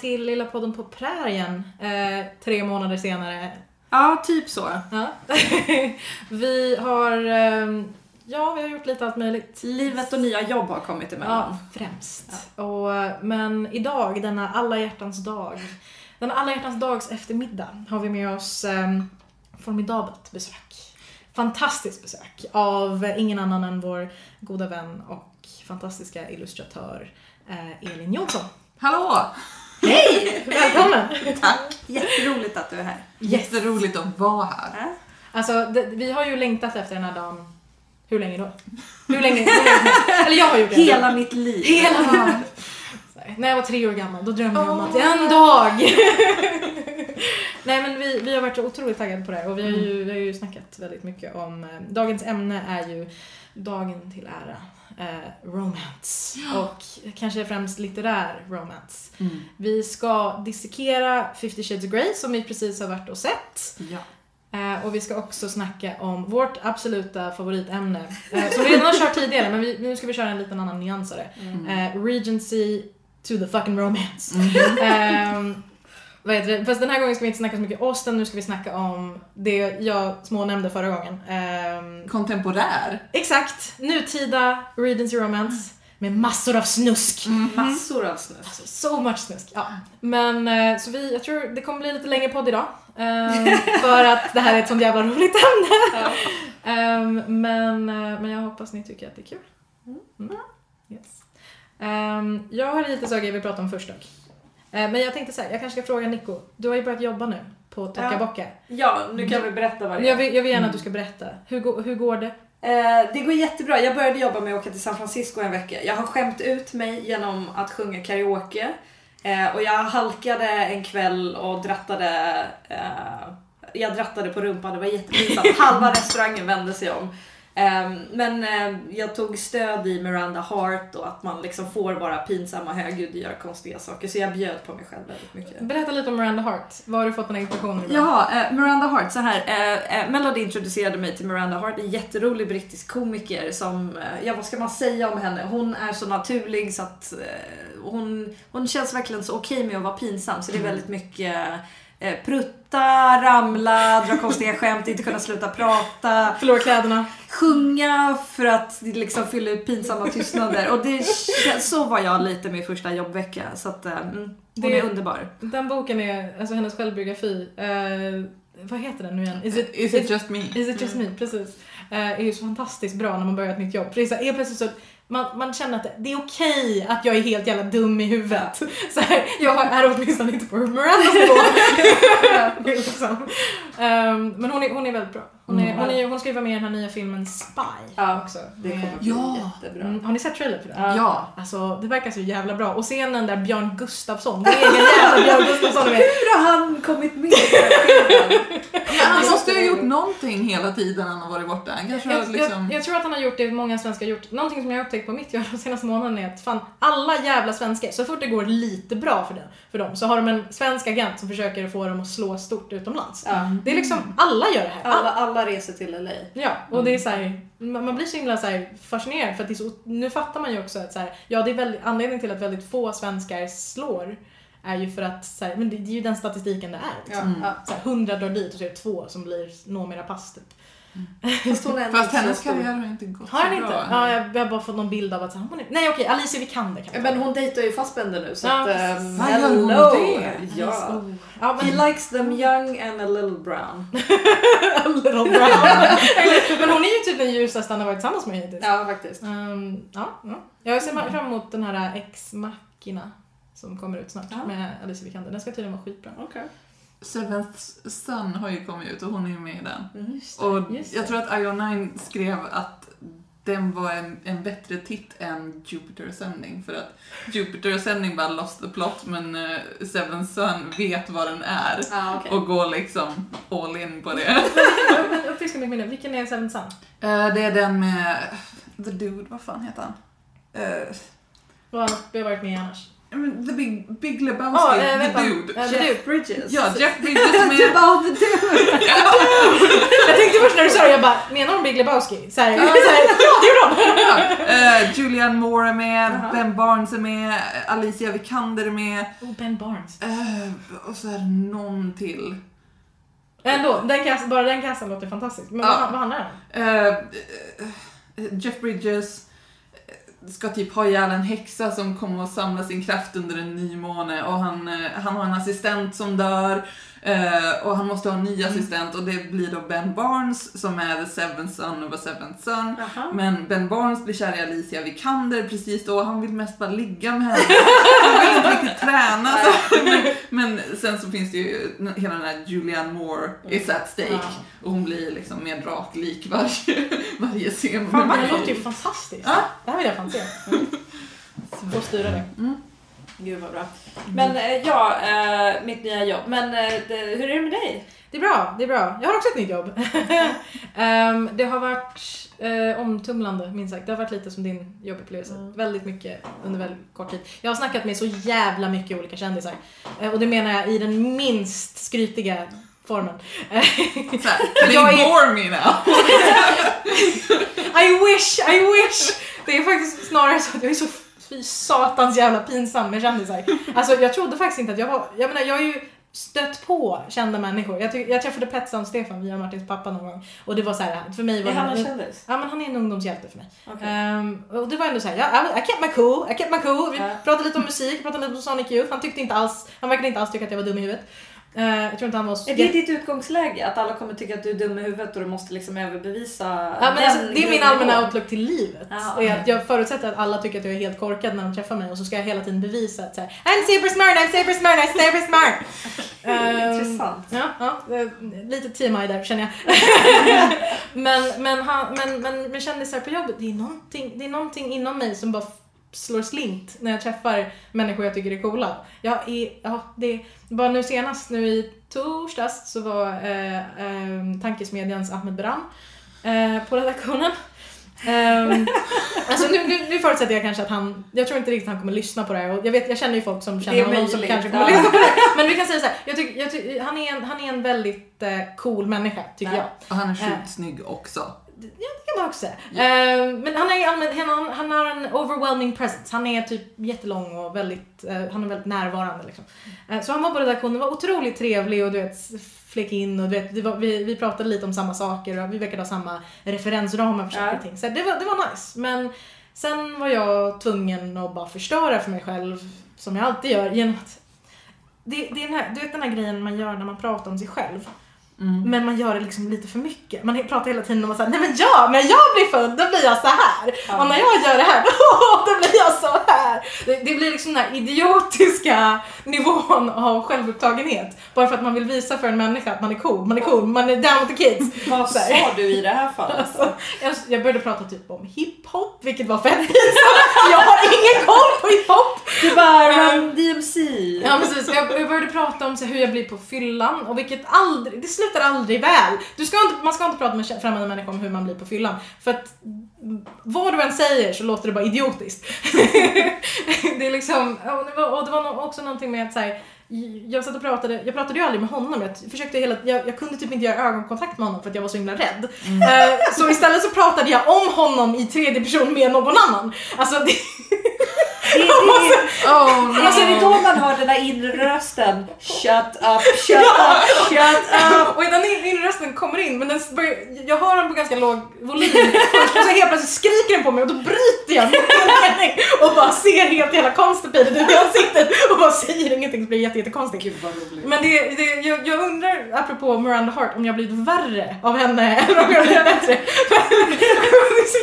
till Lilla podden på prärien. Eh, tre månader senare. Ja, typ så. Ja. vi har, eh, ja vi har gjort lite allt möjligt. Livet och nya jobb har kommit emellan. Ja, främst. Och, men idag, denna alla hjärtans dag, denna alla hjärtans dags eftermiddag har vi med oss eh, formidabelt besök. Fantastiskt besök av ingen annan än vår goda vän och fantastiska illustratör eh, Elin Jonsson. Hallå! Hej! Välkommen! Tack! Jätteroligt att du är här. Jätteroligt att vara här. Ja. Alltså, det, vi har ju längtat efter den här dagen. Hur länge då? Hur länge? Hur länge? Eller jag har gjort det. Hela mitt liv. Hela. Så När jag var tre år gammal, då drömde jag om att en dag... Nej men vi, vi har varit otroligt taggade på det här och vi har ju, vi har ju snackat väldigt mycket om... Eh, dagens ämne är ju dagen till ära. Eh, romance. Och kanske främst litterär romance. Mm. Vi ska dissekera 50 shades of Grey som vi precis har varit och sett. ja. Eh, och vi ska också snacka om vårt absoluta favoritämne. Eh, som vi redan har kört tidigare men vi, nu ska vi köra en liten annan nyansare. Mm. Eh, Regency to the fucking romance. Mhm. Vad heter det? Fast den här gången ska vi inte snacka så mycket Austen, nu ska vi snacka om det jag smånämnde förra gången. Ehm, Kontemporär. exakt, nutida Regency romance med massor av snusk. Massor av snus. Alltså, so much snusk. Ja. Men eh, så vi, jag tror det kommer bli lite längre podd idag. ehm, för att det här är ett sånt jävla roligt ämne. Ja. Ehm, men, eh, men jag hoppas ni tycker att det är kul. Mm. Yes. Ehm, jag har lite saker jag vill prata om först dock. Eh, men jag tänkte så här, jag kanske ska fråga Nico. Du har ju börjat jobba nu på Tocka Ja. Ja, nu kan vi berätta vad det Jag är. vill, jag vill gärna att du ska berätta. Hur, går- hur går det? Eh, det går jättebra. Jag började jobba med att åka till San Francisco en vecka. Jag har skämt ut mig genom att sjunga karaoke. Eh, och jag halkade en kväll och drattade eh, jag drattade på rumpan, det var jättepinsamt. Halva restaurangen vände sig om. Eh, men eh, jag tog stöd i Miranda Hart och att man liksom får vara pinsam och högljudd och göra konstiga saker. Så jag bjöd på mig själv väldigt mycket. Berätta lite om Miranda Hart. Var har du fått den här inspirationen ifrån? Ja, eh, Miranda Hart, så här. Eh, eh, Melody introducerade mig till Miranda Hart, en jätterolig brittisk komiker som, ja vad ska man säga om henne? Hon är så naturlig så att hon, hon känns verkligen så okej med att vara pinsam så det är väldigt mycket eh, prutta, ramla, dra konstiga skämt, inte kunna sluta prata, Förlora kläderna. sjunga för att liksom fylla ut pinsamma tystnader. Och det, så var jag lite min första jobbvecka så att eh, mm, hon Det- är underbar. Den boken är, alltså hennes självbiografi, eh, vad heter den nu igen? Is it, Is it just me? Is it just me? Precis. Eh, är ju så fantastiskt bra när man börjar ett nytt jobb. För det är så helt plötsligt så man, man känner att det, är okej att jag är helt jävla dum i huvudet. Så här, jag är åtminstone inte på Mirandas nivå. Liksom. Ehm, men hon är, hon är väldigt bra. Hon, är, Mm. hon, är, hon ska ju vara med i den här nya filmen Spy Ja, också. Det kommer bli Ja. jättebra. Mm, har ni sett trailer för det? Ja. Ja. Alltså det verkar så jävla bra. Och scenen där Björn Gustafsson, vår egen jävla Björn Gustafsson är med. Hur har han kommit med i den här filmen? Men han måste ju ha gjort någonting hela tiden han har varit borta. Han kanske har Jag, liksom... jag, jag tror att han har gjort det många svenskar har gjort. Någonting som jag har upptäckt på mitt jobb de senaste månaderna är att fan, alla jävla svenskar, så fort det går lite bra för, den, för dem så har de en svensk agent som försöker få dem att slå stort utomlands. Ja. Det är liksom, alla gör det här. Alla, alla reser till LA. Ja, och det är så här, man blir så himla så här fascinerad för att det är så, nu fattar man ju också att så här, ja det är väldigt, anledningen till att väldigt få svenskar slår är ju för att så här, men det, det är ju den statistiken det är. Liksom. Mm. Så här, 100 drar dit och så är det två som blir nå mera pass typ. Fast hon är ändå Fast inte så hennes karriär har inte gått Har han så inte? bra. Ja, jag, jag har bara fått någon bild av att så här, hon är, nej okej, Alicia Vikander kan Men hon dejtar ju Fassbender nu så Ja, att... Um, hello! det? Ja. Oh. Ja, men He likes them young and a little brown. a little brown. men hon är ju typ den ljusaste han har varit tillsammans med hittills. Ja, faktiskt. Um, ja, ja. Jag ser fram emot den här Ex Machina som kommer ut snart Ja. med Alicia Vikander. Den ska tydligen vara skitbra. Okej. Seventh Son har ju kommit ut och hon är ju med i den. Mm. Och jag tror att IO9 skrev att den var en, en bättre titt än Jupiter sändning för att Jupiter sändning bara lost the plot men uh, Seven Sun vet vad den är Ja, okej. och går liksom all in på det. Men uppfriska mitt minne, vilken är Seventh Son? Eh, det är den med The Dude, vad fan heter han? Uh, Vad har varit med annars? The Big, Big Lebowski, Ja, eh, the dude. Eh, the Jeff. Bridges. Ja, Jeff Bridges Du med... bara, the dude. Jag tänkte först när du sa det, jag bara, menar de Big Lebowski? Såhär, Ja. såhär, ja det gjorde de! Ja, eh, Julianne Moore är med, Jaha. Ben Barnes är med, Alicia Vikander är med. Oh, Ben Barnes. eh, och så är det någon till. Ändå, den cast, bara den casten låter fantastisk. Men vad, vad handlar den om? Eh, Jeff Bridges ska typ ha ihjäl en häxa som kommer att samla sin kraft under en ny måne och han, eh, han har en assistent som dör eh, och han måste ha en ny assistent och det blir då Ben Barnes som är the seventh son of a seventh son. Jaha. Men Ben Barnes blir kär i Alicia Vikander precis då, han vill mest bara ligga med henne. Han vill inte riktigt träna. Men, men sen så finns det ju hela den här Julianne Moore is at stake. Ja. Och hon blir liksom mer draklik varje, varje scen. Fan, det låter ju fantastiskt. Det här vill jag fan se. Får styra det. Gud vad bra. Men eh, ja, eh, mitt nya jobb. Men eh, det, hur är det med dig? Det är bra, det är bra. Jag har också ett nytt jobb. Ehm, det har varit eh, omtumlande minst sagt. Det har varit lite som din jobbupplevelse. Mm. Väldigt mycket under väldigt kort tid. Jag har snackat med så jävla mycket olika kändisar. Eh, och det menar jag i den minst skrytiga formen. Eh, Så här, Jag är- bore me now. I wish, I wish! Det är faktiskt snarare så att jag är så fy satans jävla pinsam med kändisar. Alltså jag trodde faktiskt inte att jag var, jag menar jag har ju stött på kända människor. Jag, jag träffade Petsan Stefan via Martins pappa någon gång och det var så här, för mig var Är han en kändis? Ja men han är en ungdomshjälte för mig. Okej. Ehm, och det var ändå såhär, ja, I kept my cool, I kept my cool. Vi pratade lite om musik, pratade lite om Sonic Youth. Han tyckte inte alls, han verkade inte alls tycka att jag var dum i huvudet. Eh, jag tror inte han var så Är det ditt utgångsläge? Att alla kommer tycka att du är dum i huvudet och du måste liksom överbevisa Ja, men alltså, det är min allmänna outlook till livet. Ja, att jag förutsätter att alla tycker att jag är helt korkad när de träffar mig och så ska jag hela tiden bevisa att så här, I'm super smart, I'm super smart, I'm super smart. Ehm, Intressant. Ja, ja, eh, lite TMI där känner jag. men, men, han, men, men, men kändisar på jobbet, det är, någonting, det är någonting inom mig som bara slår slint när jag träffar människor jag tycker är coola. Jag är, ja, det, bara nu senast, nu i torsdags, så var eh, eh, Tankesmedjans Ahmed Beran eh, på redaktionen. Um, alltså nu, nu, nu förutsätter jag kanske att han, jag tror inte riktigt han kommer lyssna på det här och jag, vet, jag känner ju folk som känner honom som kanske kommer ja. lyssna på det. Men vi kan säga så här, jag tycker, jag han, är en, han är en väldigt eh, cool människa tycker Ja. jag. Och han är Eh. sjukt snygg också. Det kan man också säga. Eh, men han, är allmän, han, han har en overwhelming presence. Han är typ jättelång och väldigt, eh, han är väldigt närvarande. Liksom. Eh, så han var på redaktionen, var otroligt trevlig och du vet, flek in och du vet, var, vi, vi pratade lite om samma saker och vi verkade ha samma referensramar för saker och ting. Så det var, det var nice. Men sen var jag tvungen att bara förstöra för mig själv, som jag alltid gör, genom att det, det är här, du vet den här grejen man gör när man pratar om sig själv. Mm. Men man gör det liksom lite för mycket. Man pratar hela tiden om att säga, nej men ja, när jag blir född då blir jag så här. Ja. Och när jag gör det här då, då blir jag så här. Det, det blir liksom den här idiotiska nivån av självupptagenhet. Bara för att man vill visa för en människa att man är cool, man är cool, man är down with the kids. Vad sa du i det här fallet? Alltså, jag, jag började prata typ om hiphop, vilket var fett. Jag har ingen koll på hiphop. Du bara Run DMC. Ja precis, jag, jag började prata om så hur jag blir på fyllan och vilket aldrig, det slutar aldrig väl. Du ska inte, man ska inte prata med främmande människor om hur man blir på fyllan. För att vad du än säger så låter det bara idiotiskt. det är liksom, och det var, och det var också någonting med att så här, jag satt och pratade, jag pratade ju aldrig med honom, jag försökte hela, jag, jag kunde typ inte göra ögonkontakt med honom för att jag var så himla rädd. Eh, så istället så pratade jag om honom i tredje person med någon annan. Alltså det, Det, det, Oh, no. alltså det är då man hör den där inre rösten. Shut up, shut up, shut up. Och den in- inre rösten kommer in men den börjar, jag hör den på ganska låg volym och så helt plötsligt skriker den på mig och då bryter jag mening och bara ser helt jävla constipated ut i ansiktet och bara säger ingenting så blir det jätte, jättekonstigt. Gud vad roligt. Men det, det, jag, jag undrar, apropå Miranda Hart, om jag blivit värre av henne eller om jag blivit bättre.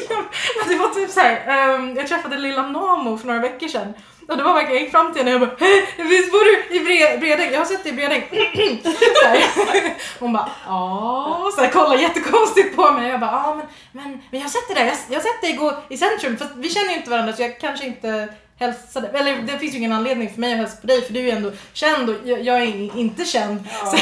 jävla- det var typ såhär, ehm, jag träffade lilla Namo för några veckor sedan. Och det var verkligen, jag gick fram till henne och jag bara visst bor du i Bre- Bredäng? Jag har sett dig i Bredäng. Hon bara ja, så här, kollade jättekonstigt på mig. Jag bara ja men, men, men jag har sett dig där, jag, jag har sett dig gå i centrum fast vi känner ju inte varandra så jag kanske inte hälsade, eller det finns ju ingen anledning för mig att hälsa på dig för du är ju ändå känd och jag, jag är inte känd. Ja.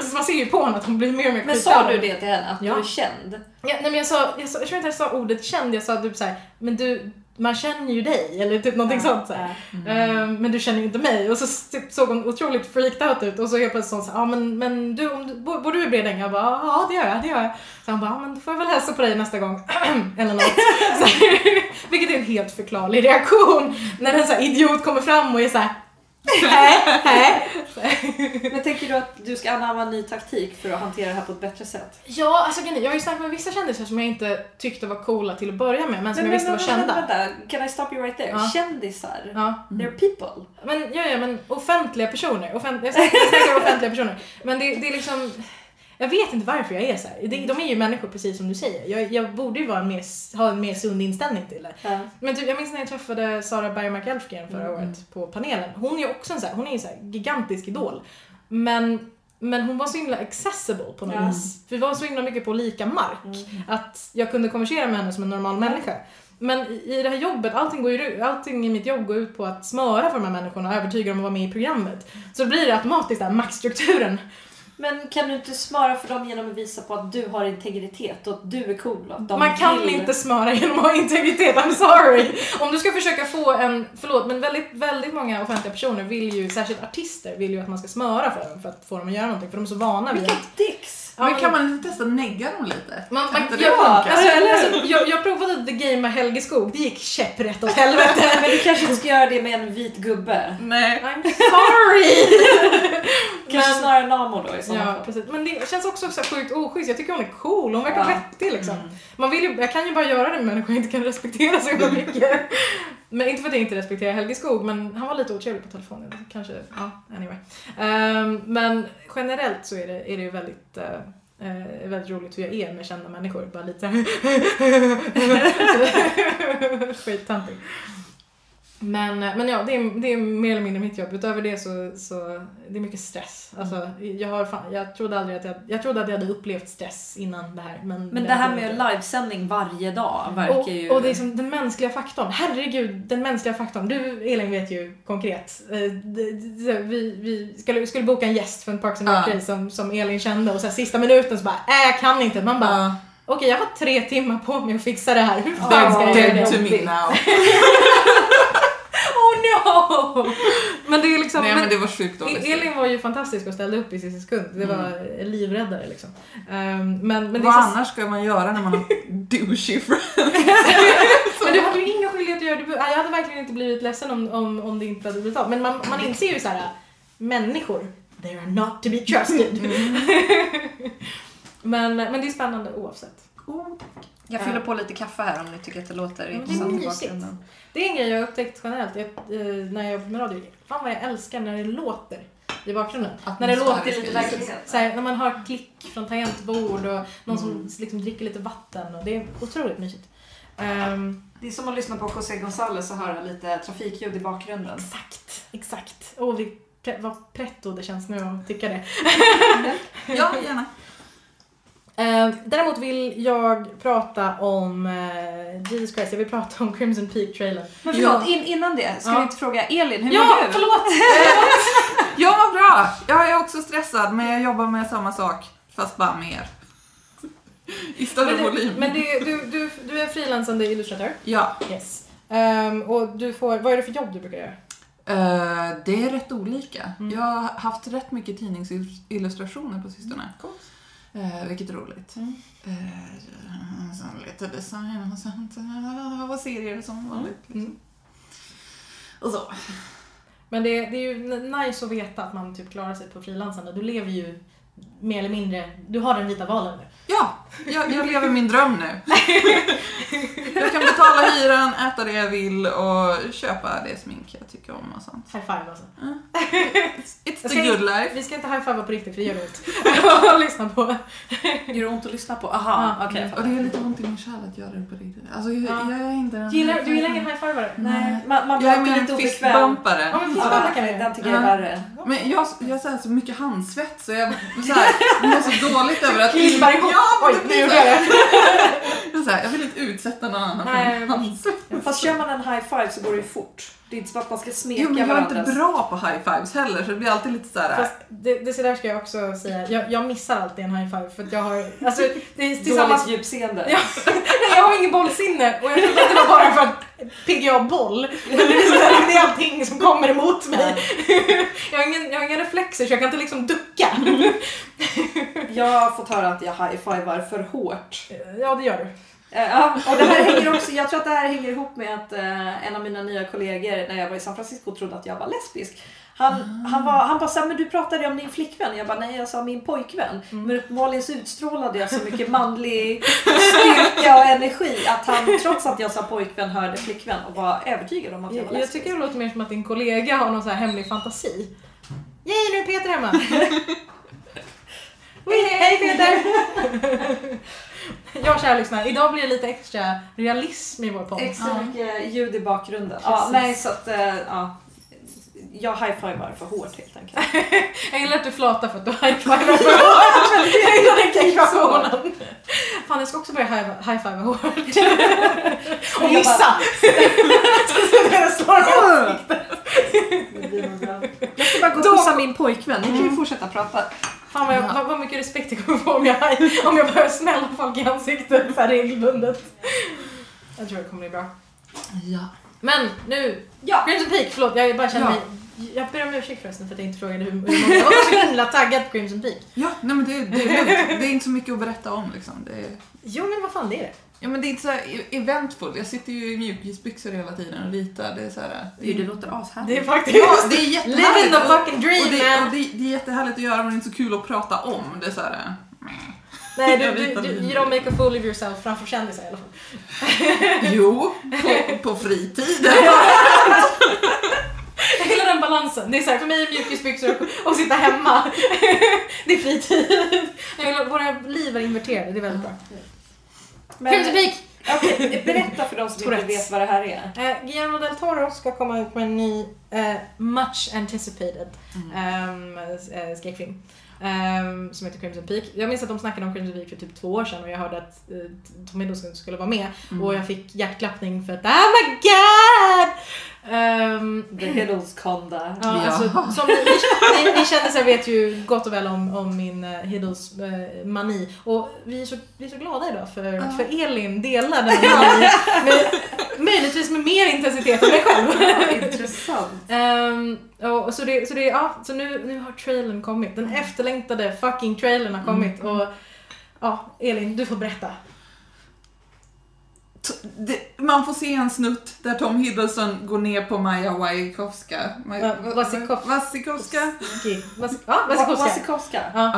Så man ser ju på henne att hon blir mer och mer Men sa du det till henne? Att Ja. du är känd? Ja, nej men jag sa, jag, sa, jag tror inte jag sa ordet känd, jag sa typ såhär, men du, man känner ju dig, eller typ någonting sånt. Så här. Ehm, men du känner ju inte mig. Och så typ, såg hon otroligt freaked out ut och så helt plötsligt sa hon ja men, men du, om du, bor, du i Bredäng? Jag bara, ja det gör jag, det gör jag. Så han bara, ja men då får jag väl hälsa på dig nästa gång. eller något. Så vilket är en helt förklarlig reaktion. När en så idiot kommer fram och är så här, hej. Men tänker du att du ska anamma en ny taktik för att hantera det här på ett bättre sätt? Ja, alltså jag har ju snackat med vissa kändisar som jag inte tyckte var coola till att börja med, men som jag visste var kända. Vänta, can I stop you right there? Ja. Kändisar, Ja. they're people. Men, ja, ja, men offentliga personer. Offent jag snackar snackar offentliga personer. Men det, det är liksom... Jag vet inte varför jag är så här. De är ju människor precis som du säger. Jag, jag borde ju vara en mer, ha en mer sund inställning till det. Ja. Men typ, jag minns när jag träffade Sara Bergmark Elfgren förra året på panelen. Hon är ju också en så här, hon är en så gigantisk idol. Men, men hon var så himla accessible på något Ja. vis. Vi var så himla mycket på lika mark. Att jag kunde konversera med henne som en normal människa. Men i i det här jobbet, allting, går ju, allting i mitt jobb går ut på att smöra för de här människorna och övertyga dem att vara med i programmet. Så då blir det automatiskt den här maktstrukturen. Men kan du inte smöra för dem genom att visa på att du har integritet och att du är cool att de Man kan vill... inte smöra genom att ha integritet, I'm sorry! Om du ska försöka få en, förlåt, men väldigt, väldigt många offentliga personer vill ju, särskilt artister, vill ju att man ska smöra för dem för att få dem att göra någonting, för de är så vana vid Vilka dicks! Ja, men kan man inte testa negga dem lite? Man, man, inte det alltså, eller, alltså, jag, jag provade the game med Helge Skog, det gick käpprätt åt helvete. Men du kanske inte ska göra det med en vit gubbe. Nej. I'm sorry! Kanske Men- snarare Namo då i Ja, fall. precis. Men det känns också så sjukt oschysst. Jag tycker hon är cool. Hon verkar Ja. vettig liksom. Mm. Man vill ju, jag kan ju bara göra det med människor jag inte kan respektera så himla mycket. Men inte för att jag inte respekterar Helge Skog, men han var lite otrevlig på telefonen. Kanske, ja, anyway. Ehm, men generellt så är det, är det ju väldigt, eh, väldigt roligt hur jag är med kända människor. Bara lite. Skittöntig. Men, men ja, det är, det är mer eller mindre mitt jobb. Utöver det så, så det är mycket stress. Alltså, jag, har fan, jag, trodde aldrig att jag, jag trodde att jag hade upplevt stress innan det här. Men, Men det här med livesändning varje dag verkar och, ju... och det är som den mänskliga faktorn. Herregud, den mänskliga faktorn. Du Elin vet ju konkret. Eh, Vi, vi skulle, skulle boka en gäst för en Parks and. Rec som, som Elin kände och så här, sista minuten så bara äh, jag kan inte. Man bara Ja. okej jag har tre timmar på mig att fixa det här. Hur fan Ja, ska jag göra det? Oh! Men det är liksom... Nej men- men det var sjukt dåligt. E- Elin var ju fantastisk och ställde upp i sista sekund. Det var en livräddare liksom. Ehm, men, men, Vad så, annars ska man göra när man har douchey friends? men du hade ju ingen skyldighet att göra det. Jag hade verkligen inte blivit ledsen om, om, om det inte hade blivit av. Men man, man inser ju så här: människor, they are not to be trusted. men, men det är spännande oavsett. Jag fyller på lite kaffe här om ni tycker att det låter är intressant i bakgrunden. Det är en grej jag har upptäckt generellt jag, eh, när jag jobbar med radio. Fan vad jag älskar när det låter i bakgrunden. När det låter lite här, när man hör klick från tangentbord och någon som liksom dricker lite vatten. Och det är otroligt mysigt. Ehm, Det är som att lyssna på José González och höra lite trafikljud i bakgrunden. exakt, exakt. Åh, vi, pre, vad pretto det känns nu att tycka det. Ja, gärna. Ehm, däremot vill jag prata om uh, Jesus Christ, jag vill prata om Crimson Peak-trailern. Men förlåt, Ja. in, innan det, ska Ja. vi inte fråga Elin, hur Ja, mår du? förlåt! Jag mår bra. Jag är också stressad men jag jobbar med samma sak fast bara mer. I större Men, volym. men du, du, du, du är frilansande illustratör. Ja, Yes. Ehm, och du får, vad är det för jobb du brukar göra? eh, det är rätt olika. Mm. Jag har haft rätt mycket tidningsillustrationer på sistone. Coolt. Eh, vilket är roligt. Mm. Eh, sen lite design och sånt. Och serier som vanligt. Liksom. Mm. Och så. Men det, det är ju nice att veta att man typ klarar sig på frilansande. Du lever ju mer eller mindre, du har den vita valen nu. Ja, jag, jag lever min dröm nu. jag kan betala hyran, äta det jag vill och köpa det smink jag tycker om och sånt. High five alltså. It's Jag the good life. Vi ska inte high five på riktigt för det gör ont. att lyssna på. Gör det ont att lyssna på? Aha, Ja. okej. jag Och det är lite ont i min själ att göra det på riktigt. Alltså jag, Ja. jag är inte en Gillar, du gillar ingen high fivare? Nej, man, man blir Jag är mer lite en fistbumpare. Ja men Ja, fistbumpa kan vi den tycker jag är värre. Men jag, jag har så mycket handsvett så jag så här, mår så dåligt över att... Klimpar ihop. Ja, Oj, nu gjorde jag det. jag, så här, jag vill inte utsätta någon annan för handsvett. Fast kör man en high five så går det ju fort. Det är inte så att man ska smeka Jo, men jag är inte bra på high fives heller så det blir alltid lite så här. Fast det, det så där ska jag också säga. Jag, jag missar alltid en high five för att jag har, alltså det är tillsammans Dåligt djupseende. Ja. Jag har ingen bollsinne och jag trodde att det var bara för att PGA-boll. Men det är, så här, det är allting som kommer emot mig. Jag har, ingen, jag har inga reflexer så jag kan inte liksom ducka. Jag har fått höra att jag high-fivar för hårt. Ja, det gör du. Eh, Ja, och det här hänger också, jag tror att det här hänger ihop med att eh, en av mina nya kollegor när jag var i San Francisco trodde att jag var lesbisk. Han, han, var, han bara såhär, men du pratade ju om din flickvän. Jag bara, nej jag sa min pojkvän. Men uppenbarligen så utstrålade jag så mycket manlig styrka och energi att han trots att jag sa pojkvän hörde flickvän och var övertygad om att jag var Jag, jag lesbisk. tycker det låter mer som att din kollega har någon så här hemlig fantasi. Yay, nu är Peter hemma! Hej Peter! Ja, kära lyssnare, idag blir det lite extra realism i vår podd. Extra Ja. mycket ljud i bakgrunden. Ja, nej så att, eh, ja. Jag high-fivar för hårt helt enkelt. Jag gillar att du flatar för att du high-fivar för hårt. Jag gillar den ekvationen. Fan, jag ska också börja high- high-fiva hårt. Och missa! Jag ska bara gå och pussa min pojkvän. Ni kan ju fortsätta prata. Fan vad, jag, vad, vad mycket respekt jag kommer få om jag, om jag börjar smälla folk i ansiktet så här regelbundet. Jag tror det kommer bli bra. Ja. Men nu, Ja. Crimson Peak, förlåt jag bara känner Ja. mig... Jag ber om ursäkt förresten för att jag inte frågade hur, hur många... Jag var så himla taggad på Crimson Peak. Ja, nej men det, det är lugnt. Det är inte så mycket att berätta om liksom. Det är, Jo men vad fan det är det? Ja men det är inte så e- eventful. Jag sitter ju i mjukisbyxor hela tiden och ritar. Det är så här, det är, låter ashärligt. Det är faktiskt... ja, det är Living jättehärligt. the fucking dream och det, och det, det är jättehärligt att göra men det är inte så kul att prata om. Det är så här. Nej, du, jag du, du, you don't make a fool of yourself framför kändisar i alla fall. Jo, på, på fritiden. Jag gillar den balansen. Det är så här, för mig är mjukisbyxor och, och sitta hemma. det är fritid. Jag gillar, våra liv är inverterade, det är väldigt bra. Men, Peak! okej, berätta för de som inte vet vad det här är. Eh, Guillermo del Toro ska komma ut med en ny, eh, much anticipated um, skräckfilm. ehm, som heter Crimson Peak. Jag minns att de snackade om Crimson Peak för typ två år sedan och jag hörde att uh, Tom Hiddleston skulle vara med. Och jag fick hjärtklappning för att Oh my god! Ehm, The Hiddlescon där. Ja, Ja. Alltså, som ni, ni, ni kändisar vet ju gott och väl om, om min uh, Hiddles eh, mani. Och vi är, så, vi är så glada idag för, Ja. för Elin delar den mani. Med, möjligtvis med mer intensitet än mig själv. Intressant. Ehm, och, så det, så det, ja, så nu, nu har trailern kommit. Den efterlängtade fucking trailern har kommit. Och ja, Elin, du får berätta. Man får se en snutt där Tom Hiddleston går ner på Maja Wasikowska. Wasikowska. Wasikowska. Ja.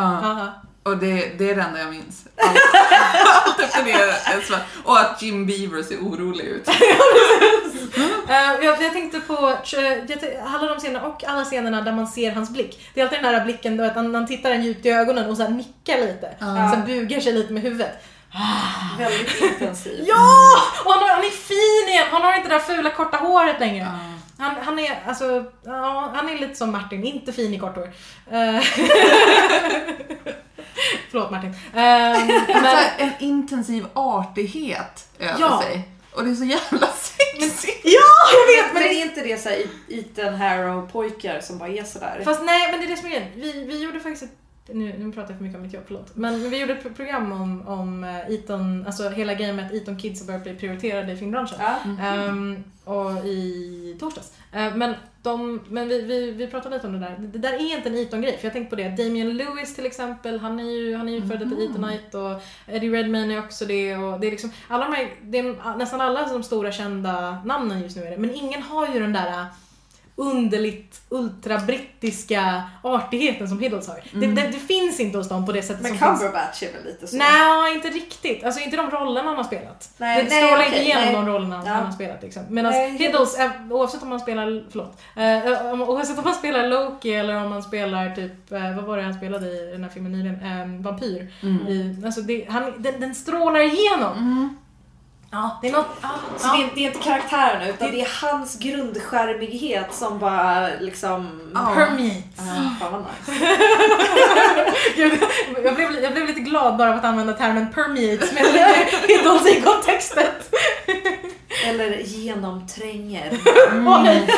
Och det, det är det enda jag minns. Allt, allt efter det är svart. Och att Jim Beaver ser orolig ut. Eh, jag, jag tänkte på t- alla de scenerna och alla scenerna där man ser hans blick. Det är alltid den där blicken då att han, han tittar en djupt i ögonen och så här nickar lite. Ja. Sen bugar sig lite med huvudet. Väldigt intensiv. Ja! Och han, är fin igen! Han har inte det där fula korta håret längre. Ja. Han, han är alltså, ja, han är lite som Martin, inte fin i kort hår. Eh, Förlåt Martin. Eh, Men... en intensiv artighet över Ja. sig. Och det är så jävla sexigt. ja, jag vet! Men Men är det, inte det så här Ethan Harrow-pojkar som bara är sådär? fast nej, men det är det som är grejen. Vi, vi gjorde faktiskt ett nu, nu pratar jag för mycket om mitt jobb, förlåt. Men, vi gjorde ett pro- program om, om eh, Eton, alltså hela grejen med att Eton Kids har börjat bli prioriterade i filmbranschen. Ja. Ehm, och i torsdags. Eh, men de, men vi, vi, vi pratade lite om det där. Det, där är inte en Eton-grej. För jag tänkte på det. Damien Lewis till exempel, han är ju, han är ju före detta Mhm. Etonite och Eddie Redmayne är också det. Och det är liksom, alla de här, det är nästan alla de stora kända namnen just nu är det. Men ingen har ju den där underligt ultrabrittiska artigheten som Hiddles har. Mm. Det, det, det finns inte hos dem på det sättet Men som finns. Cumberbatch är väl lite så? Nej, inte riktigt. Alltså inte de rollerna han har spelat. Nej, det strålar inte igenom nej. de rollerna Ja. han har spelat. Liksom. Medan Nej, Hiddles, eh, oavsett om man spelar, förlåt, eh, om- oavsett om man spelar Loki eller om man spelar typ, eh, vad var det han spelade i den här filmen nyligen, eh, Vampyr. Mm. I, alltså det, han, den, den strålar igenom. Mm. Ja, det är något, ja, Så ja. det, är, det är inte karaktärerna utan det är hans grundskärmighet som bara liksom... Ja. Permeate. Ah, fan vad nice. Jag, blev, jag blev lite glad bara av att använda termen permeate med Hiddles i kontextet. Eller genomtränger. Nej.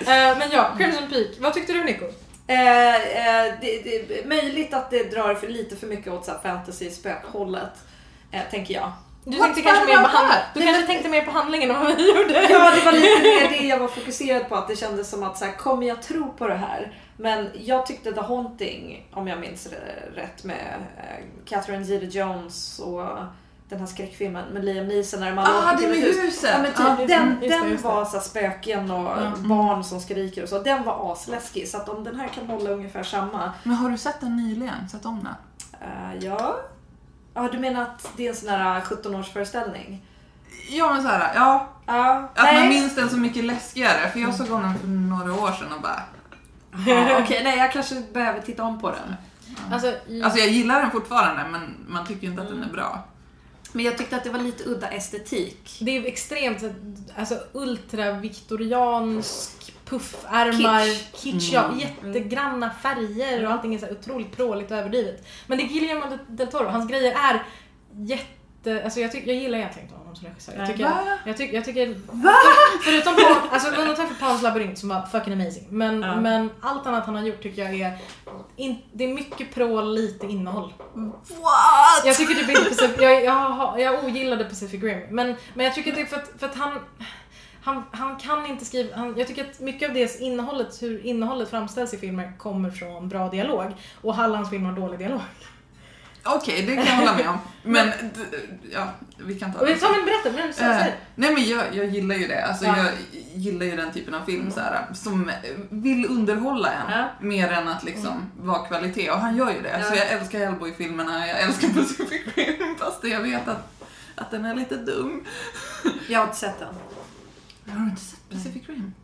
Eh, men ja, Crimson Peak. Vad tyckte du Nico? Eh, eh, det, det är möjligt att det drar för lite för mycket åt så här fantasy spökhållet. Eh, tänker jag. Du What's tänkte kanske mer på hand- du kanske tänkte mer på handlingen än vad vi gjorde. Ja, det var lite mer det jag var fokuserad på. Att det kändes som att så här, kommer jag tro på det här? Men jag tyckte The Haunting, om jag minns det rätt, med eh, Catherine Zeta-Jones och den här skräckfilmen med Liam Neeson när alla Ah, åker det till med ett hus. huset! Ja, men typ, Ja, just det, den just det, den just det. var så här, spöken och Ja. barn som skriker och så. Den var asläskig. Så att om den här kan hålla ungefär samma. Men har du sett den nyligen? Sett om den? eh, ja. Ja, du menar att det är en sån här 17-årsföreställning? Ja men såhär, ja. Ja. Att man minns den så mycket läskigare. För jag såg om den för några år sedan och bara... Ja, Okej, nej jag kanske behöver titta om på den. Alltså, i, Alltså jag gillar den fortfarande men man tycker inte att den är bra. Men jag tyckte att det var lite udda estetik. det är extremt alltså, ultra-viktoriansk puffärmar, Kitsch. kitsch, ja, jättegranna färger och allting är så här otroligt pråligt och överdrivet. Men det är Guillermo del Toro, hans grejer är jätte... Alltså jag, tyck, jag gillar egentligen inte honom som regissör. Jag tycker, Va? jag, tycker, jag tycker... För, förutom på, alltså undantag för Pans labyrint som var fucking amazing. Men, Ja. men allt annat han har gjort tycker jag är... In, det är mycket prål, lite innehåll. What? Jag tycker typ inte Pacific, jag, jag, har- jag ogillade Pacific Rim. Men, men jag tycker det är för att, för att han, han, han kan inte skriva, han, jag tycker att mycket av det innehållet, hur innehållet framställs i filmer kommer från bra dialog. Och Hallands filmer har dålig dialog. Okej, det kan jag hålla med om. Men, ja, vi kan ta det. tar men berätta, men, så, Eh, så, nej men jag, jag gillar ju det. Alltså, Ja. Jag gillar ju den typen av film så här, som vill underhålla en Ja. mer än att liksom vara kvalitet. Och han gör ju det. Ja. Så jag älskar Hellboy-filmerna, jag älskar Pacific Rim fast jag vet att, att den är lite dum. Jag har inte sett den. Har du inte sett Pacific Rim?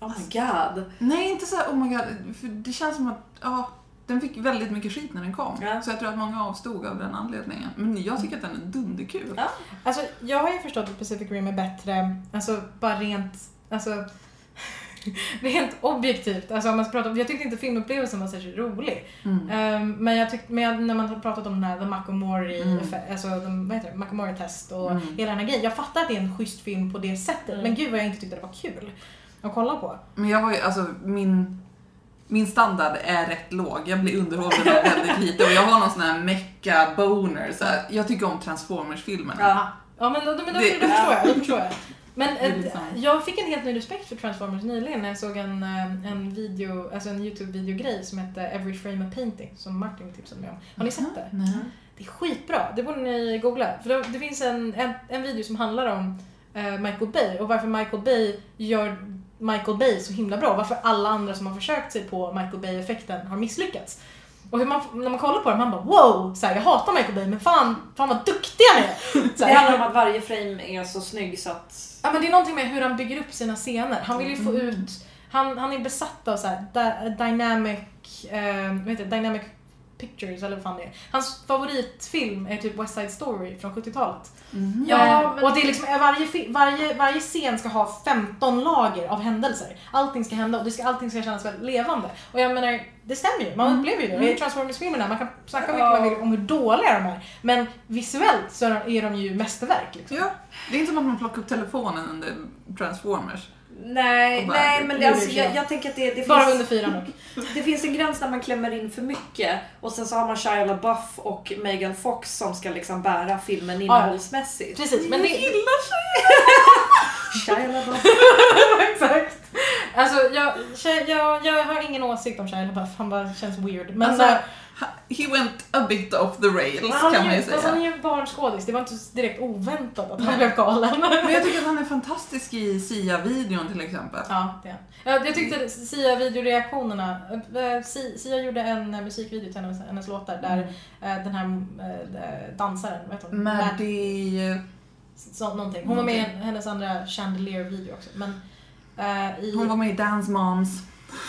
Oh my god. Nej, inte så här, oh my god. För det känns som att, ja, den fick väldigt mycket skit när den kom. Ja. Så jag tror att många avstod av den anledningen. Men jag tycker att den är dunderkul. Ja. alltså, jag har ju förstått att Pacific Rim är bättre, alltså bara rent, alltså Rent objektivt, alltså om man ska prata om, jag tyckte inte filmupplevelsen var särskilt rolig. Mm. Ehm, men jag tyckte, men jag, när man har pratat om den här The Makomori, Mm. alltså de, vad heter det, Makomori test och Mm. hela den här grejen. Jag fattar att det är en schysst film på det sättet, Mm. men gud vad jag inte tyckte det var kul att kolla på. Men jag var ju, alltså min, min standard är rätt låg. Jag blir underhållen väldigt lite och jag har någon sån här mecka boner så här. Jag tycker om Transformers-filmerna. Ja. Men, då, men då, Det- då förstår jag, då förstår jag. Men är eh, jag fick en helt ny respekt för Transformers nyligen när jag såg en, eh, en video, alltså en Youtube-videogrej som hette Every Frame a Painting som Martin tipsade mig om. Har ni sett det? Nej. Det är skitbra, det borde ni googla. För det, det finns en, en, en video som handlar om eh, Michael Bay och varför Michael Bay gör Michael Bay så himla bra. Varför alla andra som har försökt sig på Michael Bay-effekten har misslyckats. Och hur man, när man kollar på det, man bara wow! Så här, jag hatar Michael Bay men fan, fan vad duktig han är! Så Det handlar om att varje frame är så snygg så att... Ja men det är någonting med hur han bygger upp sina scener. Han vill ju få Mm. ut, han, han är besatt av så här, dy- dynamic, eh, vad heter det, dynamic pictures eller vad fan det är. Hans favoritfilm är typ West Side Story från 70-talet. Mhm. Ja, men- Och det är liksom, eh, varje, varje, varje scen ska ha 15 lager av händelser. Allting ska hända och det ska, allting ska kännas väldigt levande. Och jag menar, det stämmer ju. Man Mm. upplever ju det. Mm. I Transformers-filmerna, man kan snacka mycket man vill om hur dåliga de är. Men visuellt så är de- är de ju mästerverk. Liksom. Ja, det är inte som att man plockar upp telefonen under Transformers. Nej, bara- nej men Det alltså, jag, jag tänker att det, det, Bara finns, under fyra nog. det finns en gräns där man klämmer in för mycket och sen så har man Shia LaBeouf och Megan Fox som ska liksom bära filmen innehållsmässigt. Precis, men det... gillar Shia LaBeouf. Exakt. Alltså jag, jag, jag har ingen åsikt om Shia LaBeouf, han bara känns weird. Men Alltså, eh, He went a bit off the rails han, kan man ju fast han säga. är ju barnskådis, det var inte direkt oväntat att han blev galen. Men jag tycker att han är fantastisk i Sia-videon till exempel. Ja, det är. Jag, tyckte Sia-videoreaktionerna, eh, Si- Sia gjorde en eh, musikvideo till hennes, hennes låtar där Mm. eh, den här eh, dansaren, vad heter hon? Maddie... Så, någonting. Hon var med i en- hennes andra Chandelier-video också. Men, eh, i, Hon var med i Dance Moms.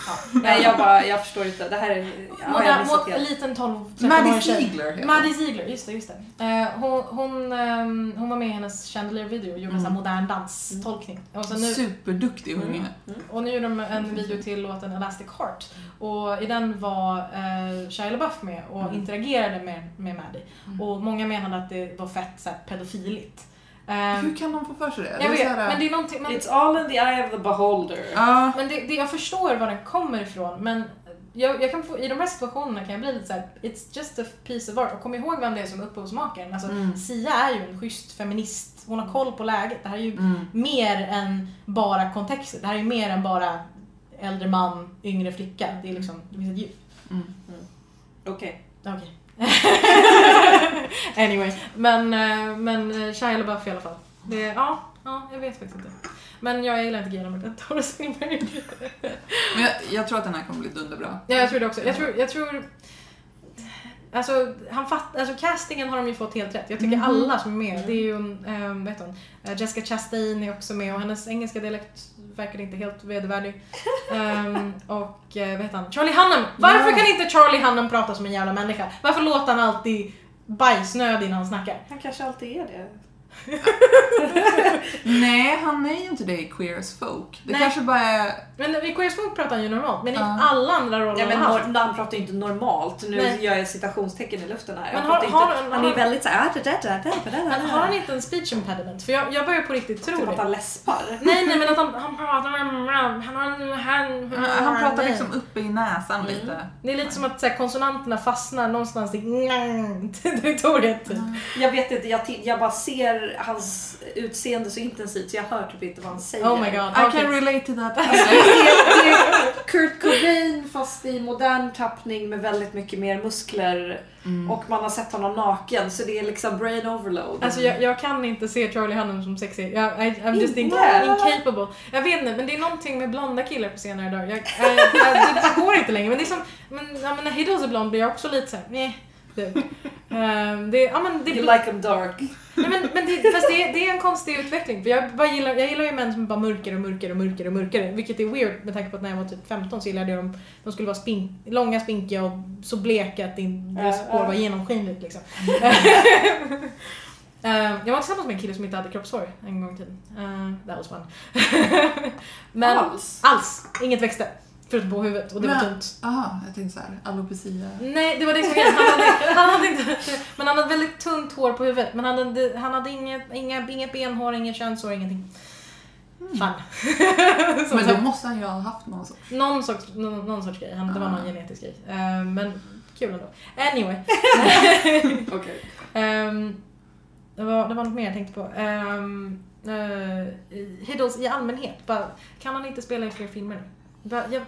Ja, Nej jag bara, jag förstår inte. Det här är... Ja, jag har en helt. liten 12 13 Maddie Ziegler Maddie Ziegler, just det. Just det. Eh, hon, hon, ehm, hon var med i hennes Chandelier-video och gjorde en sån här modern danstolkning. Och, så hon. nu, Superduktig Mm. unge. och nu gjorde de en video till låten Elastic Heart. Och i den var eh, Shia LaBeouf med och Mm. interagerade med, med Maddie. Mm. Och många menade att det var fett så här, pedofiligt. Ehm, Hur kan de få för sig det? jag det vet, här- men det är någonting... Men, It's all in the eye of the beholder. Ja, men det, det, jag förstår var den kommer ifrån, men jag, jag kan få, I de här situationerna kan jag bli lite såhär, it's just a piece of art. Och kom ihåg vem det är som är upphovsmakaren. Alltså, Mm. Sia är ju en schysst feminist. Hon har koll på läget. Det här är ju Mm. mer än bara kontexten. Det här är ju mer än bara äldre man, yngre flicka. Det är liksom, det finns ett djup. Mm. Okej. Okej. anyway, men, eh, men eh, Shia LaBeouf i alla fall. Det, ja, ja, jag vet faktiskt inte. Men jag gillar inte Guillermo del Toro's Ingmar. Men jag, jag tror att den här kommer bli dunderbra. Ja, jag tror det också. Jag tror, jag tror Alltså, han fatt, alltså castingen har de ju fått helt rätt. Jag tycker Mhm. alla som är med, det är ju um, vad heter hon? Eh, Jessica Chastain är också med och hennes engelska dialekt verkar inte helt vedervärdig. Ehm, och eh, vad heter han? Charlie Hunnam! Varför Ja. kan inte Charlie Hunnam prata som en jävla människa? Varför låter han alltid bajsnödig när han snackar? Han kanske alltid är det. Nej, han är ju inte det i Queer as Folk. Det Nej. kanske bara är... Men i Queer as Folk pratar han ju normalt, men i alla andra roller Ja, men han har han pratar ju inte normalt. Nu Nej. gör jag citationstecken i luften här. Men Han, har- inte, har- han är väldigt såhär... "Ah, Men har da." han inte en speech impediment? För jag, jag börjar på riktigt tro Typ att det. han läspar. Nej, nej, men att han, han pratar med... Han, han, han, Han, han pratar liksom uppe i näsan Mm. lite. Det är lite som att så här, konsonanterna fastnar någonstans i territoriet. Typ. Jag vet inte, jag, jag bara ser hans utseende så intensivt så jag hör typ inte vad han säger. Oh my god. I okej. can relate to that. det, är, det är Kurt Cobain fast i modern tappning med väldigt mycket mer muskler Mm. och man har sett honom naken så det är liksom brain overload. Alltså jag, jag kan inte se Charlie Hunnam som sexig. Jag, I, I'm just inca- incapable. Jag vet inte, men det är någonting med blonda killar på senare dagar. Jag, jag, jag, det, går inte längre. Men det är som, men, ja, men när Hiddles är blond blir jag också lite såhär, nej. Typ. Ehm, det, ja, men det, you like them dark. Nej, men, men det, fast det, är- det är en konstig utveckling. För jag, bara gillar, jag gillar ju män som är bara mörkare och mörkare och mörkare och mörkare. Vilket är weird med tanke på att när jag var typ 15 så gillade jag dem. De skulle vara spink, långa, spinkiga och så bleka att din- deras hår var genomskinligt. Liksom. Ehm, jag var tillsammans med en kille som inte hade kroppshår en gång i tiden. Uh, that was fun. men Alls. alls. Inget växte. Förutom på huvudet och det var Men- tunt. Jaha, jag tänkte såhär, alopecia. Nej, det var det som var grejen. Han hade, han hade inte, men han hade väldigt tunt hår på huvudet. Men han hade, han hade inget, inga, inget benhår, inget könshår, ingenting. Som Men då måste han ju ha haft någon sorts... någon, sorts, någon, någon sorts grej. Han, det var någon Ah. genetisk grej. Eh, men kul ändå. Anyway. Okej. Ehm, det, var, det var något mer jag tänkte på. Um, Hiddles i allmänhet. Bara, kan han inte spela i fler filmer jag,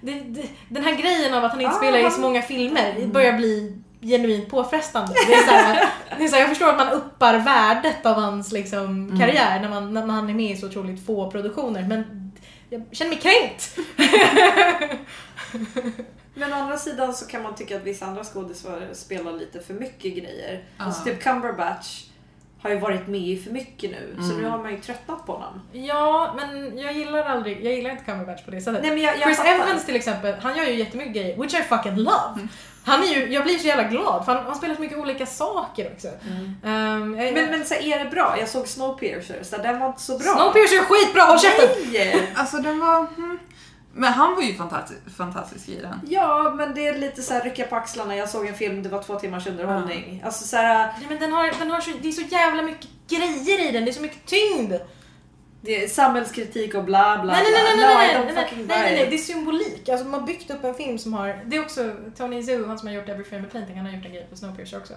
det, det, den här grejen av att han inte Ah, spelar i så många filmer börjar bli genuint påfrestande. Det är så här, det är så här, jag förstår att man uppar värdet av hans liksom, Mm. karriär när, man, när han är med i så otroligt få produktioner. Men jag känner mig kränkt. Men å andra sidan så kan man tycka att vissa andra skådespelare spelar lite för mycket grejer. Ja. Alltså typ Cumberbatch har ju varit med i för mycket nu så Mm. nu har man ju tröttnat på honom. Ja, men jag gillar aldrig, jag gillar inte Cumberbatch på det sättet. Nej men jag, jag Chris fattar. Evans till exempel, han gör ju jättemycket grejer, which I fucking love. Han är ju, jag blir så jävla glad för han, han spelar så mycket olika saker också. Mm. Um, jag, Men, men så är det bra? Jag såg Snowpiercer så den var inte så bra. Snowpiercer är skitbra, håll käften! Nej! Alltså den var... Men han var ju fantastisk, fantastisk i den. Ja, men det är lite så här rycka på axlarna. Jag såg en film, det var två timmars underhållning. Alltså så här, Nej, men den har, den har så, det är så jävla mycket grejer i den, det är så mycket tyngd. Det är samhällskritik och bla bla Nej, nej, nej, bla. nej, No, nej, nej, nej, nej, nej, nej, det är symbolik. Alltså man har byggt upp en film som har, det är också Tony Zhu, han som har gjort Every Frame a Painting, han har gjort en grej på Snowpiercer också.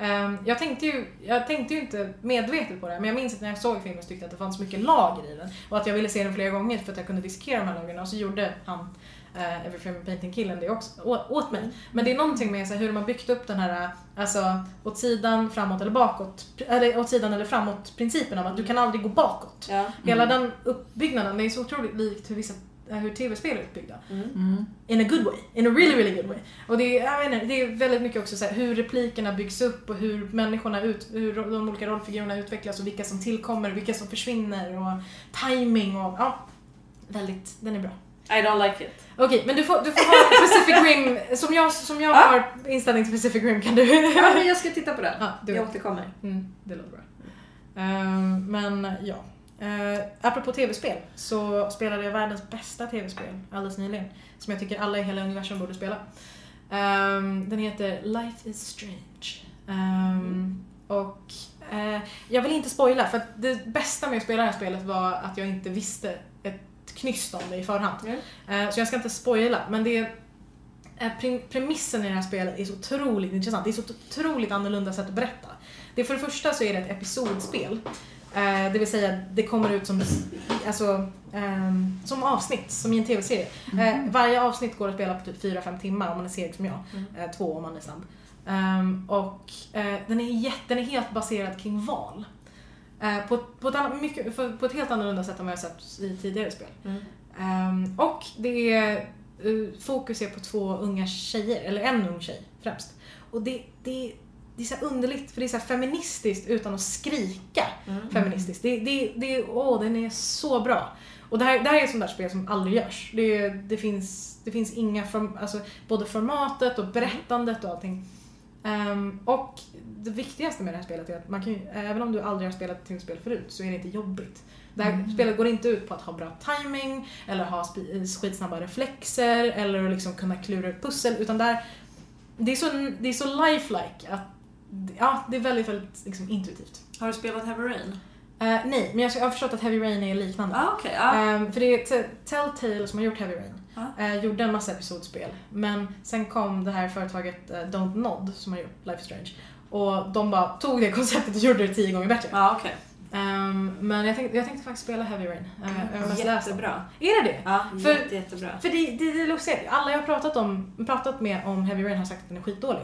Ehm, jag, tänkte ju, jag tänkte ju inte medvetet på det, men jag minns att när jag såg filmen så tyckte jag att det fanns mycket lager i den. Och att jag ville se den flera gånger för att jag kunde dissekera de här lagren och så gjorde han uh, Every Frame Painting-killen det också å- åt mig. Men det är någonting med så här, hur de har byggt upp den här alltså, åt sidan, framåt eller bakåt, eller åt sidan eller framåt principen av att du kan aldrig gå bakåt. Ja. Hela den uppbyggnaden, det är så otroligt likt hur, vissa, eh, hur tv-spel är uppbyggda. Mm. Mm. In a good way. In a really, really good way. Och det är, jag inte, det är väldigt mycket också så här, hur replikerna byggs upp och hur människorna, ut, hur de olika rollfigurerna utvecklas och vilka som tillkommer, vilka som försvinner och timing och ja. Väldigt, den är bra. I don't like it. Okej, men du får, du får ha Pacific Rim, som jag, som jag har inställning till Pacific Rim kan du... Ja, men jag ska titta på den. Ja, du Jag återkommer. Mm, det låter bra. Ehm, men ja. Uh, apropå tv-spel så spelade jag världens bästa tv-spel alldeles nyligen. Som jag tycker alla i hela universum borde spela. Ehm, den heter Life is Strange. Ehm, Och eh, jag vill inte spoila för det bästa med att spela det här spelet var att jag inte visste knyst om det i förhand. Mm. Så jag ska inte spoila, men det är eh, pre- premissen i det här spelet är så otroligt intressant. Det är så otroligt annorlunda sätt att berätta. Det för det första så är det ett episodspel. Eh, Det vill säga, det kommer ut som, alltså, ehm, som avsnitt, som i en tv-serie. Eh, Varje avsnitt går att spela på typ 4-5 timmar om man är seg som jag. Mm. Två om man är snabb. Ehm, och den, är jätte, den är helt baserad kring val. Eh, på, på, ett annat, mycket, för- på ett helt annorlunda sätt än vad jag har sett i tidigare spel. Mm. Ehm, och det är eh, fokus är på två unga tjejer, eller en ung tjej främst. Och det, det, det är så underligt för det är så feministiskt utan att skrika Mm. feministiskt. Det, det, det, åh, den är så bra. Och det här, det här är ett sånt där spel som aldrig görs. Det, det, finns, det finns inga, form, alltså, både formatet och berättandet och allting. Ehm, och det viktigaste med det här spelet är att man kan ju, även om du aldrig har spelat ett tv-spel förut så är det inte jobbigt. Det här Mm. spelet går inte ut på att ha bra timing eller ha skitsnabba reflexer eller liksom kunna klura ut pussel utan där, det är så, det är så lifelike att ja, det är väldigt, väldigt liksom, intuitivt. Har du spelat Heavy Rain? Eh, nej, men jag har förstått att Heavy Rain är liknande. Ah, okej. ja. Ehm, för det är Telltale som har gjort Heavy Rain. Ja. Eh, gjorde en massa episodspel. Men sen kom det här företaget eh, Don't Nod som har gjort Life is Strange. Och de bara tog det konceptet och gjorde det tio gånger bättre. Ja, okej. Ehm, men jag tänkte, jag tänkte faktiskt spela Heavy Rain. Uh. Jättebra. Är det det? Ja, För- jätte, jättebra. För det, det, det är lustigt. Alla jag har pratat, om, pratat med om Heavy Rain har sagt att den är skitdålig.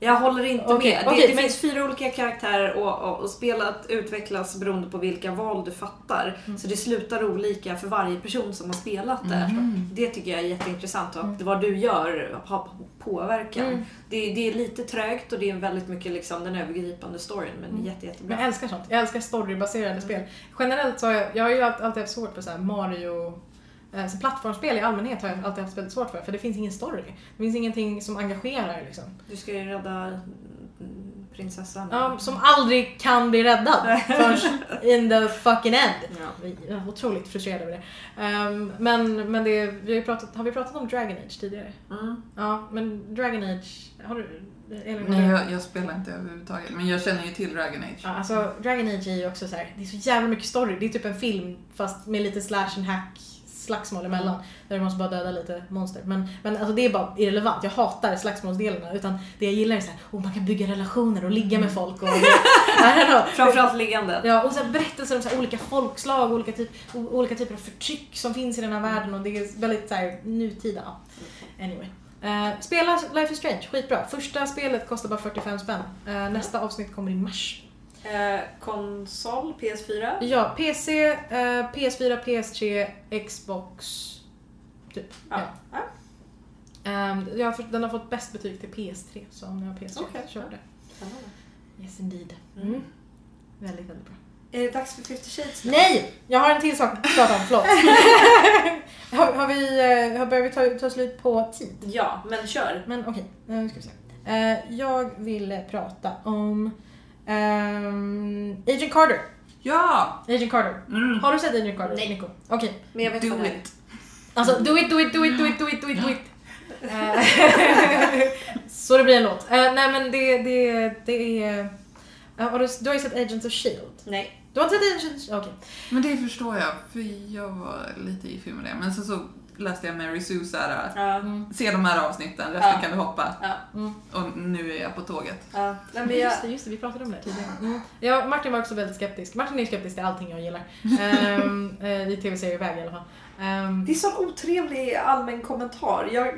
Jag håller inte Okej, med. Det, okej, det men- finns fyra olika karaktärer och, och, och spelet utvecklas beroende på vilka val du fattar. Mm. Så det slutar olika för varje person som har spelat det. Mm. Det tycker jag är jätteintressant och Mm. att vad du gör har påverkan. Mm. Det, det är lite trögt och det är väldigt mycket liksom den övergripande storyn men Mm. jätte, jättebra. Men jag älskar sånt. Jag älskar storybaserade spel. Generellt så har jag, jag har ju alltid haft svårt för så här Mario så plattformsspel i allmänhet har jag alltid haft väldigt svårt för, för det finns ingen story. Det finns ingenting som engagerar liksom. Du ska ju rädda prinsessan. Ja, som aldrig kan bli räddad förrän in the fucking end. Ja. Jag är otroligt frustrerad över det. Ehm, men men det, vi har, ju pratat, har vi pratat om Dragon Age tidigare? Mm. Ja, men Dragon Age, har du? Nej, jag, jag spelar inte överhuvudtaget. Men jag känner ju till Dragon Age. Ja, alltså Dragon Age är ju också så här, det är så jävla mycket story. Det är typ en film fast med lite slash and hack slagsmål emellan. Där du måste bara döda lite monster. Men, men alltså det är bara irrelevant. Jag hatar slagsmålsdelarna. Utan det jag gillar är så här, oh, man kan bygga relationer och ligga med folk. Och. Framförallt liggande. Ja, och så berättelser om så olika folkslag, olika, typ, olika typer av förtryck som finns i den här världen och det är väldigt så här, nutida. Ja. Anyway. Eh, spela Life is Strange, skitbra. Första spelet kostar bara 45 spänn. Eh, nästa avsnitt kommer i mars. Eh, konsol, PS4. Ja, PC, eh, PS4, PS3, Xbox, typ. Ja. Ja. Ehm, jag har, den har fått bäst betyg till PS3, så om ni har PS3 Okej. kör det. Spännande. Yes indeed. Mm. Mm. Väldigt, väldigt bra. Är det dags för 50 shades nu? Nej! Jag har en till sak att prata om, förlåt. har, har vi, eh, har börjar vi ta, ta slut på tid? Ja, men kör. Men okej, eh, nu ska vi se. Jag ville prata om ehm, Agent Carter. Ja! Agent Carter. Mm. Har du sett Agent Carter, Nej. Nico? Okej. Men jag vet Do vad det är. it. Alltså, do it, do it, do it, do it, do it, do it, do it. Eh, Så det blir en låt. Eh, nej men det, det, det är... eh, har du, du har ju sett Agents of Shield. Nej. Du har inte sett Agents... Okej. Men det förstår jag, för jag var lite ify med det. Men sen så läste jag Mary Sue såhär. Mm. se de här avsnitten, resten Ja. kan du hoppa. Ja. Mm. Och nu är jag på tåget. ja. Men jag... Just det, just det, vi pratade om det tidigare. Mm. Ja, Martin var också väldigt skeptisk. Martin är skeptisk till allting jag gillar. Eh, I tv-serieväg i alla fall. Ehm, Det är sån otrevlig allmän kommentar. Jag,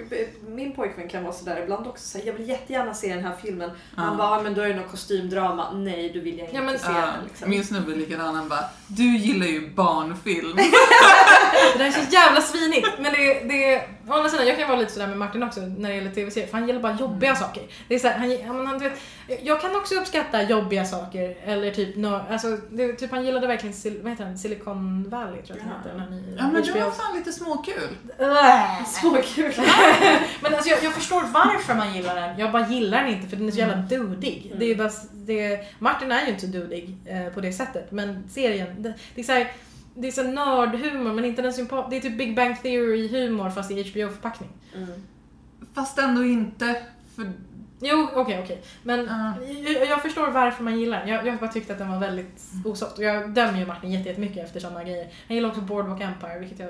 min pojkvän kan vara sådär ibland också. Så här, jag vill jättegärna se den här filmen. Han Ja. bara, "Ah, men då är det något kostymdrama. Nej, då vill jag inte Ja, men- se Ja, den. Liksom. min snubbe är likadan, han bara Du gillar ju barnfilm. Det där är så jävla svinigt. Men det, det, å andra sidan, jag kan vara lite sådär med Martin också när det gäller tv-serier. För han gillar bara jobbiga saker. Det är så här, han, han, han, vet, jag kan också uppskatta jobbiga saker. Eller typ, no, alltså, det, typ han gillade verkligen sil, vad heter den? Silicon Valley tror jag Ja. heter. Den här Ja men det var fan lite småkul. Äh. Så kul. Men alltså jag, jag förstår varför man gillar den. Jag bara gillar den inte för den är så jävla Mm. dudig. Mm. Det är bara, det, Martin är ju inte så dudig eh, på det sättet. Men serien, det, det är så här, det är så nördhumor men inte den sympa- Det är typ Big Bang Theory humor fast i HBO-förpackning. Mm. Fast ändå inte. För, Jo, okej, okej. Men Ja. jag, jag förstår varför man gillar den. Jag, jag har bara tyckt att den var väldigt osoft. Och jag dömer ju Martin jätte- jättemycket efter sådana grejer. Jag gillar också Boardwalk Empire, vilket jag...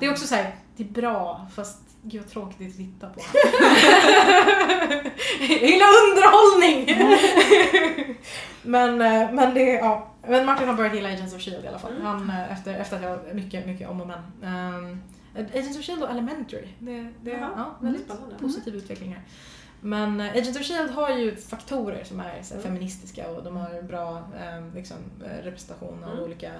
Det är också så här, det är bra, fast gud vad tråkigt att titta på. jag gillar underhållning! men, eh, men det är, ja. Men Martin har börjat gilla Agents of Shield i alla fall. Mm. Han, eh, efter, efter att jag, mycket, mycket om och men. Um, Agents of Shield och Elementary. Det, det är Jaha. ja, väldigt Spännande. positiv utveckling här. Men eh, Agents of Shield har ju faktorer som är så Mm. feministiska och de har bra eh, liksom, eh, representation av Mm. olika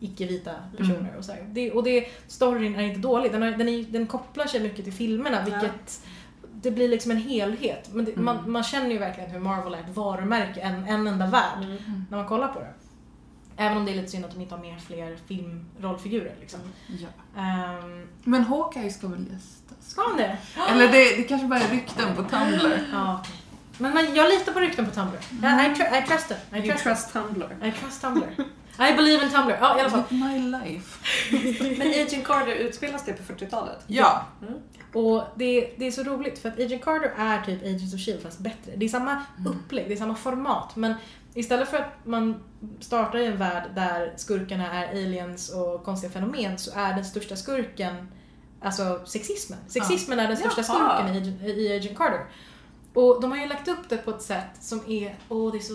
icke-vita personer. Och, så. Det, och det, storyn är inte dålig. Den, har, den, är, den kopplar sig mycket till filmerna vilket det blir liksom en helhet. Men det, Mm. man, man känner ju verkligen hur Marvel är ett varumärke, en, en enda värld, Mm. när man kollar på det. Även om det är lite synd att de inte har med fler filmrollfigurer. Liksom. Ja. Ehm, Men Hawkeye ska väl gästas? ska han det? Eller det, det kanske bara är rykten på Tumblr. Ja. Men man, jag litar på rykten på Tumblr. I, I, tr- I trust them. I You trust, trust Tumblr. I trust Tumblr. I believe in Tumblr. Ja, i alla fall. My life. Men Agent Carter, utspelas det på 40-talet? Ja. Och det, det är så roligt för att Agent Carter är typ Agents of Shield fast bättre. Det är samma upplägg, det är samma format. Men istället för att man startar i en värld där skurkarna är aliens och konstiga fenomen så är den största skurken alltså sexismen. Sexismen är den största Jaha. skurken i, i Agent Carter. Och de har ju lagt upp det på ett sätt som är, åh det är så...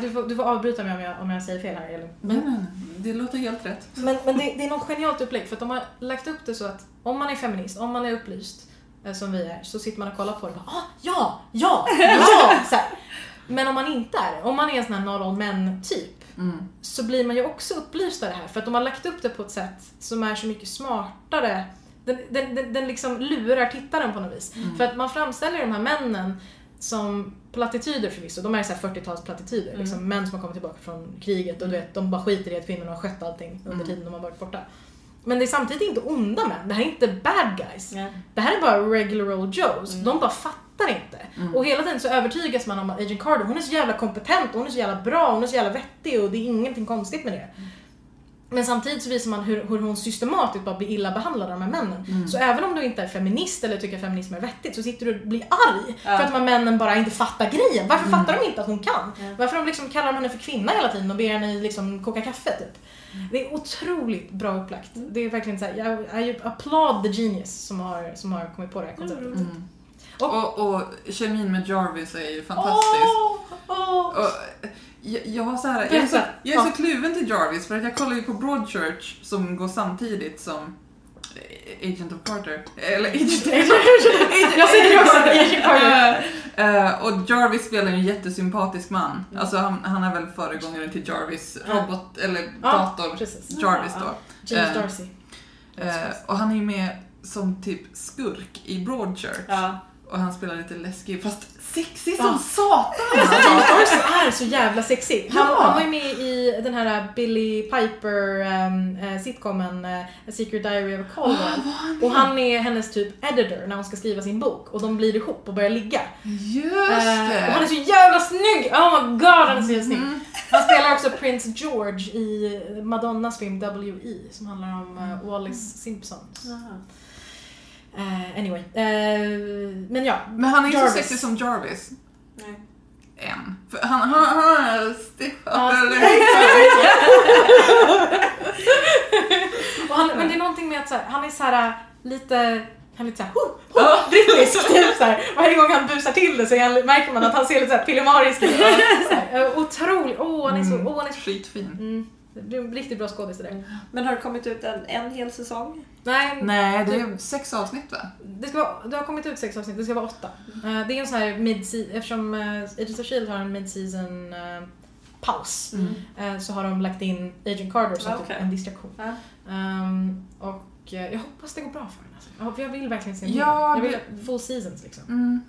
Du får, du får avbryta mig om jag, om jag säger fel här Elin. Men, men, det låter helt rätt. Men, men det, det är något genialt upplägg för att de har lagt upp det så att om man är feminist, om man är upplyst eh, som vi är, så sitter man och kollar på det och bara ah, ja, ja, ja! Så här. Men om man inte är det, om man är en sån här not all men typ, Mm. så blir man ju också upplyst av det här för att de har lagt upp det på ett sätt som är så mycket smartare. Den, den, den, den liksom lurar tittaren på något vis. Mm. För att man framställer de här männen som plattityder förvisso, de är så här 40-talsplattityder. Mm. Liksom män som har kommit tillbaka från kriget och du vet, de bara skiter i att kvinnorna har skött allting under Mm. tiden de har varit borta. Men det är samtidigt inte onda män, det här är inte bad guys. Ja. Det här är bara regular old Joes. Mm. De bara fattar inte. Mm. Och hela tiden så övertygas man om att Agent Carter, hon är så jävla kompetent, hon är så jävla bra, hon är så jävla vettig och det är ingenting konstigt med det. Men samtidigt så visar man hur, hur hon systematiskt bara blir illa behandlad av de här männen. Mm. Så även om du inte är feminist eller tycker att feminism är vettigt så sitter du och blir arg Ja. för att de här männen bara inte fattar grejen. Varför Mm. fattar de inte att hon kan? Ja. Varför de liksom kallar de henne för kvinna hela tiden och ber henne liksom koka kaffe typ. Det är otroligt bra upplagt. Det är verkligen såhär, jag, I applaud the genius som har, som har kommit på det här konceptet. Mm. Och- Och, och kemin med Jarvis är ju fantastisk. Åh, åh. Och, jag, jag, så här, jag är, så, jag är så kluven till Jarvis för att jag kollar ju på Broadchurch som går samtidigt som eh, Agent of Carter. Eller Agent Jag säger också, Agent Carter. Eh, och Jarvis spelar en jättesympatisk man. Mm. Alltså han, han är väl föregångaren till Jarvis Ja. robot, eller Ja, dator Precis. Jarvis Ja, då. James Eh, Darcy. Eh, och han är ju med som typ skurk i Broadchurch. Ja. Och han spelar lite läskig fast sexig som satan! James Darcy är så jävla sexig. Han, Ja. han var ju med i den här Billy Piper um, uh, sitcomen uh, A Secret Diary of a vad han Och han är hennes typ editor när hon ska skriva sin bok och de blir ihop och börjar ligga. Just Eh, och han är det! så jävla snygg! Oh my god han är så jävla snygg! Mm. Han spelar också Prince George i Madonnas film W.E. som handlar om Wallis Simpson. Jaha. Eh, anyway. Eh, men ja. Men han är inte så sexig som Jarvis. Nej. Än. För han han- han stiff han, men det är någonting med att så här, han är så här lite han är lite såhär, ho, ho, brittisk typ såhär. Varje gång han busar till det så han, märker man att han ser lite såhär pillemarisk ut. Så eh, Otrolig, åh han är så, Mm. åh han är så Skitfin. mm, Det är en riktigt bra skådis det där. Men har det kommit ut en, en hel säsong? Nej, Nej, det är sex avsnitt va? det, ska vara, det har kommit ut sex avsnitt, det ska vara åtta. Eh, det är en sån här mid eftersom uh, Agents of Shield har en mid-season eh, paus. Mm. så har de lagt in Agent Carter som Ah, typ okej. en distraktion. Ja. Ehm, och jag hoppas det går bra för den. Alltså. Jag, vill verkligen se mer. Ja, jag vill det- full seasons liksom. Mm.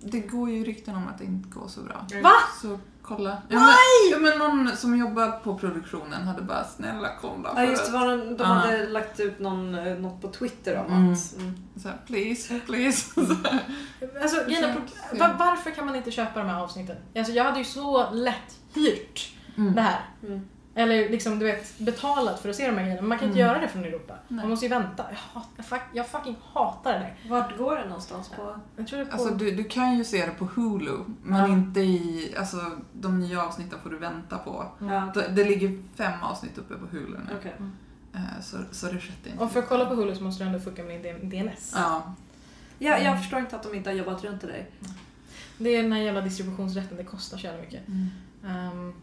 Det går ju rykten om att det inte går så bra. Va? Så kolla. Ja, men, ja, men någon som jobbar på produktionen hade bara snälla kolla. Ja just det, var de, de hade lagt ut någon, eh, något på Twitter om Mm. att... Mm. Så här, please, please. Alltså, grejen är, pro- va- varför kan man inte köpa de här avsnitten? Alltså, jag hade ju så lätt hyrt Mm. det här. Mm. Eller liksom, du vet, betalat för att se de här grejerna. Men man kan inte Mm. göra det från Europa. Nej. Man måste ju vänta. Jag, hat, jag, fuck, jag fucking hatar det där. Vart går det någonstans på? Jag tror det på... Alltså du, du kan ju se det på Hulu, men Ja. inte i, alltså de nya avsnitten får du vänta på. Ja. Det, det ligger fem avsnitt uppe på Hulu nu, Okej. Eh, så, så det skötte inte. och för att kolla på Hulu så måste du ändå fucka med din DNS. Ja. Ja, Mm. jag förstår inte att de inte har jobbat runt det där. Det är den här jävla distributionsrätten, det kostar så jävla mycket. Mm. Um,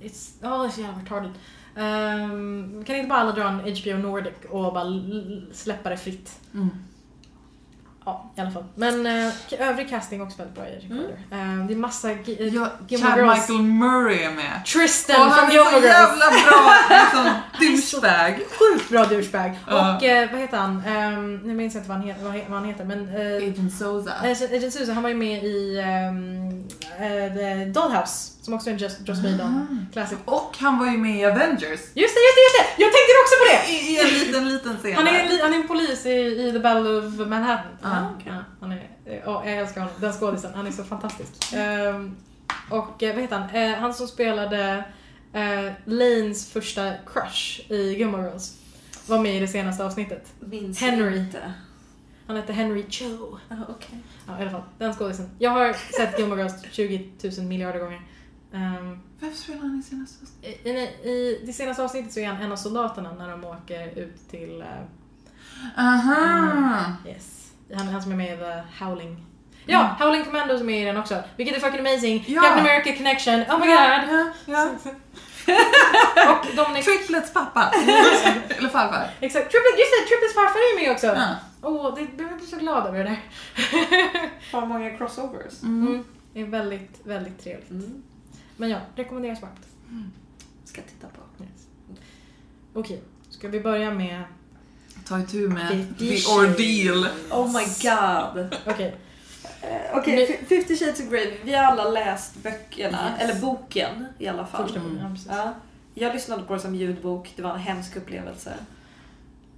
it's, oh, det är så jävla retarded. Um, kan inte bara alla dra en HBO Nordic och bara släppa det fritt? Mm. Ja, i alla fall. Men uh, övrig casting är också väldigt bra i Eric Mm. Um, det är massa gi- uh, Ja, Gilmore Chad Girls. Michael Murray är med. Tristan Och från han är Gilmore så Girls. jävla bra liksom, douchebag. Sjukt bra douchebag. Ja. Och eh, vad heter han? Um, nu minns jag inte vad han, he- vad han heter men uh, Agent Sosa. Agent Agent Susan, han var ju med i um, uh, The Dollhouse som också är en Just, Joss Whedon classic. Och han var ju med i Avengers. Just det, just det, just det! Jag tänkte också på det! I, i en liten, liten scen Han är, han är en polis i, i The Battle of Manhattan. Ah, okej. Ja, han är, ja, jag älskar honom, den skådisen. Han är så fantastisk. Ehm, och eh, vad heter han? Eh, han som spelade eh, Lanes första crush i Gilmore Girls var med i det senaste avsnittet. Minns Henry. inte. Han hette Henry Cho. Ja, okej. Ja, i alla fall. Den skådisen. Jag har sett Gilmore Girls 20 000 miljarder gånger. Um, Vem spelar han i senaste i, i, I det senaste avsnittet så är han en av soldaterna när de åker ut till... eh, Aha! Yes. Han, han som är med i The Howling. Ja, Mm. Howling Commandos är med i den också. Vilket är fucking amazing. Ja. Captain America connection. Oh my god. Ja, ja. Och Dominic... Triplets pappa. Eller farfar. Exakt. Triplet, just det, Triplets farfar är med också. Ja. Åh, det, jag blir så glad över det där. Har många crossovers. Mm. Mm. Det är väldigt, väldigt trevligt. Mm. Men ja, rekommenderas varmt. Ska titta på. Yes. Okej, ska vi börja med... Ta itu med Fifty the ordeal. Oh my god. Okej. Eh, Okej, Nu- F- 50 shades of Grey. Vi har alla läst böckerna, Yes. eller boken i alla fall. Första Mm. ja. Ja. Jag lyssnade på det som ljudbok, det var en hemsk upplevelse.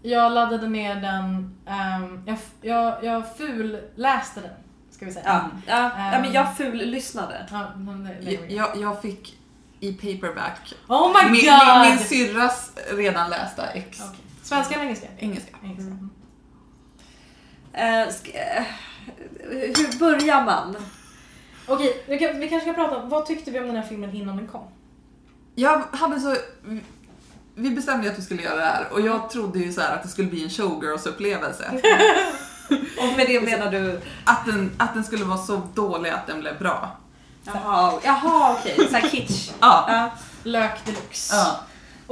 Jag laddade ner den... ehm, jag, jag, jag fulläste den, ska vi säga. Ja, ja, ja Um. men jag ful-lyssnade. Ja, Jag, jag, fick i paperback. Oh my Min, god! min, min syrras redan lästa ex. Okej. Svenska eller engelska? Engelska. Engelska. Ska, eh, hur börjar man? Okej, vi, kan, vi kanske ska prata om vad tyckte vi om den här filmen innan den kom? Jag hade så... Vi bestämde ju att vi skulle göra det här och jag trodde ju så här att det skulle bli en showgirls-upplevelse. Och med det menar du? Att den, att den skulle vara så dålig att den blev bra. Jaha, jaha okej, såhär kitsch. Ja. Ja. Lök deluxe. ja.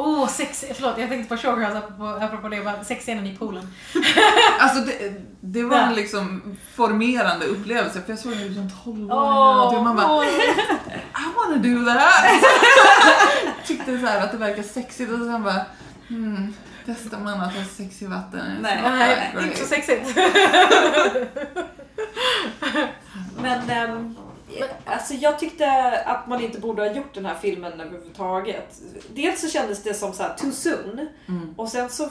Åh, oh, sex... Förlåt, jag tänkte på Showgirls apropå, apropå det. bara Sexscenen i poolen. Alltså det, det var en liksom formerande upplevelse för jag såg den som 12 år och man bara åh. I wanna do that! Tyckte så här att det verkar sexigt och sen bara hmm, testar man att ha sex i vatten? Nej. Nej, Great. inte så sexigt. Men alltså jag tyckte att man inte borde ha gjort den här filmen överhuvudtaget. Dels så kändes det som så här too soon Mm. och sen så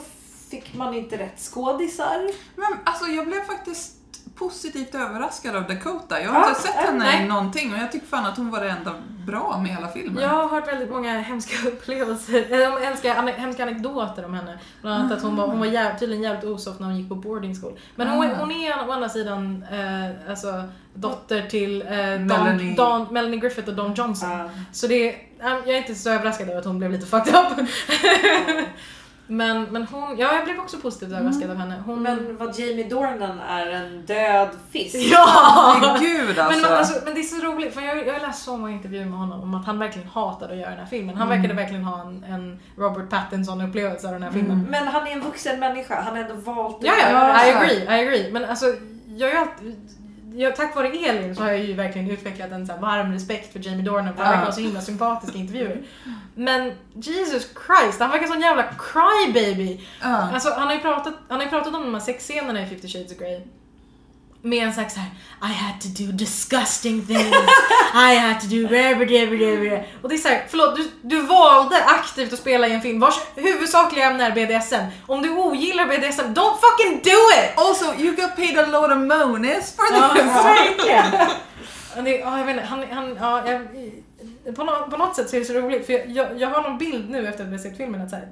fick man inte rätt skådisar. Men alltså jag blev faktiskt positivt överraskad av Dakota. Jag har Ja, inte sett henne nej. i någonting och jag tycker fan att hon var det enda bra med hela filmen. Jag har hört väldigt många hemska upplevelser, eller hemska, hemska anekdoter om henne. Bland annat att hon var, hon var jäv, tydligen jävligt osoft när hon gick på boarding school. Men hon, Ah. hon är å andra sidan eh, alltså, dotter till eh, Don, Melanie. Don, Melanie Griffith och Don Johnson. Ja. Så det, eh, jag är inte så överraskad över att hon blev lite fucked up. men, men hon, ja, jag blev också positivt överraskad av henne. Hon, Men vad Jamie Dornan är en död fisk. Ja! Men gud alltså. Men, alltså, men det är så roligt, för jag, jag har läst så många intervjuer med honom om att han verkligen hatade att göra den här filmen. Han Mm. verkade verkligen ha en, en Robert Pattinson-upplevelse av den här filmen. Mm. Men han är en vuxen människa, han har ändå valt att Ja, ja, I agree, I agree. Men alltså, jag har ju alltid, jag, tack vare Elin så har jag ju verkligen utvecklat en så varm respekt för Jamie Dornan för han verkar ha så himla sympatiska intervjuer. Men Jesus Christ, han verkar som en jävla crybaby. Ja. Alltså, han har ju pratat, han har ju pratat om de här sexscenerna i 50 shades of Grey. Med en slags såhär, I had to do disgusting things, I had to do blah." Och det är såhär, förlåt, du, du valde aktivt att spela i en film vars huvudsakliga ämne är BDSM. Om du ogillar BDSM, don't fucking do it! Also, you got paid a load of monies for Ja, this. verkligen! Ja, det- ja, jag vet inte, han, han, ja, jag, på, nå- på något sätt så är det så roligt, för jag, jag, jag har någon bild nu efter att vi sett filmen att så här,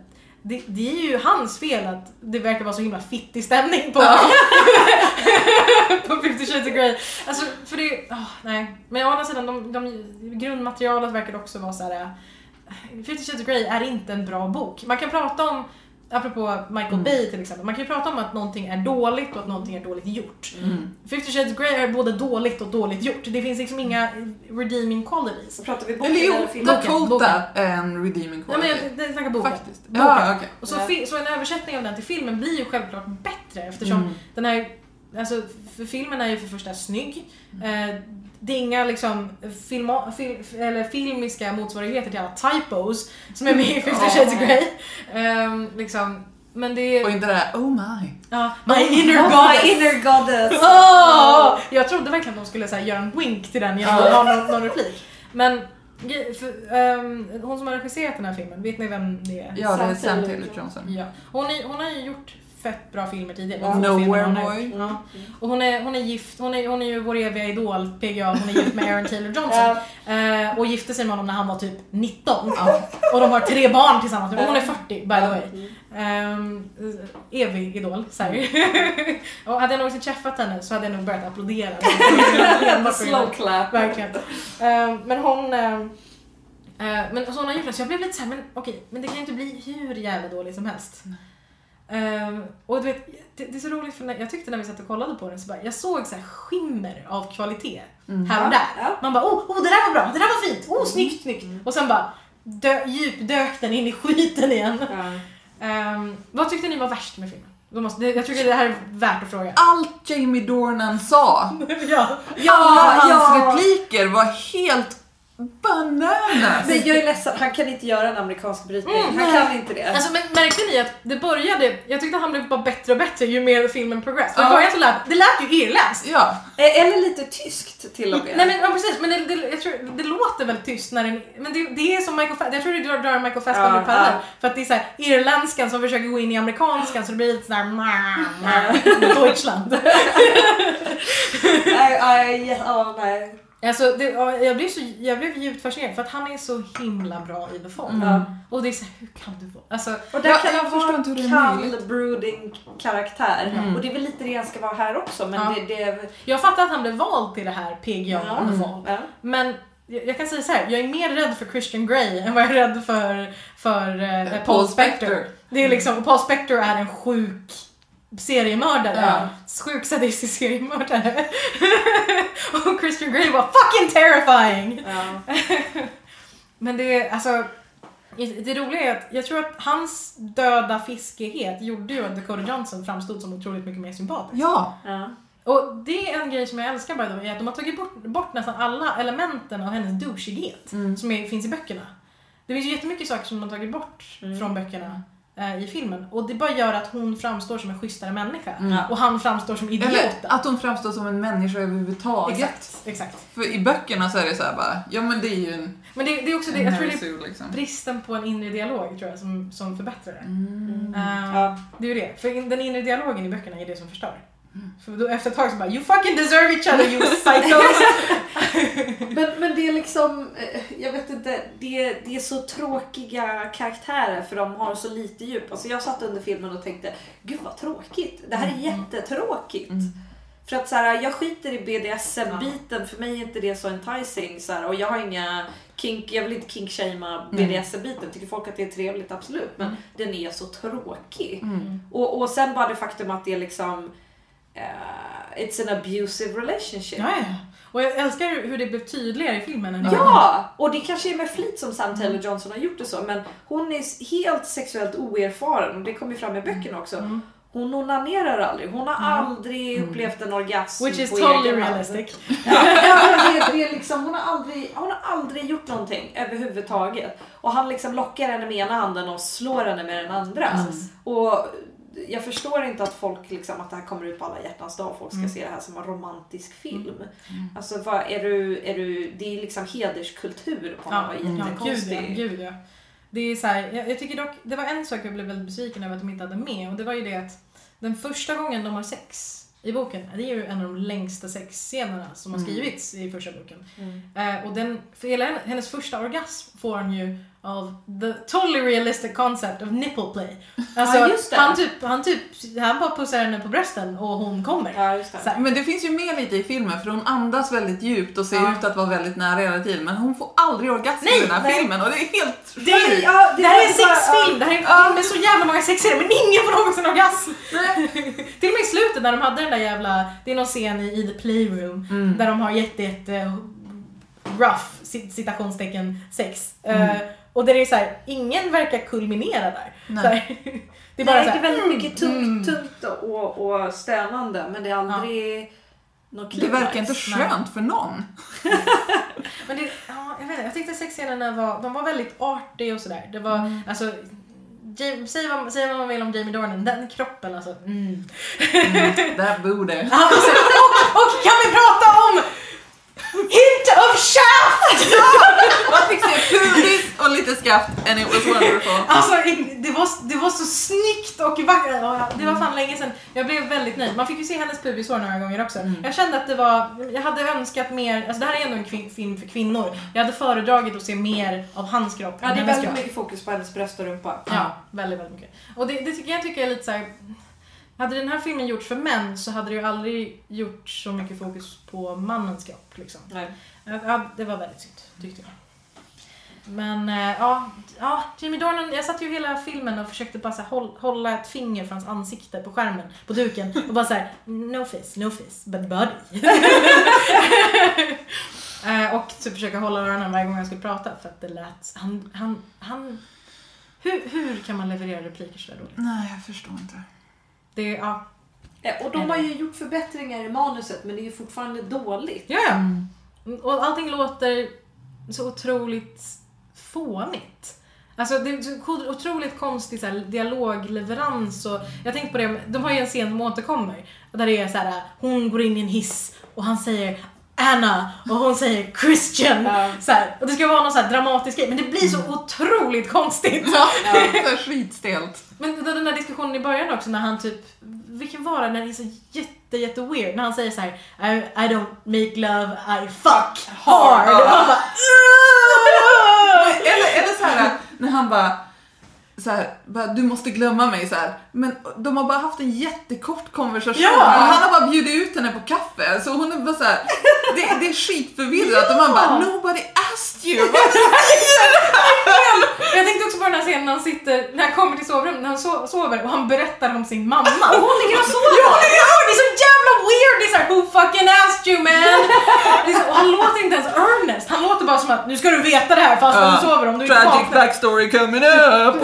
det, det är ju hans fel att det verkar vara så himla fittig stämning på, på 50 shades of Grey. Alltså, för det, åh, nej. Men å andra sidan, de, de, grundmaterialet verkar också vara så här. eh, 50 shades of Grey är inte en bra bok. Man kan prata om, apropå Michael Mm. Bay till exempel, man kan ju prata om att någonting är dåligt och att någonting är dåligt gjort. Mm. 50 shades Grey är både dåligt och dåligt gjort. Det finns liksom inga redeeming qualities. Pratar vi boken Eller jo, filmen? boken, boken. Dakota är en redeeming Nej men quality. jag, snackar boken. Faktiskt. Boken. Ja, okej. Och så, Ja. så en översättning av den till filmen blir ju självklart bättre eftersom Mm. den här, alltså för filmen är ju för första snygg. Eh, det är inga liksom filma, fil, eller filmiska motsvarigheter till alla typos som är med i 50 Ja. shades of Grey. Ehm, liksom, men det Och är... inte det där oh my. Ja, my inner Oh, goddess! my inner goddess! Åh! Jag trodde verkligen att de skulle så här, göra en wink till den genom att ha någon, någon replik. Men för, ehm, hon som har regisserat den här filmen, vet ni vem det är? Ja, det är Sam Taylor Taylor Johnson. Ja. Hon, är, hon har ju gjort fett bra filmer tidigare. Ja. De få filmer Nowhere hon har Boy. Ja. Och hon är, hon är gift, hon är, hon är ju vår eviga idol, PGA, hon är gift med Aaron Taylor Johnson. Ja. Eh, och gifte sig med honom när han var typ 19. Ja. Och de har tre barn tillsammans. Och hon är 40 by the way. Mm. Um, evig idol, så här. och hade jag någonsin träffat henne så hade jag nog börjat applådera. Slow clap. Verkligen. Ehm, men hon... ehm, eh, men så hon har gjort det, så jag blev lite såhär, men okej, men det kan ju inte bli hur jävla dåligt som helst. Ehm, och du vet, det, det är så roligt för när, jag tyckte när vi satt och kollade på den så bara, jag såg så här skimmer av kvalitet Mm. här och där. Ja. Man bara, oh, oh det där var bra, det där var fint, oh snyggt, snyggt. Och sen bara dö, djupdök den in i skiten igen. Ja. Ehm, vad tyckte ni var värst med filmen? Måste, jag tycker det här är värt att fråga. Allt Jamie Dornan sa, ja. alla hans ja. repliker var helt bananas. Men jag är ledsen, han kan inte göra en amerikansk brytning. Mm, han kan inte det. Alltså men märkte ni att det började, jag tyckte han blev bara bättre och bättre ju mer filmen. För i Ja. början så lät, det lät ju irländskt. Ja, Eh, Eller lite tyskt till och med. Nej men ja, precis, men det, det, tror, det låter väldigt tyst när den, men det, det är som Michael Fassbender, jag tror det drar, drar Michael Fassbender Ja, parallell. ja. För att det är såhär irländskan som försöker gå in i amerikanskan så det blir lite sådär Deutschland. Nej, nej, ja, nej. Alltså, det, ja, jag, blev så, jag blev djupt fascinerad för att han är så himla bra i The Fall. Mm. Och det är såhär, hur kan du vara... Alltså, Och där Ja, kan jag han vara inte hur det är kall, brooding karaktär. Mm. Och det är väl lite det han ska vara här också. Men Ja. det, det... jag fattar att han blev vald till det här PGA Ja. The Fall. Ja. Men jag, jag kan säga så här, jag är mer rädd för Christian Grey än vad jag är rädd för, för eh, Paul, Paul Spector. Spector. Det är liksom, och Paul Spector är en sjuk seriemördare. Ja. Sjuk sadistisk seriemördare. och Christian Grey var fucking terrifying! Ja. Men det är alltså det roliga är att jag tror att hans döda fiskighet gjorde ju att Dakota Johnson framstod som otroligt mycket mer sympatisk. ja. Ja. Och det är en grej som jag älskar by the way, att de har tagit bort, bort nästan alla elementen av hennes douchighet Mm. som är, finns i böckerna. Det finns ju jättemycket saker som de har tagit bort Mm. från böckerna i filmen och det bara gör att hon framstår som en schysstare människa Mm. och han framstår som idioten. Eller att hon framstår som en människa överhuvudtaget. Exakt, exakt. För i böckerna så är det så här bara, ja men det är ju en, Men det, det är också det, jag tror det är liksom. bristen på en inre dialog tror jag som, som förbättrar det. Mm. Eh, Ja. Det är ju det, för den inre dialogen i böckerna är det som förstör. Mm. För då, efter ett tag så bara you fucking deserve each other you psychos! Men, men det är liksom, eh, jag vet inte, det, det är så tråkiga karaktärer för de har så lite djup. Alltså jag satt under filmen och tänkte, gud vad tråkigt. Det här är jättetråkigt. Mm. För att så här, jag skiter i BDSM-biten, för mig är inte det så enticing. Så här, och jag har inga kink, jag vill inte kinkshamea BDSM-biten. Tycker folk att det är trevligt, absolut. Men Mm. den är så tråkig. Mm. Och, och sen bara det faktum att det är liksom, eh, it's an abusive relationship. ja, ja. Och jag älskar hur det blev tydligare i filmen. Än Ja! Och det kanske är med flit som Sam Taylor Johnson har gjort det så, men hon är helt sexuellt oerfaren och det kommer ju fram i böckerna också. Mm. Hon onanerar aldrig, hon har Mm. aldrig upplevt en orgasm Which is på totally egen realistic. Ja, ja, det, det är liksom, hon, har aldrig, hon har aldrig gjort någonting överhuvudtaget. Och han liksom lockar henne med ena handen och slår henne med den andra. Mm. Och jag förstår inte att folk liksom, att det här kommer ut på alla hjärtans dag och folk ska Mm. se det här som en romantisk film. Mm. Alltså vad, är du, är du, det är liksom hederskultur på något ja, gud ja, jättekonstigt. gud ja. Det är så här, jag, jag tycker dock, det var en sak jag blev väldigt besviken över att de inte hade med och det var ju det att den första gången de har sex i boken, det är ju en av de längsta sexscenerna som har Mm. skrivits i första boken. Mm. Eh, och den, för hela henne- hennes första orgasm får hon ju av the totally realistic concept of nipple play. Alltså, Ja, just det. han typ, han typ, han bara pussar henne på brösten och hon kommer. Ja, det. Men det finns ju med lite i filmen för hon andas väldigt djupt och ser Ja. ut att vara väldigt nära hela tiden men hon får aldrig orgasm Nej, i den här nej. filmen och det är helt Det, är. Ja, det här är en sexfilm, det här är en film med så jävla många sexscener men ingen får någonsin orgasm. Till och med i slutet när de hade den där jävla, det är någon scen i, i the playroom Mm. där de har jätte, jätte rough cit- citationstecken sex. Mm. Eh, och där det är så här, ingen verkar kulminera där. Nej. Så här, det är bara Nej, så det är här, väldigt mycket tungt, mm. tungt och, och stönande men det är aldrig något Det verkar inte skönt för någon. Men det, ja, jag vet inte, jag tyckte sexscenerna var, de var väldigt arty och sådär. Det var, Mm. alltså, Jam- säg, vad, säg vad man vill om Jamie Dornan, den kroppen alltså. Mm. Mm, det. Ja, alltså, och, och kan vi prata om Hint of Shaft! Man fick se pubis och lite skaft and it was wonderful. Alltså det var, det var så snyggt och vackert. Det var fan länge sedan. Jag blev väldigt nöjd. Man fick ju se hennes pubishår några gånger också. Mm. Jag kände att det var, jag hade önskat mer, alltså det här är ändå en kvin, film för kvinnor. Jag hade föredragit att se mer av hans kropp Ja, det är väldigt mycket fokus på hennes bröst och rumpa. Ja, väldigt, väldigt mycket. Och det, det tycker jag tycker är lite så här. Hade den här filmen gjorts för män så hade det ju aldrig gjort så mycket fokus på mannens kropp. Liksom. Nej. Ja, det var väldigt synd, tyckte jag. Men eh, ja, ja, Jamie Dornan, jag satt ju hela filmen och försökte bara så här, håll, hålla ett finger för hans ansikte på skärmen, på duken och bara såhär, no face, no face, but body. eh, och typ försöka hålla öronen varje gång jag skulle prata för att det lät, han, han, han hur, hur kan man leverera repliker sådär dåligt? Nej, jag förstår inte. Det, ja, Eh, Och de har ju gjort förbättringar i manuset men det är ju fortfarande dåligt. ja. Mm. Och allting låter så otroligt fånigt. Alltså det är otroligt konstig så här, dialogleverans och jag tänkte på det, de har ju en scen som återkommer där det är så här, hon går in i en hiss och han säger Anna och hon säger Christian. Ja. Så här, och det ska vara någon så dramatisk grej men det blir så otroligt konstigt. Ja, så här skitstelt. Men den där diskussionen i början också när han typ, vilken var det när det är så jätte jätte weird när han säger så här I, I don't make love, I fuck hard. Och man bara! Eller, eller så här när han bara så här, bara, du måste glömma mig så här. Men de har bara haft en jättekort konversation Ja. och han har bara bjudit ut henne på kaffe så hon är bara så här, det, det är skitförvirrat och man bara nobody asked you. Jag tänkte också på den här scenen när han sitter, när han kommer till sovrummet, när han so- sover och han berättar om sin mamma. Och hon ligger och sover! Ja, hon ligger och sover! Det är så jävla weird! Det är såhär, who fucking asked you man? Så, och han låter inte ens earnest, han låter bara som att nu ska du veta det här fast Ja. du sover om du inte Tragic vaknar. backstory coming up.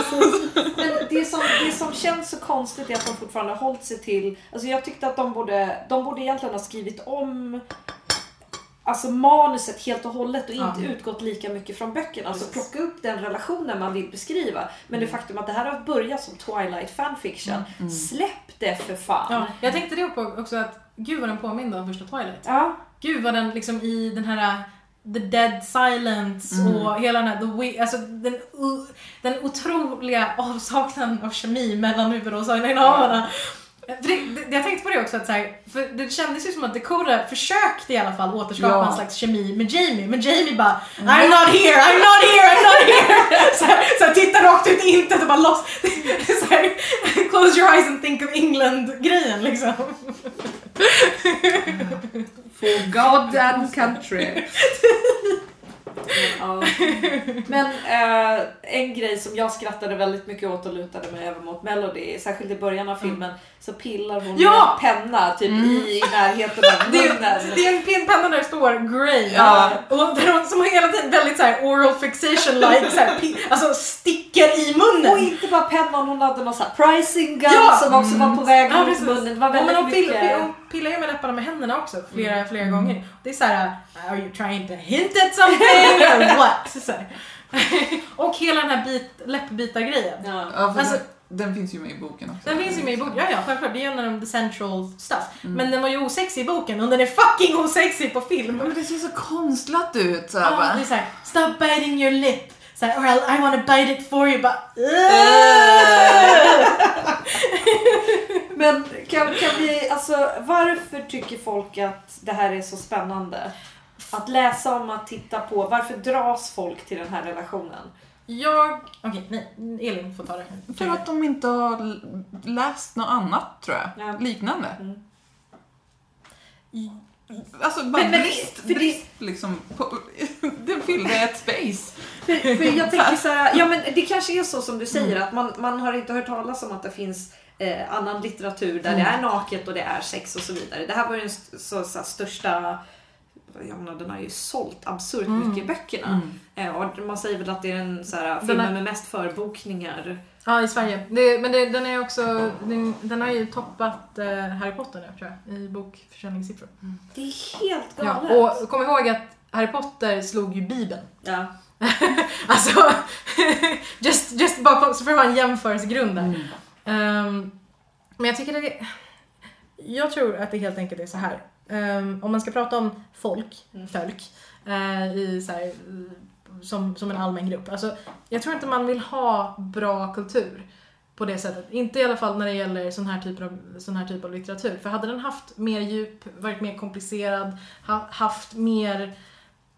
Men det som, det som känns så konstigt är att de fortfarande har hållit sig till... Alltså jag tyckte att de borde, de borde egentligen ha skrivit om Alltså manuset helt och hållet och inte Ja. utgått lika mycket från böckerna. Alltså Precis. plocka upp den relationen man vill beskriva. Men det faktum att det här har börjat som Twilight fanfiction. Släpp det för fan. Ja, jag tänkte det på också att gud vad den påminde om första Twilight. Ja. Gud vad den liksom i den här The Dead Silence och hela den här, the, wi- alltså den, o- den otroliga avsaknaden av kemi mellan huvudrollsinnehavarna. För det, det, jag tänkte på det också, att så här, för det kändes ju som att Dakota försökte i alla fall återskapa Ja. en slags kemi med Jamie, men Jamie bara I'm not here, I'm not here, I'm not here! Så här, så här, tittar rakt ut i intet och bara loss. Så här, close your eyes and think of England-grejen liksom. For God and country. Ja. Men eh, en grej som jag skrattade väldigt mycket åt och lutade mig över mot Melody, särskilt i början av filmen, så pillar hon Ja! med en penna typ i, i närheten av Det munnen. är, det är en pinpenna där det står Grey. Ja. Och där hon, som hela tiden väldigt så här oral fixation like, så här, alltså sticker i munnen. Och inte bara pennan, hon hade någon här pricing gun Ja! som också var på väg Ja, mot munnen. Det var Ja, väldigt men hon, pill, mycket... hon pillar ju med läpparna med händerna också flera, flera gånger. Det är så här: are you trying to hint at something or what? Så och hela den här bit, läppbitargrejen. Ja. Ja, Alltså- den, finns ju med i boken också. Den finns ju med i boken, ja ja självklart, det är en av de central stuff. Mm. Men den var ju osexig i boken och den är fucking osexig på film. Men det ser så konstlat ut. Så här, bara. det är såhär, stop biting your lip. Så här, or I'll, I wanna bite it for you. Bara. Men kan, kan vi, alltså varför tycker folk att det här är så spännande? Att läsa om, att titta på. Varför dras folk till den här relationen? Jag... Okej, nej. Elin får ta det. För att de inte har läst något annat, tror jag. Ja. Liknande. Mm. Alltså bara Men- men- brist, för det- brist liksom. På, den fyllde ett space. För, för jag tänker så här, ja men det kanske är så som du säger att man, man har inte hört talas om att det finns eh, annan litteratur där det är naket och det är sex och så vidare. Det här var ju den så, så här, största, jag menar den har ju sålt absurt Mm. mycket böckerna. Eh, och man säger väl att det är den så här, filmen är- med mest förbokningar. Ja, i Sverige. Det, men det, den är också... Den, den har ju toppat eh, Harry Potter nu, tror jag, i bokförsäljningssiffror. Det är helt Ja, galet. och kom ihåg att Harry Potter slog ju Bibeln. Ja. Alltså, just, just bara så för att ha en jämförelsegrund där. Mm. Ehm, men jag tycker det är, Jag tror att det helt enkelt är så här. Ehm, om man ska prata om folk, Mm. folk, eh, i så här, som, som en allmän grupp. Alltså, jag tror inte man vill ha bra kultur på det sättet. Inte i alla fall när det gäller sån här typ av, sån här typ av litteratur. För hade den haft mer djup, varit mer komplicerad, ha, haft mer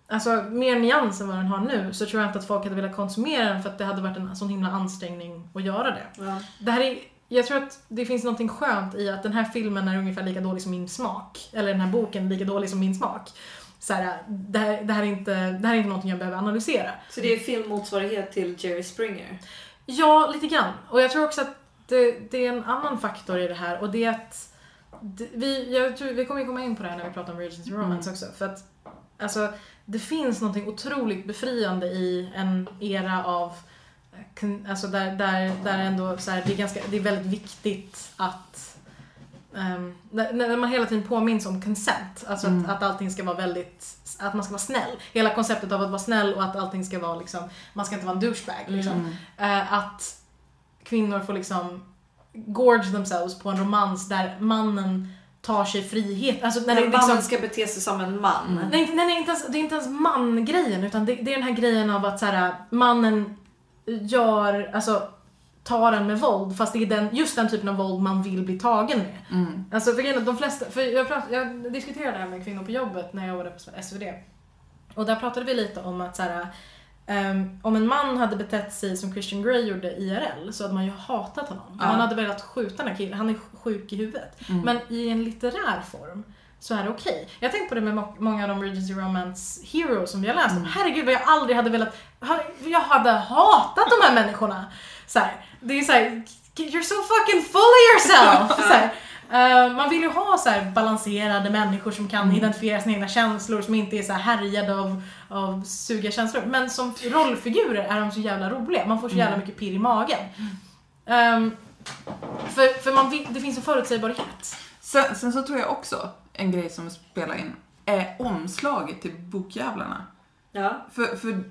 Alltså mer nyans än vad den har nu så tror jag inte att folk hade velat konsumera den för att det hade varit en sån himla ansträngning att göra det. Ja. Det här är, jag tror att det finns något skönt i att den här filmen är ungefär lika dålig som min smak. Eller den här boken är lika dålig som min smak. Så här, det, här, det, här är inte, det här är inte någonting jag behöver analysera. Så det är filmmotsvarighet till Jerry Springer. Ja, lite grann. Och jag tror också att det, det är en annan faktor i det här och det är att vi, jag tror, vi kommer ju komma in på det här när vi pratar om Regency Romance också. För att alltså, det finns något otroligt befriande i en era av Alltså där, där, där ändå så här, det, är ganska, det är väldigt viktigt att ehm, när, när man hela tiden påminns om consent, alltså Mm. att, att allting ska vara väldigt, att man ska vara snäll. Hela konceptet av att vara snäll och att allting ska vara liksom, man ska inte vara en douchebag liksom. Mm. Eh, att kvinnor får liksom gorge themselves på en romans där mannen tar sig frihet. Alltså när När det mannen liksom, ska bete sig som en man. Nej, nej, nej, inte ens, det är inte ens man-grejen utan det, det är den här grejen av att så här, mannen gör, alltså tar en med våld fast det är den, just den typen av våld man vill bli tagen med. Mm. Alltså för de flesta, för jag, prat, jag diskuterade det här med kvinnor på jobbet när jag jobbade på SvD. Och där pratade vi lite om att så här, ehm, om en man hade betett sig som Christian Grey gjorde IRL så hade man ju hatat honom. Ja. Man hade velat skjuta den här killen, han är sjuk i huvudet. Mm. Men i en litterär form så är det okej. Jag har tänkt på det med många av de Regency Romance heroes som vi har läst om. Mm. Herregud vad jag aldrig hade velat, jag hade hatat de här människorna. Så här, det är så här, you're so fucking full of yourself! så här, eh, man vill ju ha så här balanserade människor som kan Mm. identifiera sina egna känslor, som inte är så här härjade av, av suga känslor. Men som rollfigurer är de så jävla roliga, man får så jävla Mm. mycket pirr i magen. Ehm, för för man vill, det finns en förutsägbarhet. Sen, sen så tror jag också en grej som spelar in är omslaget till Bokjävlarna. Ja. För, för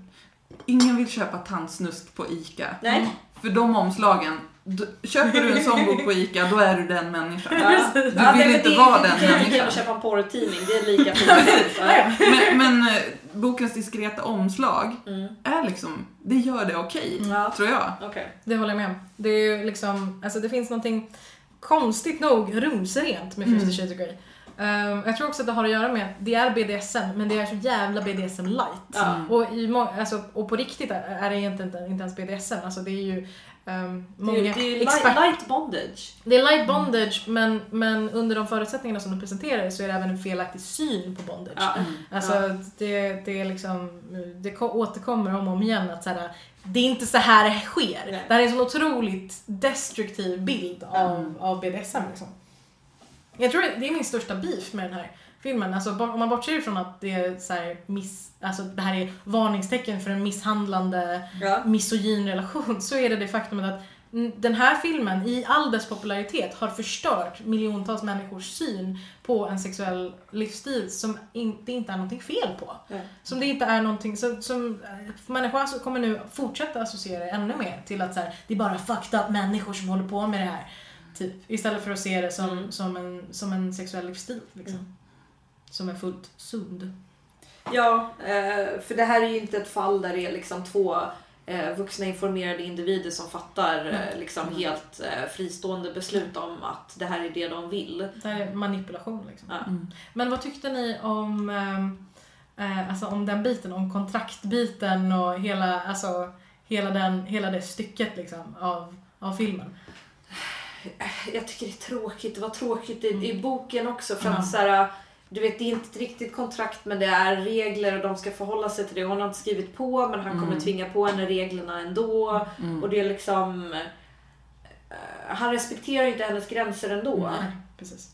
ingen vill köpa tandsnusk på ICA. Nej. För de omslagen, d- köper du en sån bok på ICA, då är du den människan. Ja. Du Ja, vill men inte det, vara det, den det är lika människan. att köpa en porrtidning, det är lika fint. Ja. Men, men eh, bokens diskreta omslag Mm. är liksom, det gör det okej, Ja. tror jag. Okej. Det håller jag med om. Det är ju liksom, alltså det finns någonting konstigt nog rumsrent med 50 Mm. Shades of Grey. Ehm, jag tror också att det har att göra med att det är BDSM, men det är så jävla BDSM light. Ja. Och, i må- alltså, och på riktigt är det egentligen inte, inte ens BDSM, alltså det är ju um, Det många är, det är expert- light, light bondage. det är light bondage, men, men under de förutsättningarna som de presenterar så är det även en felaktig syn på bondage. Ja. Alltså det, det är liksom, det ko- återkommer om och om igen att så här, det är inte så här det sker. Nej. Det här är en sån otroligt destruktiv bild av, Mm. av BDSM liksom. Jag tror det är min största beef med den här filmen. Alltså, om man bortser ifrån att det är så här miss, alltså det här är varningstecken för en misshandlande Ja. misogyn relation så är det det faktumet att mm, den här filmen i all dess popularitet har förstört miljontals människors syn på en sexuell livsstil som in, det inte är någonting fel på. Nej. Som det inte är någonting som, som eh, människor kommer nu fortsätta associera ännu mer till att så här, det är bara fucked up människor som håller på med det här. Typ, istället för att se det som, Mm. som, en, som en sexuell livsstil. Liksom. Mm. Som är fullt sund. Ja, eh, för det här är ju inte ett fall där det är liksom två eh, vuxna informerade individer som fattar eh, Mm. liksom helt eh, fristående beslut om att det här är det de vill. Det här är manipulation liksom. Ja. Mm. Men vad tyckte ni om, alltså om den biten, om kontraktbiten och hela, alltså, hela, den, hela det stycket liksom av, av filmen? Jag tycker det är tråkigt. Det var tråkigt i, i Mm. boken också. För att så här, du vet, det är inte ett riktigt kontrakt men det är regler och de ska förhålla sig till det. Hon har inte skrivit på men han kommer Mm. tvinga på henne reglerna ändå. Mm. Och det är liksom... eh, han respekterar ju inte hennes gränser ändå. Nej, precis.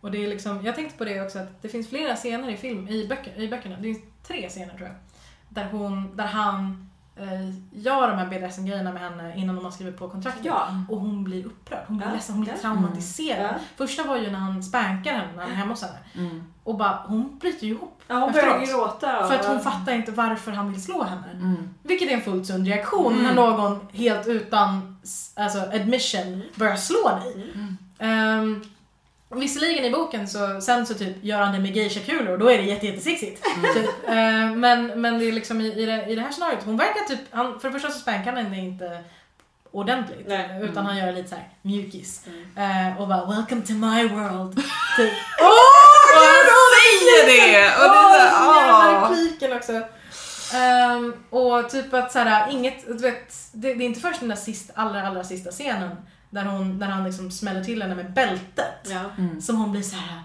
Och det är liksom, jag tänkte på det också att det finns flera scener i film, i, böcker, i böckerna, det är tre scener tror jag, där, hon, där han gör de här BDSM-grejerna med henne innan de har skrivit på kontraktet. Ja. Och hon blir upprörd, hon blir Ja, ledsen, hon blir traumatiserad. Ja. Första var ju när han spankar henne när han är hemma hos henne. Mm. Och bara, hon bryter ju ihop. Ja, hon börjar gråta. och- För att hon fattar inte varför han vill slå henne. Mm. Vilket är en fullt sund reaktion Mm. när någon helt utan alltså, admission börjar slå dig. Um, visserligen i boken så sen så typ gör han det med geisha-kulor och då är det jätte, jättesexigt. Typ. Eh, men, men det är liksom i, i, det, i det här scenariot, hon verkar typ, han, för det första så spankar han henne inte ordentligt. Nej. Utan han gör lite så här mjukis. Mm. Eh, och bara 'Welcome to my world' typ. Och han säger det! Och det är såhär, jävla ah. repliken också. Ehm, och typ att såhär, inget, du vet, det, det är inte först den där sist, allra, allra sista scenen där, hon, där han liksom smäller till henne med bältet Ja. Mm. som hon blir så här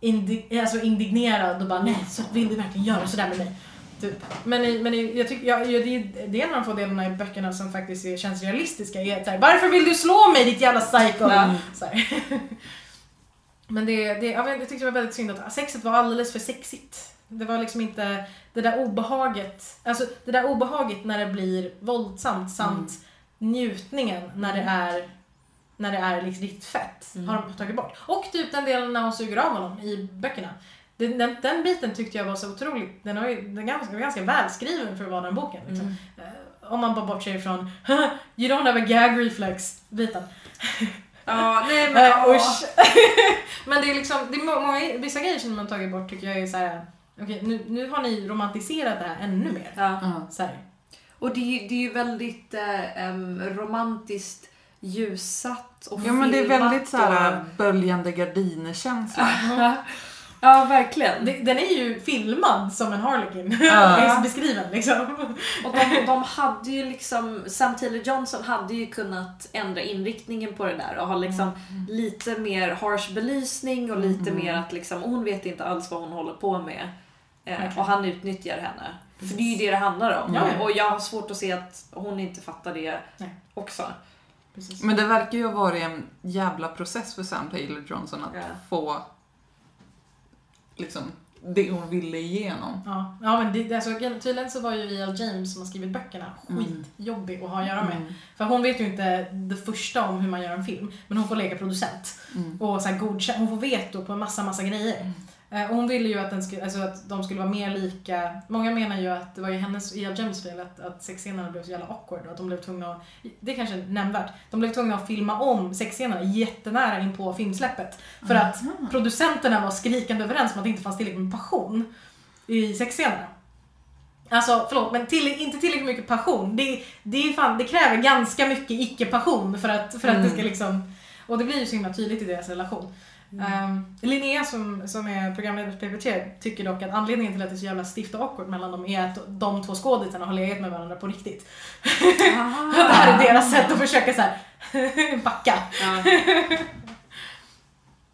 indi, alltså indignerad och bara nej, så vill du verkligen göra sådär med mig? Typ. Men, men jag tycker, ja, ja, det, är- det är en av de få delarna i böckerna som faktiskt är, känns realistiska. Är här, Varför vill du slå mig ditt jävla psycho? Här. Men det, det, jag, jag tyckte det var väldigt synd att sexet var alldeles för sexigt. Det var liksom inte det där obehaget, alltså det där obehaget när det blir våldsamt samt njutningen när det är när det är liksom riktigt fett Mm. har de tagit bort. Och typ den delen när hon suger av honom i böckerna. Den, den, den biten tyckte jag var så otroligt, den, har ju, den är ganska, ganska välskriven för att vara den boken. Liksom. Mm. Eh, Om man bara bortser ifrån you don't have a gag reflex biten. Ja, nej men... Ja. usch. Men det är liksom, det är må- många, vissa grejer som man tagit bort tycker jag är så här. okej nu, nu har ni romantiserat det här ännu mer. Ja. Ja. Så här. Och det, är ju- det är ju väldigt eh, romantiskt ljussatt och Ja men det är väldigt så här och- böljande gardiner-känsla. Ja, verkligen. Den är ju filmad som en harlequin. Ja. beskriven liksom. Och de, de hade ju liksom, Sam Taylor Johnson hade ju kunnat ändra inriktningen på det där och ha liksom lite mer harsh belysning och lite Mm. mer att liksom, hon vet inte alls vad hon håller på med. Eh, Verkligen. och han utnyttjar henne. För det är ju det det handlar om. Ja. Och jag har svårt att se att hon inte fattar det Nej. också. Precis. Men det verkar ju ha varit en jävla process för Sam Taylor Johnson att Ja. få liksom det hon ville igenom. Ja, ja men det, alltså, tydligen så var ju E.L. James som har skrivit böckerna Mm. skitjobbig att ha att göra med. Mm. För hon vet ju inte det första om hur man gör en film, men hon får leka producent. Mm. Och så här godkä- hon får veto på en massa, massa grejer. Eh, och hon ville ju att, den skulle, alltså att de skulle vara mer lika, många menar ju att det var ju hennes, E.L. James fel att, att sexscenerna blev så jävla awkward och att de blev tvungna att, det är kanske nämnvärt, de blev tvungna att filma om sexscenerna jättenära in på filmsläppet. För att Aha. producenterna var skrikande överens om att det inte fanns tillräckligt med passion i sexscenerna. Alltså förlåt, men till, inte tillräckligt mycket passion. Det, det, är fan, det kräver ganska mycket icke-passion för att, för att det Mm. ska liksom... Och det blir ju så himla tydligt i deras relation. Um, Linnea som, som är programledare för PPT tycker dock att anledningen till att det är så jävla stift och awkward mellan dem är att de två skådisarna har legat med varandra på riktigt. det här är deras sätt att försöka så backa. Ja.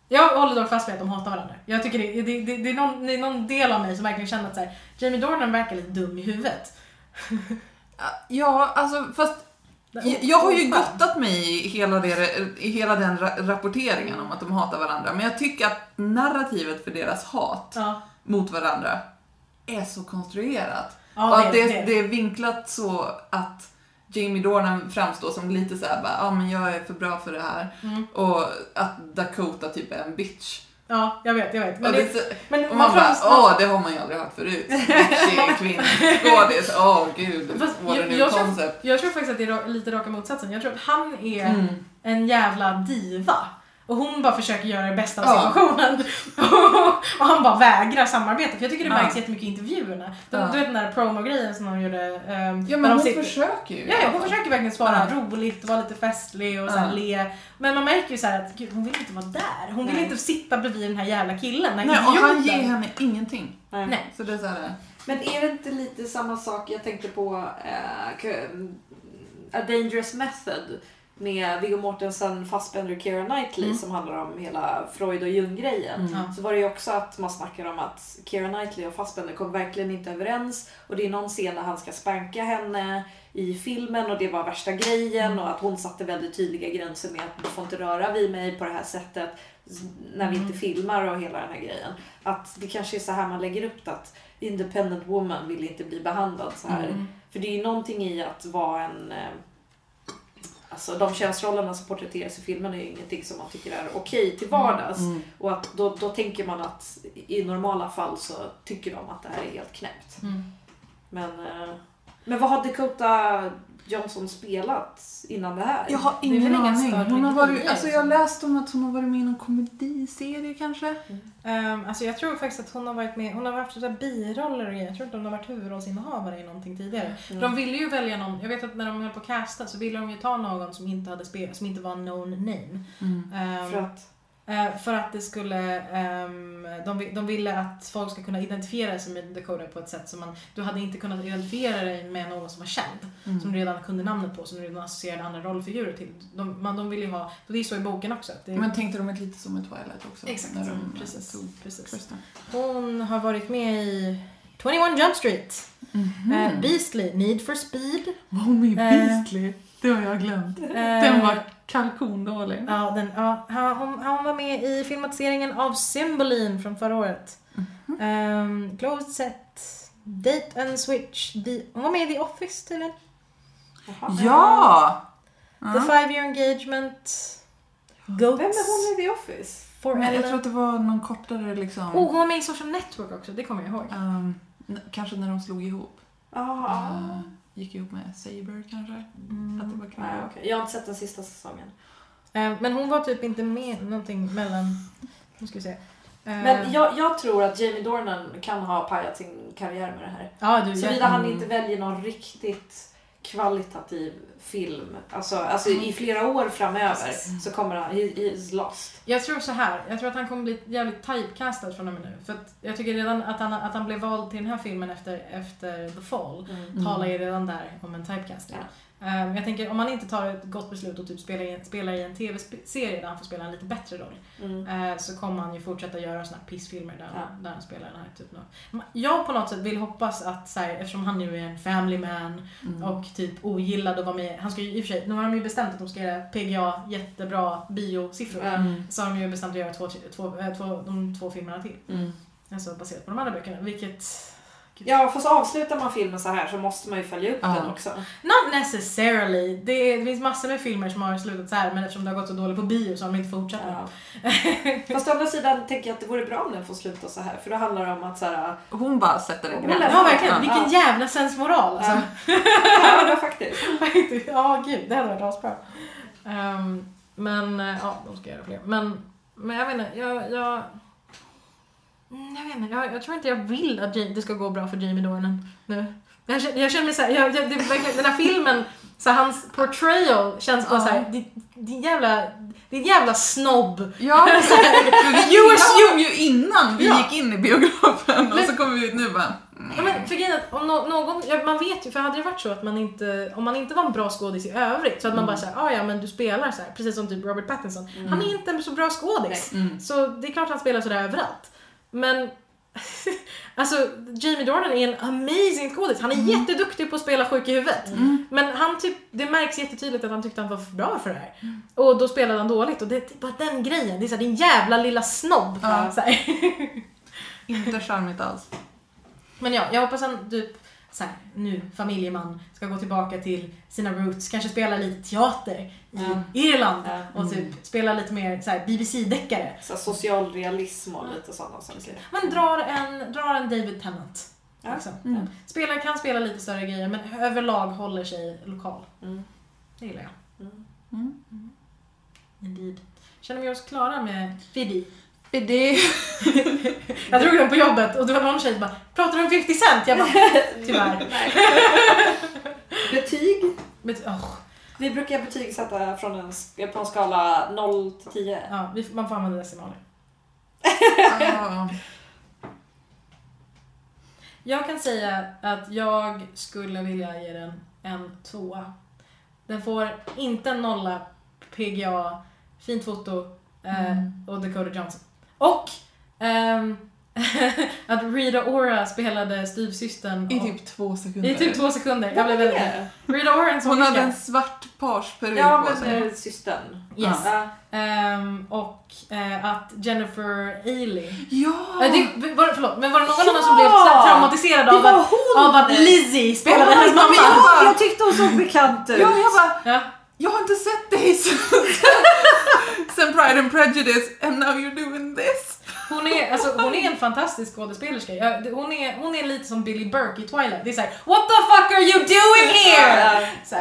Jag håller dock fast vid att de hatar varandra. Jag tycker det, det, det, det, är någon, är någon del av mig som verkligen känner att så här, Jamie Dornan verkar lite dum i huvudet. Ja, alltså fast jag, har ju gottat mig i hela, det, i hela den ra- rapporteringen om att de hatar varandra. Men jag tycker att narrativet för deras hat Ja, mot varandra är så konstruerat. ja och att det, det, det är vinklat så att Jamie Dornan framstår som lite såhär ja ah, men jag är för bra för det här. Mm. Och att Dakota typ är en bitch. Ja, jag vet, jag vet. Men, och, det, det, men man man bara, åh det har man ju aldrig hört förut. Bitchig kvinnoskådis, åh gud, Fast what a jag- new jag tror- concept. Jag tror faktiskt att det är lite raka motsatsen. Jag tror att han är Mm. en jävla diva. Och hon bara försöker göra det bästa av Ja. situationen. och han bara vägrar samarbeta för jag tycker det Ja. märks jättemycket i intervjuerna. Du, Ja. du vet den där promo-grejen som de gjorde. Um, Ja men hon sitter- försöker ju. Ja, ja, hon försöker verkligen svara Ja. roligt, vara lite festlig och så här Ja. le. Men man märker ju så här att gud, hon vill inte vara där. Hon vill Nej. inte sitta bredvid den här jävla killen. Den Nej, här och han ger henne ingenting. Nej. Så det är såhär, Men är det inte lite samma sak, jag tänkte på eh, k- A Dangerous Method med Viggo Mortensen, Fassbender och Keira Knightley Mm. som handlar om hela Freud och Jung-grejen. Mm. Så var det ju också att man snackar om att Keira Knightley och Fassbender kom verkligen inte överens och det är någon scen där han ska spanka henne i filmen och det var värsta grejen Mm. och att hon satte väldigt tydliga gränser med att du får inte röra vid mig på det här sättet när vi inte Mm. filmar och hela den här grejen. Att det kanske är så här man lägger upp det att independent woman vill inte bli behandlad så här. Mm. För det är ju någonting i att vara en eh, Alltså de könsrollerna som porträtteras i filmen är ju ingenting som man tycker är okej till vardags. Mm. Och att då, då tänker man att i normala fall så tycker de att det här är helt knäppt. Mm. Men, eh, men vad har Dakota Johnson spelat innan det här? Jag har ingen aning. Hon har varit, alltså jag liksom. läste om att hon har varit med i någon komediserie kanske. Um, alltså jag tror faktiskt att hon har varit med, hon har haft så där biroller och grejer. Jag tror inte hon har varit huvudrollsinnehavare i någonting tidigare. Mm. De ville ju välja någon, jag vet att när de höll på att casta så ville de ju ta någon som inte hade spelat, som inte var known name. Ehm, För att, för att det skulle, ehm, de, de ville att folk ska kunna identifiera sig med Dakota på ett sätt som man, du hade inte kunnat identifiera dig med någon som var känd. Mm. Som du redan kunde namnet på, som du redan associerade andra rollfigurer till. De, man, de ville ju ha, det är så i boken också. Det, Men tänkte de lite som i Twilight också? Exakt, När de mm, eh, precis. tog precis. Kristen. Hon har varit med i 21 Jump Street, Mhm. eh, Beastly, Need for Speed. Var hon med i Eh. Beastly? Det har jag glömt. eh, Den var kalkondålig. Ja, den, ja, han- hon, hon var med i filmatiseringen av Cymbeline från förra året. Mhm. Um, Closed Set, Date and Switch. The, hon var med i The Office tydligen. Ja! The Ja. Five Year Engagement. Goats. Vem är hon i The Office? For Men jag tror att det var någon kortare liksom. Oh, hon var med i Social Network också, det kommer jag ihåg. n- kanske när de slog ihop. Ah. Eh, gick ihop med Saber kanske. Att det var. Nej, okej. Jag har inte sett den sista säsongen. Eh, men hon var typ inte med någonting mellan... Nu ska vi se. Eh, Men jag, jag tror att Jamie Dornan kan ha pajat sin karriär med det här. du, Såvida han Mm. inte väljer någon riktigt kvalitativ film. Alltså, alltså i flera år framöver så kommer han, he, he's lost. Jag tror så här. jag tror att han kommer bli jävligt typecastad från och med nu. För att jag tycker redan att han, att han blev vald till den här filmen efter, efter The Fall Mm. talar ju redan där om en typecasting. Ehm, jag tänker om man inte tar ett gott beslut och typ spelar i, spelar i en tv-serie där han får spela en lite bättre roll Mm. eh, så kommer han ju fortsätta göra såna här pissfilmer där, Ja. där han spelar den här typen av... Jag på något sätt vill hoppas att så här, eftersom han nu är en family man Mm. och typ ogillad att vara med, han ska ju i och för sig, nu har de ju bestämt att de ska göra PGA jättebra biosiffror. Mm. Så har de ju bestämt att göra två, två, äh, två, de två filmerna till. Mm. Alltså baserat på de andra böckerna. Vilket... Ja, fast avslutar man filmen så här så måste man ju följa upp Ja. den också. Not necessarily. Det, det finns massor med filmer som har slutat så här men eftersom det har gått så dåligt på bio så har de inte fortsatt. Ja. Fast å andra sidan tänker jag att det vore bra om den får sluta så här. För då handlar det om att så här, Hon bara sätter en gräns. det. Ja verkligen, Ja. vilken jävla sensmoral alltså. ja, ja faktiskt. Faktiskt. Ja gud, det hade varit asbra. Um, men ja, de ska göra fler. Men, men jag vet inte, jag... jag jag vet inte, jag, jag tror inte jag vill att Jamie, det ska gå bra för Jamie Dornan nu. Jag jag känner mig såhär, jag, jag, det, den här filmen, så hans portrayal känns bara Ja. såhär, din, din jävla, din jävla snobb. Ja, vi gillade ju innan vi Ja. gick in i biografen och Men- så kommer vi ut nu bara... Ja, men för grejen att om nå- någon, ja, man vet ju, för hade det varit så att man inte, om man inte var en bra skådis i övrigt så hade man Mm. bara såhär, ah, ja men du spelar så här, precis som typ Robert Pattinson. Han är inte en så bra skådis. Mm. Så det är klart han spelar sådär överallt. Men alltså Jamie Dornan är en amazing skådis. Han är jätteduktig på att spela sjuk i huvudet. Mm. Men han typ, det märks jättetydligt att han tyckte han var för bra för det här. Och då spelade han dåligt och det är bara den grejen. Det är såhär, din jävla lilla snobb. Ja. Inte charmigt alls. Men ja, jag hoppas han typ så här, nu, familjeman, ska gå tillbaka till sina roots, kanske spela lite teater i Ja. Irland och typ spela lite mer så BBC-deckare. Så här, social realism och lite sådana saker. Men drar en, drar en David Tennant. Ja. Liksom. Mm. Spelar, kan spela lite större grejer men överlag håller sig lokal. Mm. Det gillar jag. Mm. Mm. Indeed. Känner vi oss klara med Fiddy? Det... Jag drog den på jobbet och det var någon tjej som bara “Pratar du om 50 Cent?” Jag bara “Tyvärr”. Betyg? Men, åh, Vi brukar betygsätta från en, på en skala 0 till 10. ja, vi, man får använda decimaler. Ah, Jag kan säga att jag skulle vilja ge den en tvåa. Den får inte en nolla, PGA, fint foto eh, Mm. och Dakota Johnson. Och ehm, att Rita Ora spelade styvsystern I och- typ två sekunder. i typ två sekunder. Jag blev väldigt... Rita Ora är en Hon hade en svart parsperiod Ja, på men sig. eh, systern. Yes. Ja. Ehm, och eh, att Jennifer Ailey Ja! Eh, det, var, förlåt, men var det någon Ja! annan som blev tra- traumatiserad Det av var att, av att Lizzie spelade Ja, hennes mamma? jag- Jag tyckte hon såg bekant ut. Ja, jag bara, Ja. Jag har inte sett dig sen, sen Pride and Prejudice and now you're doing this. Hon, är, alltså, hon är en fantastisk skådespelerska. Hon är, hon är lite som Billy Burke i Twilight. Det är såhär What the fuck are you doing here? Så.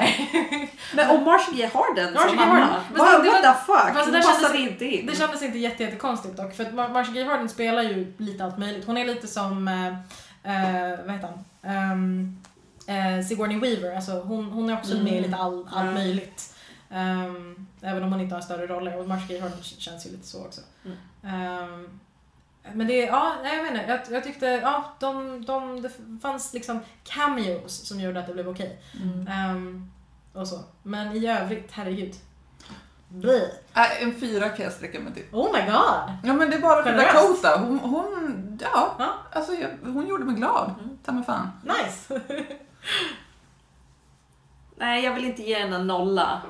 Men och Marcia G. Harden Marcia som mamma. What, what the fuck? fast Hon passade inte in. Det kändes inte jätte, jättekonstigt dock. För att Mar- Marcia Gay Harden spelar ju lite allt möjligt. Hon är lite som, eh, eh, vad heter han? Um, eh, Sigourney Weaver. Alltså hon, hon är också Mm. med i lite all, allt Mm. möjligt. Ehm, även om hon inte har större roller. Och Marcia Gay Harden känns ju lite så också. Mm. Ehm, men det, ja, nej, jag vet inte. Jag, jag tyckte, ja, de, de, det fanns liksom cameos som gjorde att det blev okej. Ehm, och så. Men i övrigt, herregud. Bleh. Äh, en fyra kan jag sträcka mig till. Oh my god! Ja men det är bara för Generöst. Dakota. Hon, hon, ja, Ja. alltså jag, hon gjorde mig glad. Mm. Ta mig fan. Nice! Nej, jag vill inte ge den en nolla.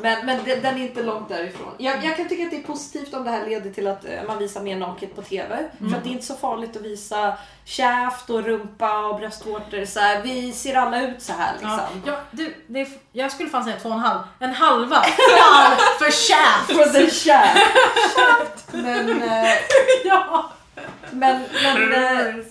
Men, men den, är inte långt därifrån. Jag, jag kan tycka att det är positivt om det här leder till att eh, man visar mer naket på TV. För att det är inte så farligt att visa käft och rumpa och bröstvårtor. Så här, vi ser alla ut så här liksom. Ja, ja, du, det är, jag skulle fan säga två och en halv. En halva! Fan för käft! For the shaft. Men, eh, ja! men, men eh,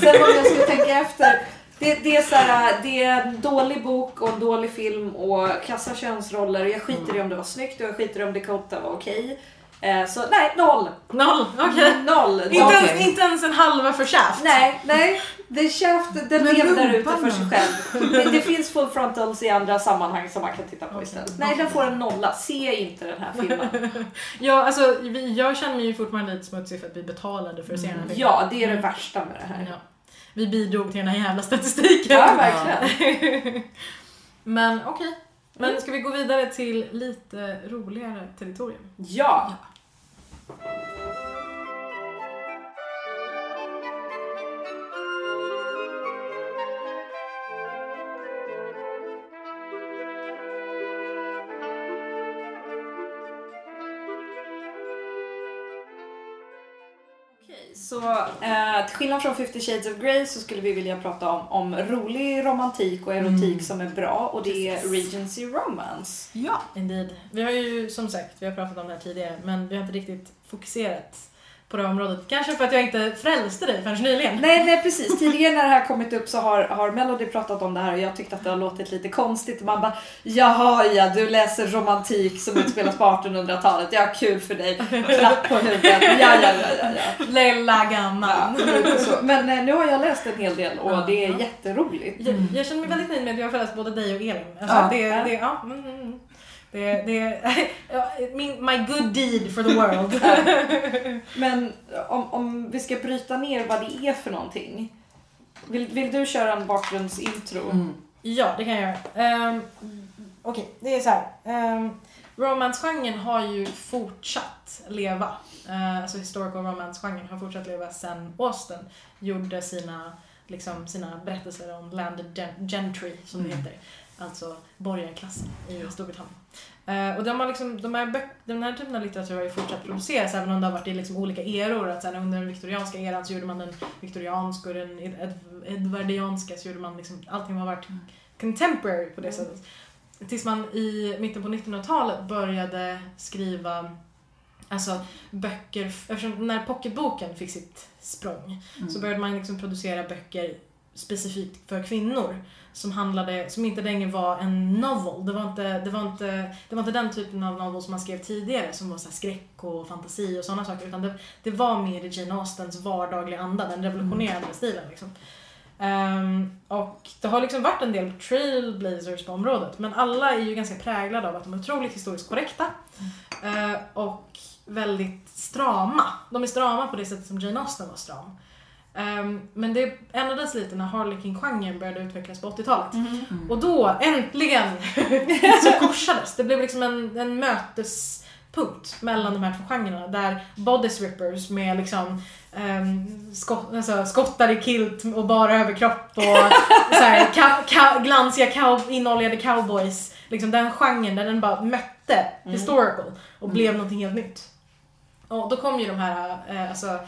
sen om jag skulle tänka efter. Det, det, är så här, det är en dålig bok och en dålig film och kassa könsroller. Jag skiter i om det var snyggt och jag skiter i om Dakota var okej. Eh, så nej, noll. Noll, okej. Noll. Inte, Okej. ens, inte ens en halva för käft. Nej, nej. The Shaft, den lever där ute för sig själv. Det, det finns full frontals i andra sammanhang som man kan titta på Okej. istället. Nej, den får en nolla. Se inte den här filmen. Ja, alltså, vi, jag känner mig ju fortfarande lite smutsig för att vi betalade för att se den här filmen. Ja, det är det värsta med det här. Ja. Vi bidrog till den här jävla statistiken. Ja, verkligen. Men okej. Men ska vi gå vidare till lite roligare territorium? Ja. Okej, Så eh, till skillnad från 50 shades of Grey så skulle vi vilja prata om, om rolig romantik och erotik Mm. som är bra och det är. Regency Romance. Ja. Indeed. Vi har ju som sagt, vi har pratat om det här tidigare, men vi har inte riktigt fokuserat på det här området. Kanske för att jag inte frälste dig förrän nyligen. Nej, nej precis. Tidigare när det här kommit upp så har, har Melody pratat om det här och jag tyckte att det har låtit lite konstigt. Man bara Jaha ja, du läser romantik som utspelas på 1800-talet. Ja, kul för dig. Klapp på huvudet. Ja, ja, ja, ja. ja. Lilla ja gammal. så. Men eh, nu har jag läst en hel del och Ja. det är jätteroligt. Jag, jag känner mig väldigt nöjd med att jag har läst både dig och Elin. Alltså, Ja. det, det, ja, mm, mm, mm. Det, det, my good deed for the world. Men om, om vi ska bryta ner vad det är för någonting. Vill, vill du köra en bakgrundsintro? Mm. Ja, det kan jag göra. Um, Okej, det är så här. Um, Romance-genren har ju fortsatt leva. Uh, alltså historical romance-genren har fortsatt leva sedan Austen gjorde sina, liksom, sina berättelser om landed gen- gentry, som det Mm. heter. Alltså borgarklassen i Storbritannien. Uh, och de har liksom, de här den här typen av litteratur har ju fortsatt produceras även om det har varit i liksom olika eror. Att sen under den viktorianska eran så gjorde man den viktorianska och den ed- ed- edvardianska så gjorde man liksom, allting har varit contemporary på det Mm. sättet. Tills man i mitten på 1900-talet började skriva alltså, böcker, eftersom när pocketboken fick sitt språng Mm. så började man liksom producera böcker specifikt för kvinnor. Som handlade, som inte längre var en novel. Det var inte, det var inte, det var inte den typen av novel som man skrev tidigare som var så här skräck och fantasi och sådana saker. Utan det, det var mer i Jane Austens vardagliga anda, den revolutionerande stilen liksom. Um, och det har liksom varit en del trailblazers på området men alla är ju ganska präglade av att de är otroligt historiskt korrekta uh, och väldigt strama. De är strama på det sättet som Jane Austen var stram. Ehm, men det ändrades lite när Harlequin-genren började utvecklas på 80-talet. Mm. Och då, äntligen, så korsades. Det blev liksom en, en mötespunkt mellan de här två genrerna. Där bodice rippers med liksom um, skott, alltså, skottar i kilt och bara överkropp och så här, ka, ka, glansiga cow, inoljade cowboys. Liksom den genren där den bara mötte Mm. historical och blev någonting helt nytt. Och då kom ju de här eh, alltså,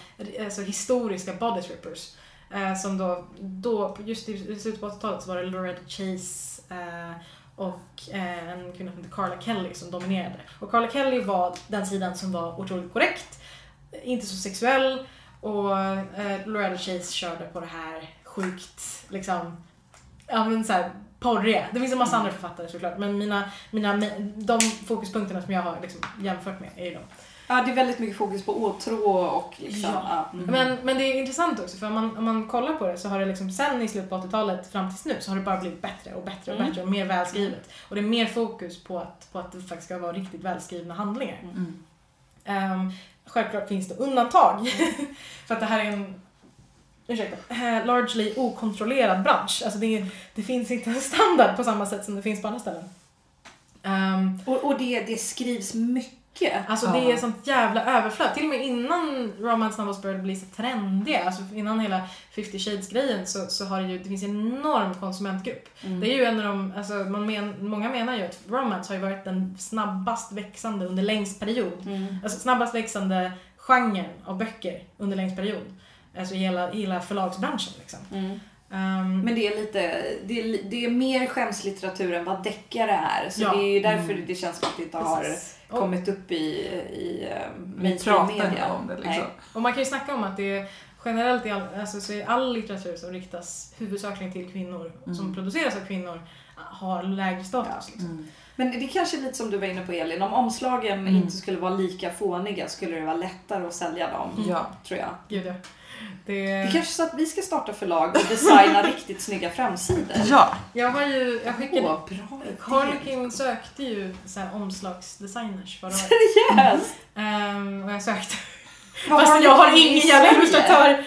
alltså historiska bodice rippers. Eh, som då, då, just i slutet på 80-talet så var det Loretta Chase eh, och en kvinna som heter Carla Kelly som dominerade. Och Carla Kelly var den sidan som var otroligt korrekt, inte så sexuell och eh, Loretta Chase körde på det här sjukt liksom, ja men såhär porriga. Det finns en massa andra författare såklart men mina, mina, de fokuspunkterna som jag har liksom jämfört med är ju de. Ja, det är väldigt mycket fokus på åtrå och liksom... Ja. Ja. mm. Men, men det är intressant också för om man, om man kollar på det så har det liksom sen i slutet på 80-talet fram tills nu så har det bara blivit bättre och bättre och Mm. bättre och mer välskrivet. Och det är mer fokus på att, på att det faktiskt ska vara riktigt välskrivna handlingar. Mm. Ehm, självklart finns det undantag. för att det här är en ursäkta, eh, largely okontrollerad bransch. Alltså det, det finns inte en standard på samma sätt som det finns på andra ställen. Ehm, Och, och det, det skrivs mycket. Alltså Ja. det är sånt jävla överflöd. Till och med innan romance novels började bli så trendiga, alltså innan hela 50 shades-grejen så, så har det ju, det finns en enorm konsumentgrupp. Mm. Det är ju en av de, alltså man men, många menar ju att romance har ju varit den snabbast växande under längst period. Mm. Alltså snabbast växande genren av böcker under längst period. Alltså i hela, hela förlagsbranschen liksom. Mm. Ehm, Men det är lite, det är, det är mer skämslitteratur än vad deckare är. Så Ja. det är ju därför Mm. det känns som att det inte har precis. Och- kommit upp i, i uh, Vi mainstream pratar inte media. om det liksom. Nej. Och man kan ju snacka om att det är generellt i all, alltså, så är all litteratur som riktas huvudsakligen till kvinnor, Mm. som produceras av kvinnor, har lägre status. Ja. Liksom. Mm. Men det är kanske lite som du var inne på Elin, om omslagen Mm. inte skulle vara lika fåniga skulle det vara lättare att sälja dem. Ja. Tror jag. Gud ja. Det, Det är kanske så att vi ska starta förlag och designa riktigt snygga framsidor. Ja. Jag har ju, jag skickade, Åh, bra. Harlequin sökte ju så här omslagsdesigners förra året. Seriöst? Ehm, och jag sökte. Vad Fast ni jag har ingen jävla illustratör.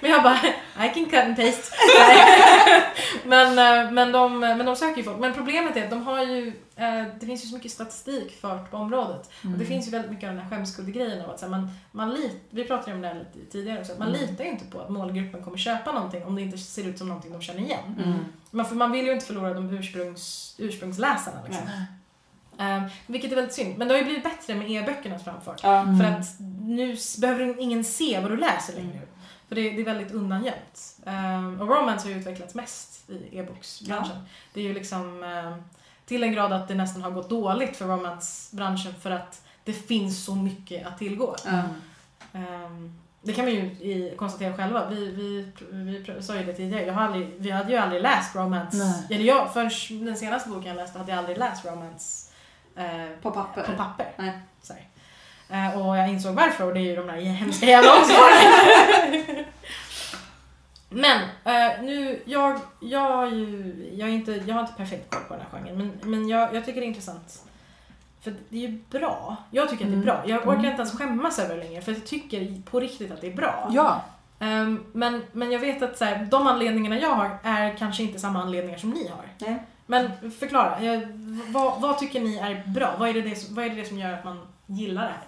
Men jag bara, I can cut and paste. Men, eh, men, de, men de söker ju folk. Men problemet är att de har ju, eh, det finns ju så mycket statistik fört på området. Och det Mm. finns ju väldigt mycket av den här skämskudde-grejen att man, man lit, vi pratade ju om det här lite tidigare också, man Mm. litar ju inte på att målgruppen kommer köpa någonting om det inte ser ut som någonting de känner igen. Mm. Man, för man vill ju inte förlora de ursprungs, ursprungsläsarna. Liksom. Ehm, vilket är väldigt synd. Men det har ju blivit bättre med e-böckernas framfart. Ja. Mm. För att nu behöver ingen se vad du läser längre. För det, det är väldigt undangömt. Ehm, och romance har ju utvecklats mest i e-boksbranschen. Det är ju liksom ehm, till en grad att det nästan har gått dåligt för romancebranschen för att det finns så mycket att tillgå. Ja. Ehm, det kan man ju i, konstatera själva. Vi, vi, vi sa ju det tidigare. Jag har aldrig, vi hade ju aldrig läst romance. Nej. Eller jag, förrän den senaste boken jag läste hade jag aldrig läst romance eh, På papper. på papper. Nej. Här. Eh, och jag insåg varför och det är ju de där hemska jävla omslagen. Men eh, nu, jag, jag, ju, jag, är inte, jag har inte perfekt koll på den här genren men, men jag, jag tycker det är intressant. För det är ju bra. Jag tycker att det är Mm. bra. Jag orkar Mm. inte ens skämmas över det längre för jag tycker på riktigt att det är bra. Ja. Ehm, men, men jag vet att så här, de anledningarna jag har är kanske inte samma anledningar som ni har. Nej. Men förklara, jag, vad, vad tycker ni är bra? Vad är, det det vad är det som gör att man gillar det här?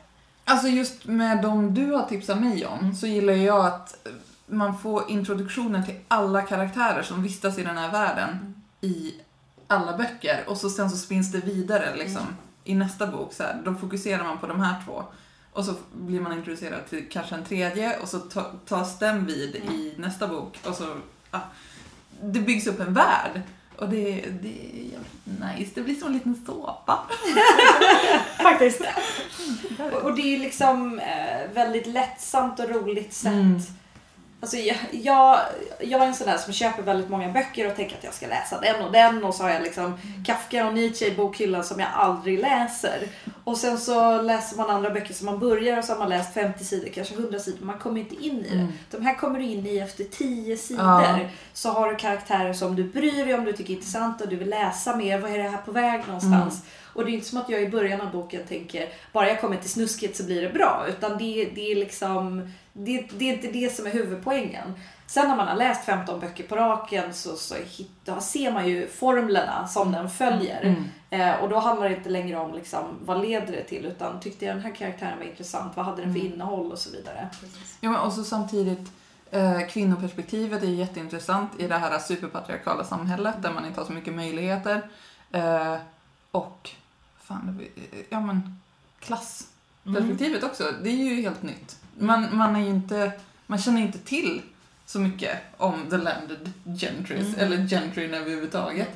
Alltså just med de du har tipsat mig om Mm. så gillar jag att man får introduktionen till alla karaktärer som vistas i den här världen Mm. i alla böcker och så sen så spinns det vidare liksom Mm. i nästa bok. Så här, då fokuserar man på de här två och så blir man introducerad till kanske en tredje och så ta, tas den vid Mm. i nästa bok och så ah, det byggs upp en värld. Och det, det är jävligt nice. Det blir som en liten såpa. Faktiskt. Och, och det är ju liksom eh, väldigt lättsamt och roligt sätt Mm. Alltså jag, jag, jag är en sån där som köper väldigt många böcker och tänker att jag ska läsa den och den och så har jag liksom Kafka och Nietzsche i bokhyllan som jag aldrig läser. Och sen så läser man andra böcker som man börjar och så har man läst 50 sidor, kanske 100 sidor, man kommer inte in i det. Mm. De här kommer du in i efter 10 sidor. Ja. Så har du karaktärer som du bryr dig om, du tycker är intressanta och du vill läsa mer. Vad är det här på väg någonstans? Mm. Och det är inte som att jag i början av boken tänker bara jag kommer till snusket så blir det bra. Utan det, det är liksom det, det är inte det som är huvudpoängen. Sen när man har läst 15 böcker på raken så, så hit, ser man ju formlerna som den följer. Mm. Eh, och då handlar det inte längre om liksom, vad leder det till utan tyckte jag den här karaktären var intressant, vad hade den för Mm. innehåll och så vidare. Ja, men och så samtidigt, eh, kvinnoperspektivet är jätteintressant i det här superpatriarkala samhället där man inte har så mycket möjligheter. Eh, och, fan, ja men, klassperspektivet också, det är ju helt nytt. Man, man är inte, man känner inte till så mycket om the landed gentrys, Mm. eller gentryn överhuvudtaget.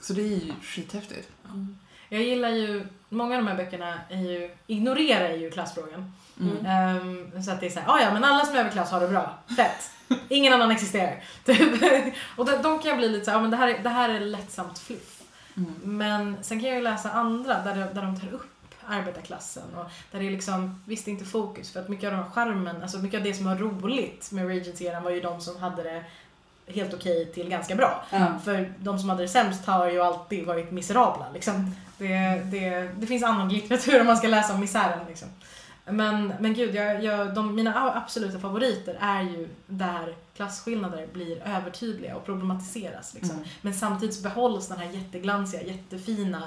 Så det är ju skithäftigt. Jag gillar ju, många av de här böckerna är ju, ignorerar ju klassfrågan. Mm. Ehm, så att det är såhär, ah, ja men alla som är överklass har det bra. Fett. Ingen annan existerar. Typ. och de, de kan jag bli lite såhär, ah, men det här, är- det här är lättsamt fluff. Mm. Men sen kan jag ju läsa andra där, de- där de tar upp arbetarklassen och där det är liksom, visst det är inte fokus för att mycket av den charmen, alltså mycket av det som var roligt med Regency-eran var ju de som hade det helt okej till ganska bra. Ja. För de som hade det sämst har ju alltid varit miserabla. Liksom. Det, det, det finns annan litteratur om man ska läsa om misären. Liksom. Men, men gud, jag, jag, de, mina absoluta favoriter är ju där klasskillnader blir övertydliga och problematiseras. Liksom. Mm. Men samtidigt behålls den här jätteglansiga, jättefina,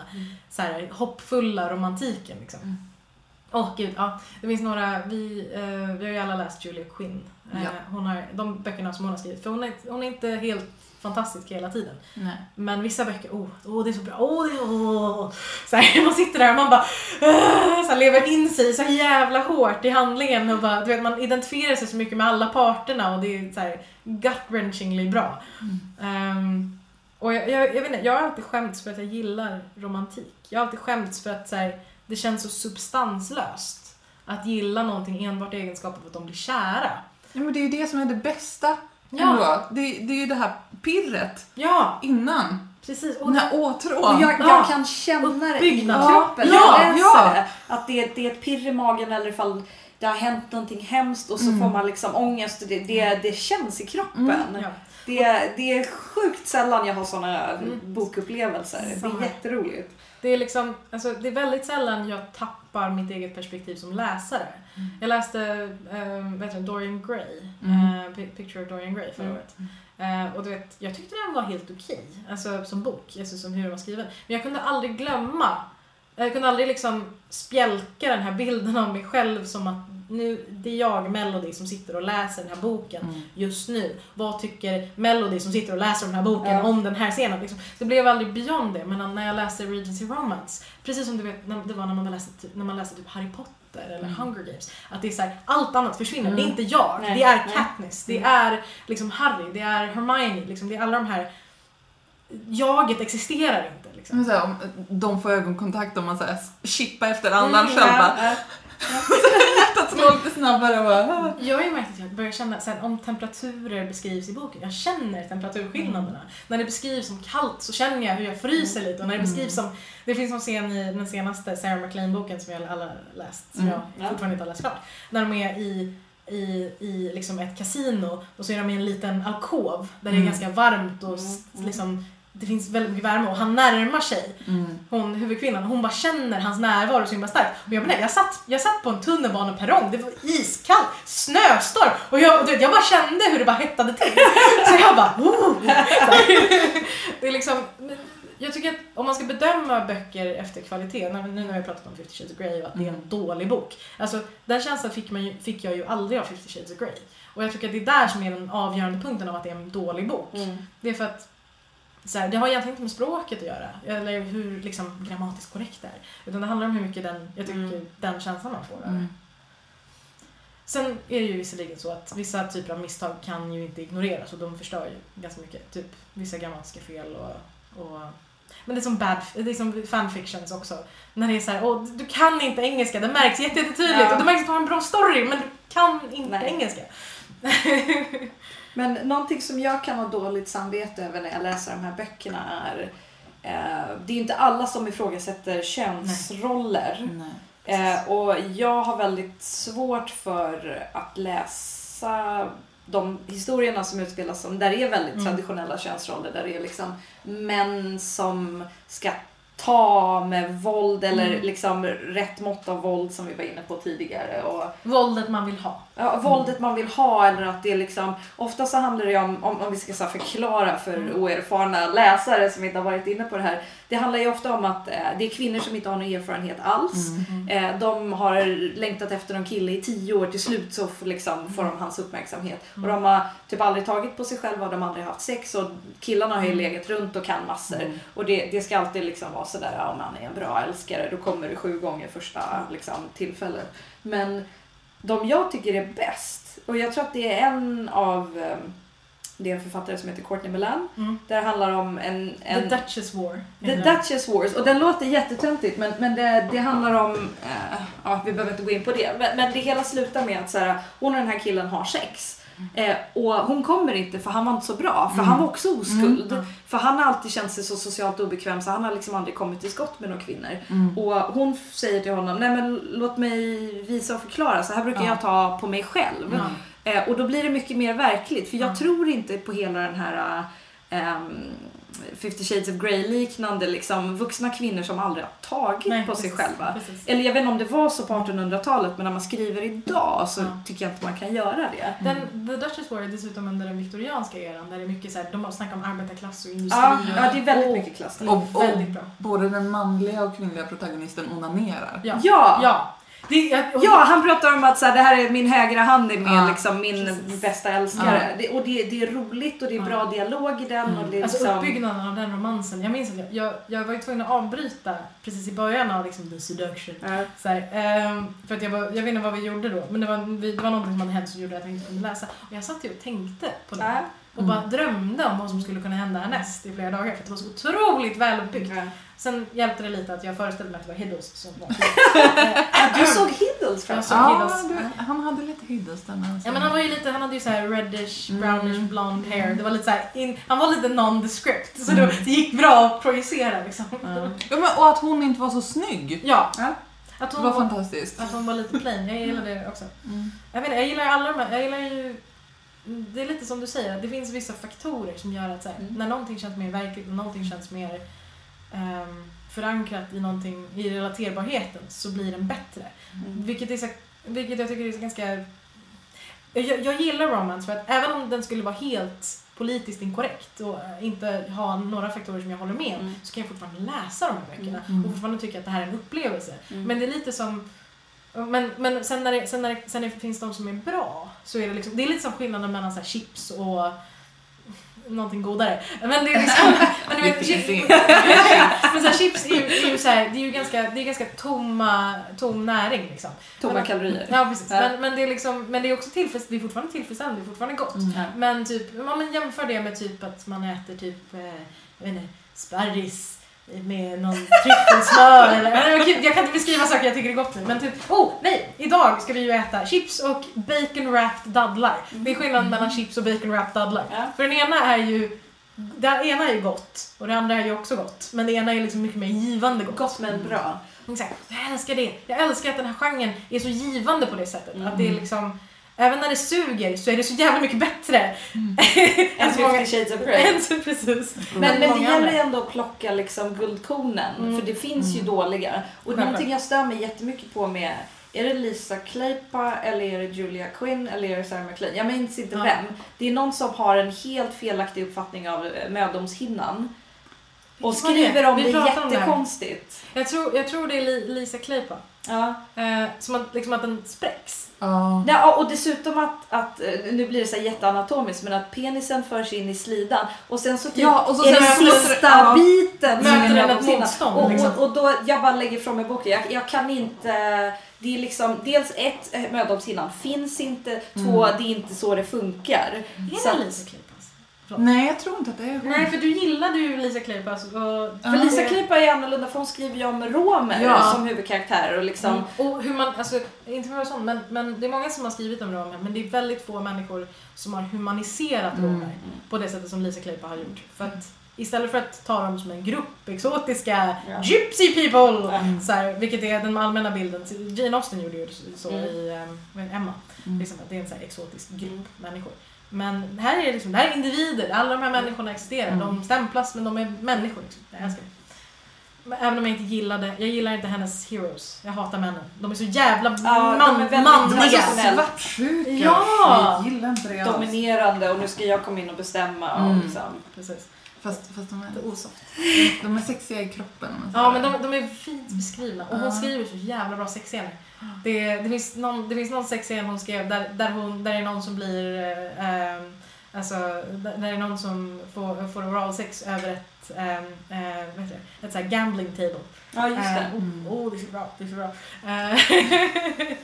så här, hoppfulla romantiken. Liksom. Mm. Åh gud, ja. Det finns några, vi, eh, vi har ju alla läst Julia Quinn. Eh, Ja. hon har, de böckerna som hon har skrivit, för hon är, hon är inte helt fantastisk hela tiden. Nej. Men vissa böcker, oh, oh det är så bra, oh, det, oh. Så här, man sitter där och man bara "Åh", så här, lever in sig så jävla hårt i handlingen och bara, du vet, man identifierar sig så mycket med alla parterna och det är så här gut-wrenchingly bra. Ehm, och jag, jag, jag vet inte, jag har alltid skämts för att jag gillar romantik. Jag har alltid skämts för att så här, det känns så substanslöst att gilla någonting enbart i egenskap av att de blir kära. Ja, men det är ju det som är det bästa Ja. ändå. Det, det är ju det här pirret Ja, innan. precis. Och Den här Och åtrån. jag, jag Ja. kan känna det i kroppen när Ja, jag läser ja. det. Att det, det är ett pirr i magen eller ifall det har hänt någonting hemskt och så Mm. får man liksom ångest och det, det, det känns i kroppen. Mm. ja. Det, det är sjukt sällan jag har såna Mm. bokupplevelser. Det Samma är här. jätteroligt. Det är liksom, alltså, det är väldigt sällan jag tappar mitt eget perspektiv som läsare. Jag läste um, vet du, Dorian Gray, Mm. Pi- Picture of Dorian Gray förra Mm. året. Eh, och du vet, jag tyckte den var helt okej, alltså som bok, alltså som hur den var skriven. Men jag kunde aldrig glömma, jag kunde aldrig liksom spjälka den här bilden av mig själv som att nu, det är jag, Melody, som sitter och läser den här boken Mm. just nu. Vad tycker Melody som sitter och läser den här boken Ja. om den här scenen? Liksom. Det blev aldrig beyond det, men när jag läste Regency Romance, precis som du vet, det var när man läste, typ- när man läste typ Harry Potter eller Mm. Hunger Games, att det är så här, allt annat försvinner. Mm. Det är inte jag, Nej, det är. Katniss, det Mm. är liksom Harry, det är Hermione, liksom, det är alla de här Jaget existerar inte. Liksom. Men så här, om de får ögonkontakt och man så här chippar efter andan Mm, själv. Ja, bara, ja. Hjärtat slår lite snabbare bara, ah. Jag har ju märkt att jag börjar känna, sen om temperaturer beskrivs i boken, jag känner temperaturskillnaderna. När det beskrivs som kallt så känner jag hur jag fryser lite och när det Mm. beskrivs som, det finns en scen i den senaste Sarah McLean-boken som jag alla läst, som Mm. jag Ja. fortfarande inte har läst klart. När de är i, i, i liksom ett kasino och så är de i en liten alkov där det är Mm. ganska varmt och Mm. liksom det finns väldigt mycket värme och han närmar sig Mm. hon, huvudkvinnan, hon bara känner hans närvaro så himla starkt. Och jag, nej, jag, satt, jag satt på en tunnelbaneperrong, det var iskallt, snöstorm och jag, du vet, jag bara kände hur det bara hettade till. Så jag bara, oh! Det är liksom, jag tycker att om man ska bedöma böcker efter kvalitet, nu när vi pratat om 50 Shades of Grey och att det är en Mm. dålig bok. Alltså den känslan fick, man ju, fick jag ju aldrig av 50 Shades of Grey. Och jag tycker att det är där som är den avgörande punkten av att det är en dålig bok. Mm. Det är för att så här, det har egentligen inte med språket att göra, eller hur liksom, grammatiskt korrekt det är. Utan det handlar om hur mycket den, jag tycker, Mm. den känslan man får. Mm. Sen är det ju visserligen så att vissa typer av misstag kan ju inte ignoreras och de förstör ju ganska mycket. Typ vissa grammatiska fel och, och men det är som bad, det är som fanfictions också. När det är så här, åh, du kan inte engelska, det märks jätte- jättetydligt Ja. och det märks att du har en bra story men du kan inte Nej. engelska. Men någonting som jag kan ha dåligt samvete över när jag läser de här böckerna är eh, det är inte alla som ifrågasätter könsroller. Nej. Eh, och jag har väldigt svårt för att läsa de historierna som utspelas som där det är väldigt Mm. traditionella könsroller. Där det är liksom män som ska ta med våld eller Mm. liksom rätt mått av våld som vi var inne på tidigare. Och, Våldet man vill ha. Ja, våldet man vill ha eller att det liksom Ofta så handlar det om, om, om vi ska förklara för Mm. oerfarna läsare som inte har varit inne på det här. Det handlar ju ofta om att eh, det är kvinnor som inte har någon erfarenhet alls. Mm. Eh, de har längtat efter någon kille i tio år, till slut så får, liksom, får de hans uppmärksamhet. Och de har typ aldrig tagit på sig själva, de har aldrig haft sex och killarna har ju legat runt och kan massor. Mm. Och det, det ska alltid liksom vara sådär, ja, om han är en bra älskare då kommer det sju gånger första liksom, tillfället. Men de jag tycker är bäst, och jag tror att det är en av eh, det är en författare som heter Courtney Milan. Mm. Där det handlar om en... en The Duchess War. The Duchess Wars. Och den låter jättetöntigt men, men det, det handlar om... Eh, ja, vi behöver inte gå in på det. Men, men det hela slutar med att så här, hon och den här killen har sex. Eh, och hon kommer inte för han var inte så bra. För Mm. han var också oskuld. Mm. För han har alltid känt sig så socialt obekväm så han har liksom aldrig kommit till skott med några kvinnor. Mm. Och hon säger till honom, nej men låt mig visa och förklara. Så här brukar Ja. jag ta på mig själv. Eh, och då blir det mycket mer verkligt. För jag Ja. tror inte på hela den här um, 50 shades of Grey liknande liksom, vuxna kvinnor som aldrig har tagit Nej, på sig precis, själva. Precis. Eller jag vet inte om det var så på 1800-talet men när man skriver idag så Ja. tycker jag inte man kan göra det. Den, The Duchess War är dessutom under den viktorianska eran där det är mycket så här, de snackar om arbetarklass och industri. Ja, ja, det är väldigt och, mycket klass Och- och- väldigt bra. Både den manliga och kvinnliga protagonisten onanerar. Ja. Ja! Ja. Det, jag, och- Ja, han pratar om att så här, det här är min högra hand är med Ja, liksom, min precis. bästa älskare. Det, och det, det är roligt och det är bra dialog i den. Och det är Alltså liksom... uppbyggnaden av den romansen. Jag minns att jag, jag, jag var ju tvungen att avbryta precis i början av liksom the seduction. Ja. Så här, ehm, för att jag, var, jag vet inte vad vi gjorde då, men det var, vi, det var någonting som hade hänt som gjorde att jag inte kunde läsa. Och jag satt ju och tänkte på det. Ja. Och bara drömde om vad som skulle kunna hända härnäst i flera dagar för att det var så otroligt väluppbyggt. Ja. Sen hjälpte det lite att jag föreställde mig att det var Hiddles som var Du såg Hiddles förresten? såg Ja, Hiddles. du, han hade lite Hiddles den här Ja men han var ju lite, han hade ju så här reddish, Mm. brownish, blond hair. Det var lite så här in, han var lite nondescript. Så Mm. det gick bra att projicera liksom. Ja. Ja, men, och att hon inte var så snygg. Ja. Ja. Att Det hon var var, fantastiskt. att hon var lite plain. Jag gillade det också. Mm. Jag vet inte, jag gillar alla de här, jag gillar ju det är lite som du säger, det finns vissa faktorer som gör att så här, Mm. när någonting känns mer verkligt, när någonting känns mer ehm, förankrat i någonting, i relaterbarheten, så blir den bättre. Mm. Vilket, är så, vilket jag tycker är så ganska... Jag, jag gillar romance för att även om den skulle vara helt politiskt inkorrekt och eh, inte ha några faktorer som jag håller med om Mm. så kan jag fortfarande läsa de här böckerna Mm. och fortfarande tycka att det här är en upplevelse. Mm. Men det är lite som... Men, men sen, när det, sen när det sen det finns de som är bra så är det liksom... Det är lite som skillnaden mellan så chips och någonting godare. Men det är liksom... men du vet, chips, men så här, chips är ju, är ju, så här, det är ju ganska, det är ganska tomma, tom näring liksom. Tomma Men- kalorier. Ja precis. Ja. Men, men det är liksom, men det är också tillfreds, det är fortfarande tillfredsställande, det är fortfarande gott. Mm. Men typ, ja, men jämför det med typ att man äter typ, eh, jag vet inte, sparris med någon tryffelsmör eller, jag kan inte beskriva saker jag tycker är gott nu. Men typ, oh nej! Idag ska vi ju äta chips och bacon wrapped dadlar. Det är skillnad mellan chips och bacon wrapped dadlar. Ja. För den ena är ju det ena är ju gott och det andra är ju också gott. Men det ena är liksom mycket mer givande gott. Gott men bra. Exakt. Jag älskar det. Jag älskar att den här genren är så givande på det sättet. Mm. Att det är liksom, även när det suger så är det så jävla mycket bättre. En så många- 50 shades of Grey. än så precis. Men, men det gäller ju ändå att plocka liksom guldkornen. Mm. För det finns ju Mm. dåliga. Och Självklart. någonting jag stör mig jättemycket på med är det Lisa Kleypa eller är det Julia Quinn eller är det Sarah McLean? Jag minns inte Ja. vem. Det är någon som har en helt felaktig uppfattning av eh, mödomshinnan. Och skriver om Vi det pratade om det jättekonstigt. Jag tror, jag tror det är Li- Lisa Kleypa. Ja. Eh, som att, liksom att den spräcks. Ja. Ja, och dessutom att, att, eh, nu blir det så här jätteanatomiskt, men att penisen förs in i slidan och sen så typ Ja, och så är det sista ja. biten som Möter är mödomshinnan. motstånd, Och, liksom. och, och då, jag bara lägger från mig boken. Jag, jag kan inte, det är liksom, dels ett, mödomshinnan finns inte, två, Mm. det är inte så det funkar. Är Så att- Kleypa? Nej, jag tror inte att det är hon. Nej, för du gillade ju Lisa Kleypas och... För Lisa Klippa är annorlunda för hon skriver ju om romer Ja. som huvudkaraktärer och liksom Mm. Och hur man, alltså, inte för att vara sån, men, men det är många som har skrivit om romer, men det är väldigt få människor som har humaniserat Mm. romer på det sättet som Lisa Kleypa har gjort. För att istället för att ta dem som en grupp exotiska Ja. gypsy people, Ja. så här, vilket är den allmänna bilden. Jane Austen gjorde ju så Mm. i um, Emma, Mm. liksom, att det är en så här exotisk grupp människor. Men här är liksom, det här är individer, alla de här människorna existerar. Mm. De stämplas men de är människor. Liksom. Jag älskar det. Men även om jag inte gillade, jag gillar inte hennes heroes. Jag hatar männen. De är så jävla Ja, de är man, De är manliga. svartsjuka. Ja! Jag gillar inte det alls. dominerande och nu ska jag komma in och bestämma och Mm. liksom. Precis. Fast, fast de, Lite är, osoft. de är sexiga i kroppen. Ja men de, de är fint beskrivna och hon skriver så jävla bra sexscener. Det, det, finns någon, det finns någon sexscen hon skrev där, där, hon, där det är någon som blir eh, ehm, Alltså, där där är någon som får, får oral sex över ett, ehm, eh, heter det? ett så här gambling table. Ja just det. Eh, Mm. oh, det är så bra, det är så bra. Eh,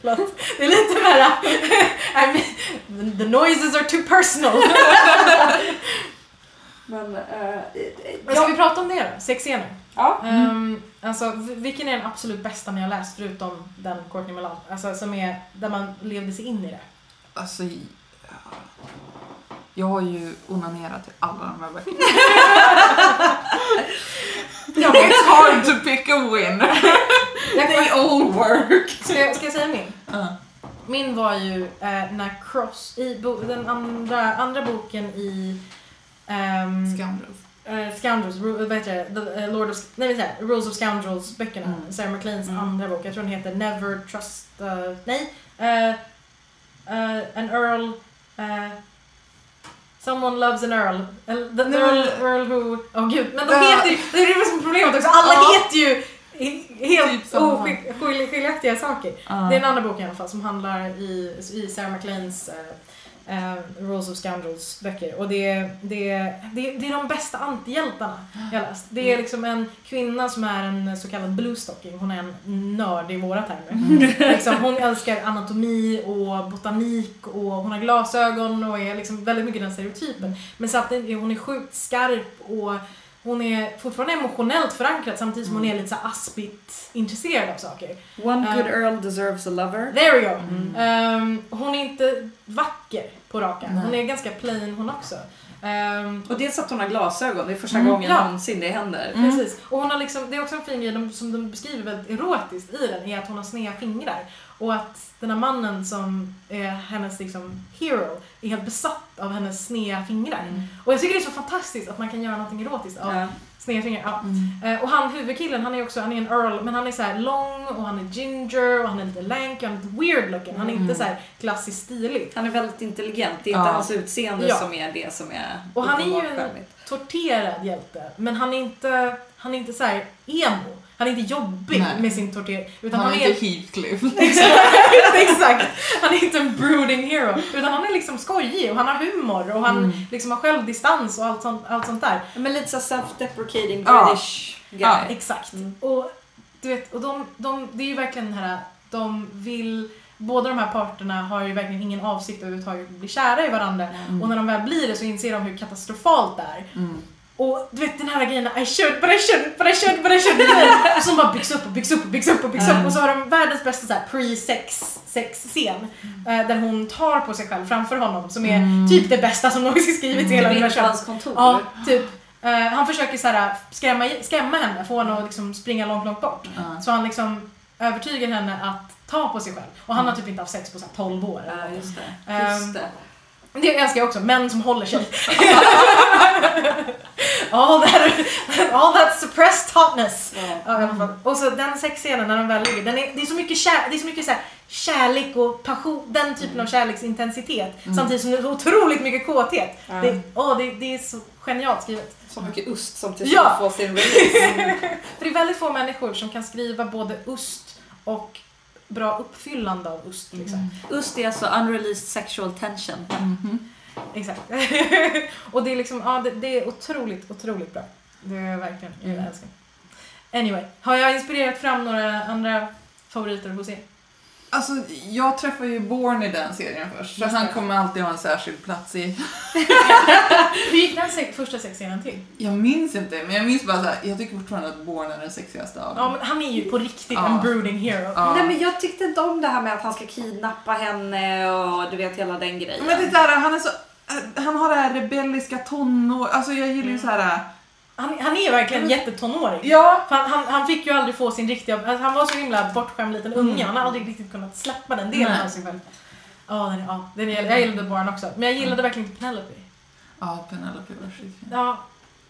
Förlåt. Det är lite mer... I mean, the noises are too personal. Men, eh, Men ska ja. vi prata om det då? Sexscener. Ja. Um, alltså, vilken är den absolut bästa ni har läst förutom den Courtney Milan? Alltså som är där man levde sig in i det. Alltså, ja. jag har ju onanerat till alla de här böckerna. It's hard to pick a winner. They all work. ska, jag, ska jag säga min? Ja. Min var ju eh, när Cross, i bo, den andra, andra boken i um, Scoundrels. Uh, Scoundrels, vad heter det? The, eh, Lord of, nej, det? Rules of Scoundrels böckerna. Mm. Sarah McLeans Mm. andra bok. Jag tror den heter Never Trust, uh, nej. Uh, uh, an Earl, Someone loves an Earl. The Nej, Earl, men- Earl who... Åh gud, men de heter ju... Det är det som är problemet också. Alla heter ju helt Typ samma. oskild- skil- skiljaktiga saker. Det är en annan bok i alla fall som handlar i, i Sarah McLeans eh, Rules of Scoundrels böcker. Och det, det, det, det är de bästa antihjältarna jag läst. Det är liksom en kvinna som är en så kallad bluestocking. Hon är en nörd i våra termer. liksom, hon älskar anatomi och botanik och hon har glasögon och är liksom väldigt mycket den stereotypen. Men samtidigt är hon är sjukt skarp och hon är fortfarande emotionellt förankrad samtidigt som hon är lite så aspigt intresserad av saker. One good Eh. earl deserves a lover. There we go! Mm. Ehm, hon är inte vacker på rakan. Nej. Hon är ganska plain hon också. Ehm, Och dels att hon har glasögon, det är första Mm, gången ja. någonsin det händer. Mm. Precis. Och hon har liksom, det är också en fin grej de, som de beskriver väldigt erotiskt i den, är att hon har sneda fingrar. Och att den här mannen som är hennes liksom hero är helt besatt av hennes sneda fingrar. Mm. Och jag tycker det är så fantastiskt att man kan göra någonting erotiskt av Ja. sneda fingrar. Ja. Mm. Eh, Och han huvudkillen, han är också, han är en earl, men han är så här lång och han är ginger och han är lite lank och han är lite weird looking. Han är inte Mm. så här klassiskt stilig. Han är väldigt intelligent, det är inte Ja. hans utseende som är det som är Och han är ju en-. Torterad hjälte, men han är inte, han är inte så här emo. Han är inte jobbig Nej. med sin torter, utan Han han, är inte Heathcliff. Exakt, exakt! Han är inte en brooding hero, utan han är liksom skojig och han har humor och han Mm. liksom har självdistans och allt sånt, allt sånt där. Men lite så self-deprecating. British guy. Ja. Exakt. Mm. Och du vet, och de, de, det är ju verkligen den här, de vill, båda de här parterna har ju verkligen ingen avsikt överhuvudtaget att bli kära i varandra. Mm. Och när de väl blir det så inser de hur katastrofalt det är. Mm. Och du vet den här grejen, I should, but I shouldn't, but I should, but I shouldn't. Som bara byggs upp och byggs upp och byggs upp och byggs upp. Mm. Och så har de världens bästa så pre-sex sexscen. eh, där hon tar på sig själv framför honom. Som är Mm. typ det bästa som någonsin skrivits i hela på universum. hans kontor. Ja, typ. Eh, han försöker så här, skrämma, skrämma henne, få henne att liksom springa långt, långt bort. Ja. Så han liksom övertygar henne att ta på sig själv. Och han har typ inte haft sex på så här 12 år. Ja, just det. Ehm, Just det. Det älskar jag också, män som håller sig. all, that, all that suppressed hotness. Alla fall. Och så den sexscenen när de väl ligger, den är, det är så mycket, kär, det är så mycket så här, kärlek och passion, den typen av kärleksintensitet. Mm. Samtidigt som det är otroligt mycket kåthet. Ja. Det, åh, det, det är så genialt skrivet. Så mycket ost som till Ja. slut får sin release. För det är väldigt få människor som kan skriva både ost och bra uppfyllande av ost. Liksom. Ost är alltså unreleased sexual tension. Mhm. Exakt. och det är liksom, ja det, det är otroligt, otroligt bra. Det är verkligen, jag Mm. älskar. Anyway, har jag inspirerat fram några andra favoriter hos er? Alltså, jag träffar ju Born i den serien först, så Just han det. kommer alltid ha en särskild plats i... Hur gick den sex, första sexscenen till? Jag minns inte, men jag minns bara så här, jag tycker fortfarande att Born är den sexigaste av Ja, dem. men han är ju på riktigt Ja. en brooding hero. Ja. Nej men jag tyckte inte om det här med att han ska kidnappa henne och du vet hela den grejen. Men det där, han är så... Han har det här rebelliska tonår... Alltså jag gillar ju så här... Han, han är verkligen jättetonåring. Ja, Han, han, han fick ju aldrig få sin riktiga... Alltså han var så himla bortskämd liten unge. Mm. Han har aldrig riktigt kunnat släppa den delen av sig själv. Ja, den, ja den är, jag gillade Born också. Men jag gillade verkligen inte Penelope. ja Penelope var skitfin. Ja,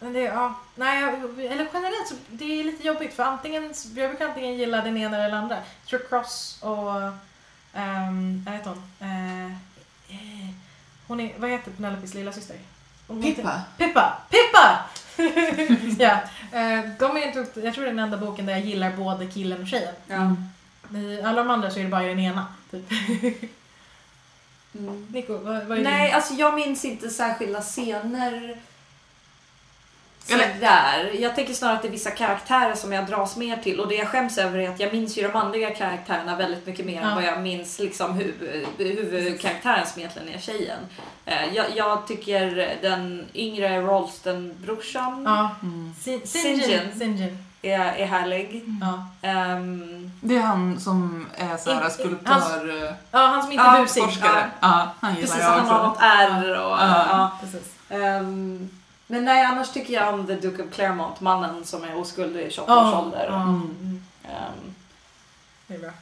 men det, ja. Nej, eller generellt så det är lite jobbigt för antingen, jag brukar antingen gilla den ena eller den andra. Tror Cross och, um, vad heter hon? Eh, hon är, vad heter Penelopes lilla syster? Pippa. Pippa! Pippa! ja, eh, de är inte, jag tror det är den enda boken där jag gillar både killen och tjejen. Ja. I alla de andra så är det bara den ena. Typ. Mm. Nico, vad, vad är Nej, din? alltså jag minns inte särskilda scener sådär. Jag tänker snarare att det är vissa karaktärer som jag dras mer till och det jag skäms över är att jag minns ju de manliga karaktärerna väldigt mycket mer Ja. än vad jag minns liksom huvud, huvudkaraktären som egentligen är tjejen. Eh, Jag, jag tycker den yngre Rolston-brorsan Ja, Mm. Sin- Sinjin. Sinjin. Sinjin. är, är härlig. Ja. Ehm, Det är han som är så här In- in- skulptör... eh, ja, han som inte Ja. Ja, han gillar precis, jag han har något R och... Ja. Ja. Precis. Men nej, annars tycker jag om The Duke of Claremont, mannen som är oskuld i 28 Ja, års ålder. Mm. mm, Ehm,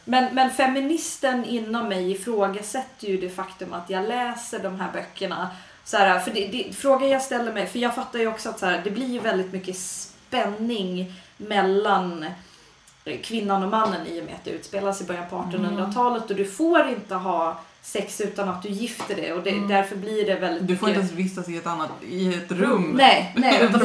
men, men feministen inom mig ifrågasätter ju det faktum att jag läser de här böckerna. Så här, för det, det, frågan jag ställer mig, för jag fattar ju också att så här, det blir ju väldigt mycket spänning mellan kvinnan och mannen i och med att det utspelas i början på 1800-talet och du får inte ha sex utan att du gifter dig och det, Mm. därför blir det väldigt Du får mycket... inte ens vistas i ett annat i ett rum. Nej, nej Utan.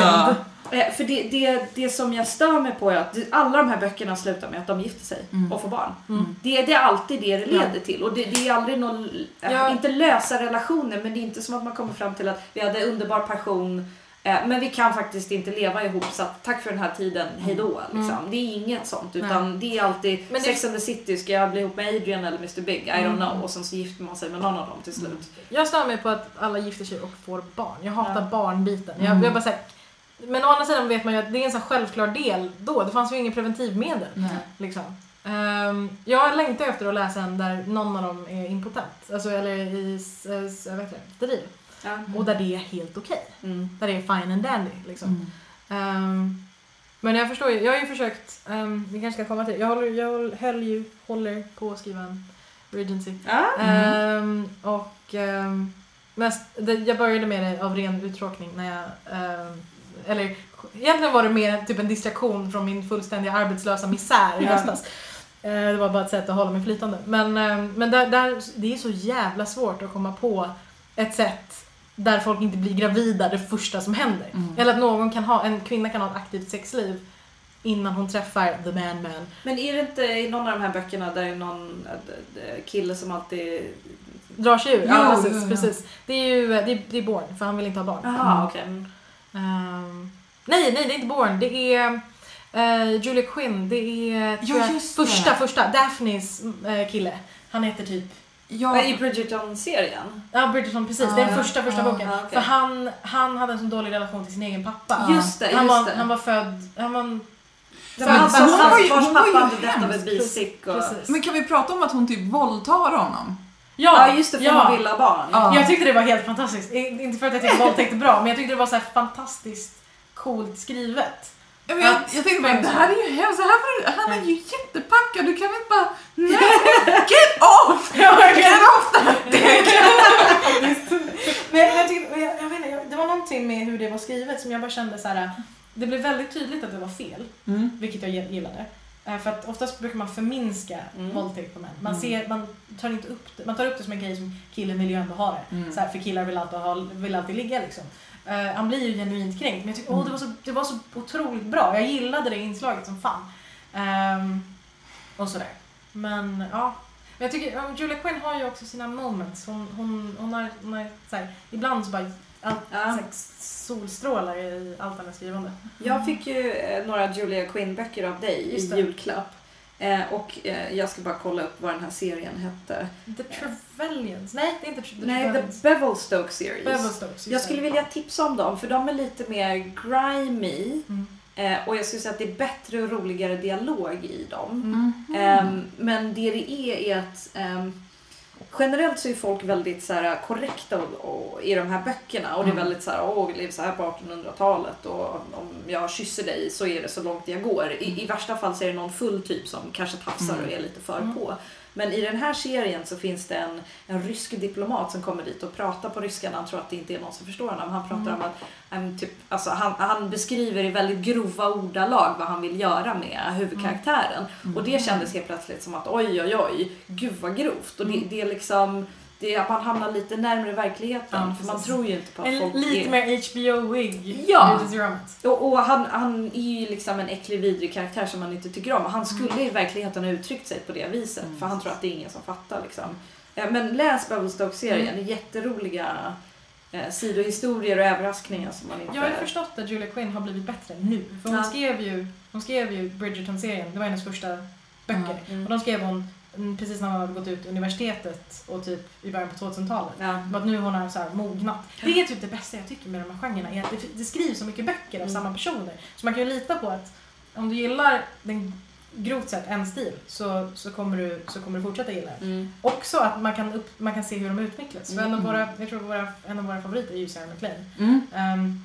Ja. Eh, För det, det, det som jag stör mig på är att det- alla de här böckerna slutar med att de gifter sig Mm. och får barn. Mm. Det, det är alltid det det Ja. leder till. Och det, det är aldrig någon, Ja. inte lösa relationer, men det är inte som att man kommer fram till att vi hade underbar passion, men vi kan faktiskt inte leva ihop så att, tack för den här tiden, hejdå. Liksom. Det är inget sånt, utan det är alltid Men det- Sex and the City, ska jag bli ihop med Adrian eller Mr Big? I don't Mm. know. Och sen så gifter man sig med någon av dem till slut. Jag stör mig på att alla gifter sig och får barn. Jag hatar Ja. barnbiten. Jag, Mm. jag bara så här, men å andra sidan vet man ju att det är en sån självklar del då. Det fanns ju ingen preventivmedel. Nej. Liksom. Ehm, jag längtar efter att läsa en där någon av dem är impotent. Alltså, eller i s- s- vad heter det? Ja. Och där det är helt okej. Mm. Där det är fine and dandy. Liksom. Mm. Ehm, men jag förstår ju, jag har ju försökt, um, vi kanske ska komma till jag håller, jag höll ju, håller på att skriva en Regency. Ehm, och mest, det, jag började med det av ren uttråkning när jag, eller egentligen var det mer typ en distraktion från min fullständiga arbetslösa misär i höstas. Det var bara ett sätt att hålla mig flytande. Men, men där, där, det är så jävla svårt att komma på ett sätt där folk inte blir gravida det första som händer. Mm. Eller att någon kan ha, en kvinna kan ha ett aktivt sexliv innan hon träffar the man man. Men är det inte i någon av de här böckerna där det är någon äh, kille som alltid... Drar sig ur. Jo, Ja, precis, jo, jo. precis. Det är ju det är, det är Born, för han vill inte ha barn. Jaha, Mm. okej. Mm. Ehm, nej, nej, det är inte Born. Det är uh, Julia Quinn. Det är jag, just det. första, första. Daphnes eh, kille. Han heter typ... Ja, Men I Bridgerton-serien? Ja, Bridgerton, precis. det är Ja, den första, första ja, boken. ja, okej. För han, han hade en så dålig relation till sin egen pappa. Ja. Just det, han, just var, det. han var född... Han var, Det var han som hon var ju- vars hon var ju pappa hade dött av hemsk. ett bisick. Och... precis. men kan vi prata om att hon typ våldtar honom? Ja, just det, för ja. hon vill ha barn. Ja. Jag tyckte det var helt fantastiskt. Inte för att jag tyckte våldtäkt är bra, men jag tyckte det var så här fantastiskt coolt skrivet. Ja, men jag, Att- jag tänkte bara, det här är ju hemskt, så här får du- han är ju jättepackad, du kan väl inte bara, nej, get off! Get off that dick! Men jag, jag, tyckte, jag, jag vet inte, jag, det var någonting med hur det var skrivet som jag bara kände så här. Det blev väldigt tydligt att det var fel, Mm. vilket jag gillade. Eh, För att oftast brukar man förminska Mm. våldtäkt på män. Man, Mm. ser, man, tar inte upp det, man tar upp det som en grej som killen vill ju ändå ha det. Mm. Så här, för killar vill alltid, ha, vill alltid ligga liksom. Eh, han blir ju genuint kränkt men jag tyckte åh, det, var så, det var så otroligt bra. Jag gillade det inslaget som fan. Ehm, och sådär. Men ja. Men jag tycker, um, Julia Quinn har ju också sina moments. Hon, hon, hon har, hon har så här, ibland så bara allt, Ja. solstrålar i allt hennes skrivande. Jag fick ju eh, några Julia Quinn-böcker av dig i julklapp. Eh, och eh, jag ska bara kolla upp vad den här serien hette. The Trevelyan's. Nej, det är inte The Nej, The. Bevelstoke Series. Bevelstokes. just Jag skulle vilja tipsa om dem för de är lite mer grimy. Mm. Eh, och jag skulle säga att det är bättre och roligare dialog i dem. Mm. Ehm, men det det är är att ehm, generellt så är folk väldigt så här, korrekta och, och, i de här böckerna. Och det är Mm. väldigt så här, åh vi lever så här på 1800-talet och om jag kysser dig så är det så långt jag går. I, i värsta fall så är det någon full typ som kanske tafsar Mm. och är lite för Mm. på. Men i den här serien så finns det en, en rysk diplomat som kommer dit och pratar på ryska han tror att det inte är någon som förstår honom. Han pratar Mm. om att typ, alltså, han, han beskriver i väldigt grova ordalag vad han vill göra med huvudkaraktären. Och det kändes helt plötsligt som att oj oj oj, gud vad grovt. Och det, det är liksom, det är, man hamnar lite närmare verkligheten Ja, för man tror ju inte på att En folk lite är... mer HBO-wig. Ja. Och, och han, han är ju liksom en äcklig vidrig karaktär som man inte tycker om. Och han skulle i verkligheten ha uttryckt sig på det viset Mm. för han tror att det är ingen som fattar liksom. Eh, Men läs Bevelstoke-serien, är jätteroliga eh, sidohistorier och överraskningar som man inte... Jag har ju förstått att Julia Quinn har blivit bättre nu. För hon, Ja. skrev, ju, hon skrev ju Bridgerton-serien, det var hennes första böcker. Mm. Och de skrev hon mm, precis när hon hade gått ut universitetet och typ i början på 2000-talet. Ja. Att nu hon har så här mognat. Det är typ det bästa jag tycker med de här genrerna. Är att det, det skrivs så mycket böcker av Mm. samma personer. Så man kan ju lita på att om du gillar den grovt sett en stil så, så, kommer du, så kommer du fortsätta gilla den. Mm. Också att man kan, upp, man kan se hur de utvecklas. För en, av Mm. våra, jag tror våra, en av våra favoriter är ju Sarah McLean. Mm. Ehm,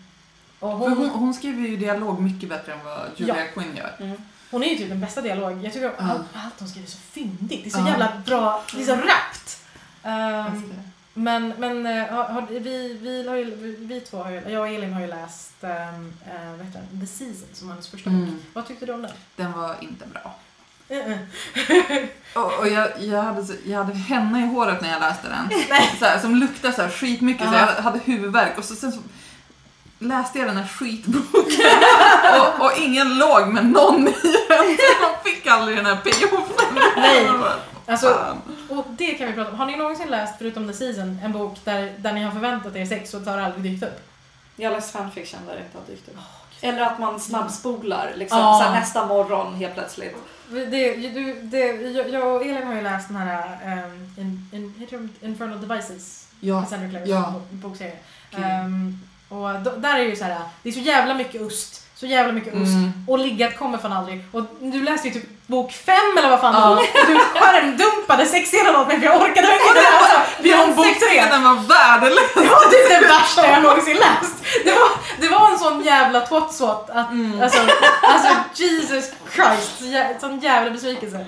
och hon, hon, hon skriver ju dialog mycket bättre än vad Julia Ja. Quinn gör. Mm. Hon är ju typ den bästa dialog. Jag tycker Ja. allt, allt hon skriver är så fyndigt. Det är så jävla bra. Det är så rappt. Alltså, men men eh, har, har, vi, vi, har ju, vi, vi två har ju, jag och Elin har ju läst um, uh, den? The Season som hennes första bok. Mm. Vad tyckte du om den? Den var inte bra. Uh-uh. Och, och jag, jag, hade, så- jag hade henna i håret när jag läste den. Så här, som luktade så här skitmycket så Ja. jag hade huvudvärk och så, sen så läste jag den här skitboken och, och ingen låg med någon i den. Man fick aldrig den här payoffen. Nej. Alltså, och det kan vi prata om. Har ni någonsin läst, förutom The Season, en bok där, där ni har förväntat er sex och det har aldrig dykt upp? Jag har läst fanfiction där det inte har dykt upp. Eller att man snabbspolar liksom, här, nästa morgon helt plötsligt. Det, du, det, jag, och Elin har ju läst den här um, in, in, Infernal Devices, Ja, Cassandra Clares ja. bok- bokserie. Gud. Ehm, och då, där är det ju så här, det är så jävla mycket ost, så jävla mycket ost. Mm. Och liggat kommer fan aldrig. Och du läste ju typ bok fem eller vad fan Ja. var. Du skärmdumpade sexscenen åt mig för jag orkade inte läsa. Vi har en bok tre. Den var värdelös. Det var typ det värsta jag någonsin läst. Det var, det var en sån jävla twat att Mm. Alltså, alltså Jesus Christ, sån jävla besvikelse.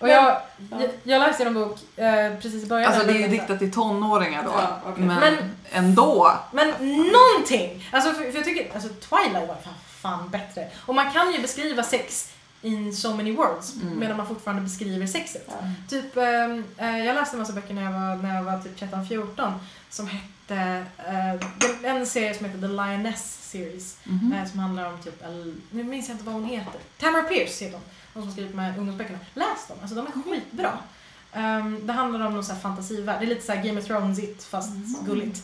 Och jag, jag, jag läste en bok eh, precis i början. Alltså det är riktat till tonåringar då. Ja, okej. men, Men- ändå. Men någonting! Alltså för, för jag tycker, alltså Twilight var fan, fan bättre. Och man kan ju beskriva sex in so many words Mm. medan man fortfarande beskriver sexet. Ja. Typ, ehm, eh, jag läste en massa böcker när jag var, när jag var typ 13-14 som hette, eh, en serie som heter The Lioness Series. Mhm. Eh, som handlar om typ, nu minns jag inte vad hon heter. Tamara Pierce heter hon. Hon som skrivit med ungdomsböckerna. Läs dem, alltså de är skitbra. Um, det handlar om någon sån här fantasivärld. Det är lite så här Game of Thrones-igt fast gulligt.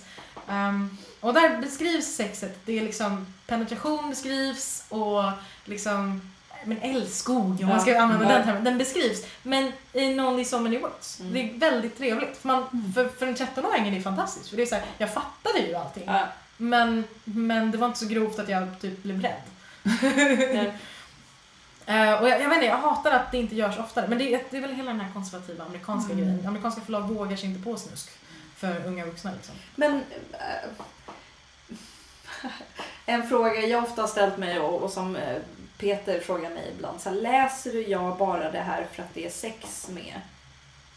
Um, och där beskrivs sexet. Det är liksom penetration beskrivs och liksom men älskog, om man ska använda Ja. den termen. Den beskrivs. Men in only so many words. Mm. Det är väldigt trevligt. För, man, för, för en 13-åring är det fantastiskt. För det är så här, jag fattade ju allting. Ja. Men, men det var inte så grovt att jag typ blev rädd. Eh, och jag, jag vet inte, jag hatar att det inte görs oftare. Men det är, det är väl hela den här konservativa amerikanska Mm. grejen. Amerikanska förlag vågar sig inte på snusk för unga vuxna liksom. Men eh, en fråga jag ofta har ställt mig och, och som eh, Peter frågar mig ibland. Så här, läser du jag bara det här för att det är sex med?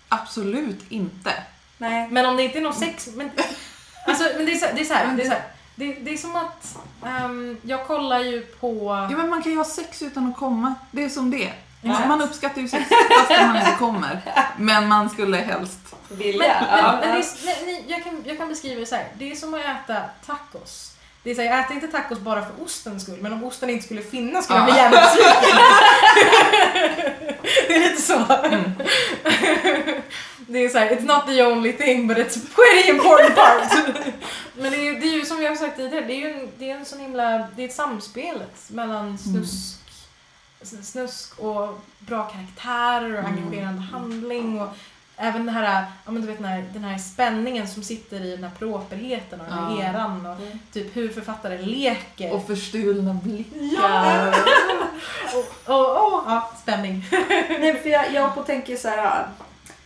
Absolut inte. Nej. Men om det inte är någon sex... Men, alltså, men det är så, det är så här, det är så här. Det, det är som att ehm, jag kollar ju på... Ja, men man kan ju ha sex utan att komma. Det är som det. Exakt. Man uppskattar ju sex fast man inte kommer. Men man skulle helst... Vilja? Men, men, Ja. men det är, nej, nej, jag, kan, jag kan beskriva det så här. Det är som att äta tacos. Det är så här, jag äter inte tacos bara för ostens skull, men om osten inte skulle finnas skulle jag bli jävligt besviken. det är lite så. Mm. Det är så här, it's not the only thing but it's pretty important part. men det är, det är ju som jag har sagt tidigare, det är ju en, det är en sån himla, det är ett samspelet mellan snusk snusk och bra karaktärer och Mm. engagerande handling och även det här, ja, men du vet, den, här, den här spänningen som sitter i den här properheten och den här Ja. eran och Mm. typ hur författare leker. Och förstulna blickar. Ja! och, och, och, ja, spänning. Nej, för jag, jag på tänker så här.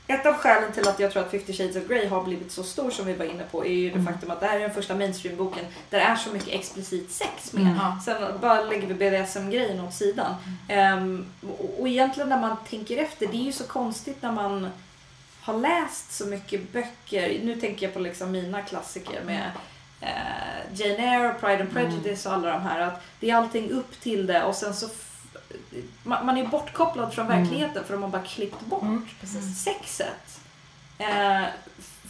Ett av skälen till att jag tror att 50 Shades of Grey har blivit så stor som vi var inne på är ju det Mm. faktum att det här är den första mainstream-boken där det är så mycket explicit sex med. Mm. Sen bara lägger vi BDSM-grejen åt sidan. Ehm, och, och egentligen när man tänker efter, det är ju så konstigt när man har läst så mycket böcker. Nu tänker jag på liksom mina klassiker med eh, Jane Eyre, Pride and Prejudice och alla de här. Att det är allting upp till det och sen så man, man är bortkopplad från Mm. verkligheten för de har bara klippt bort Mm, sexet. Eh,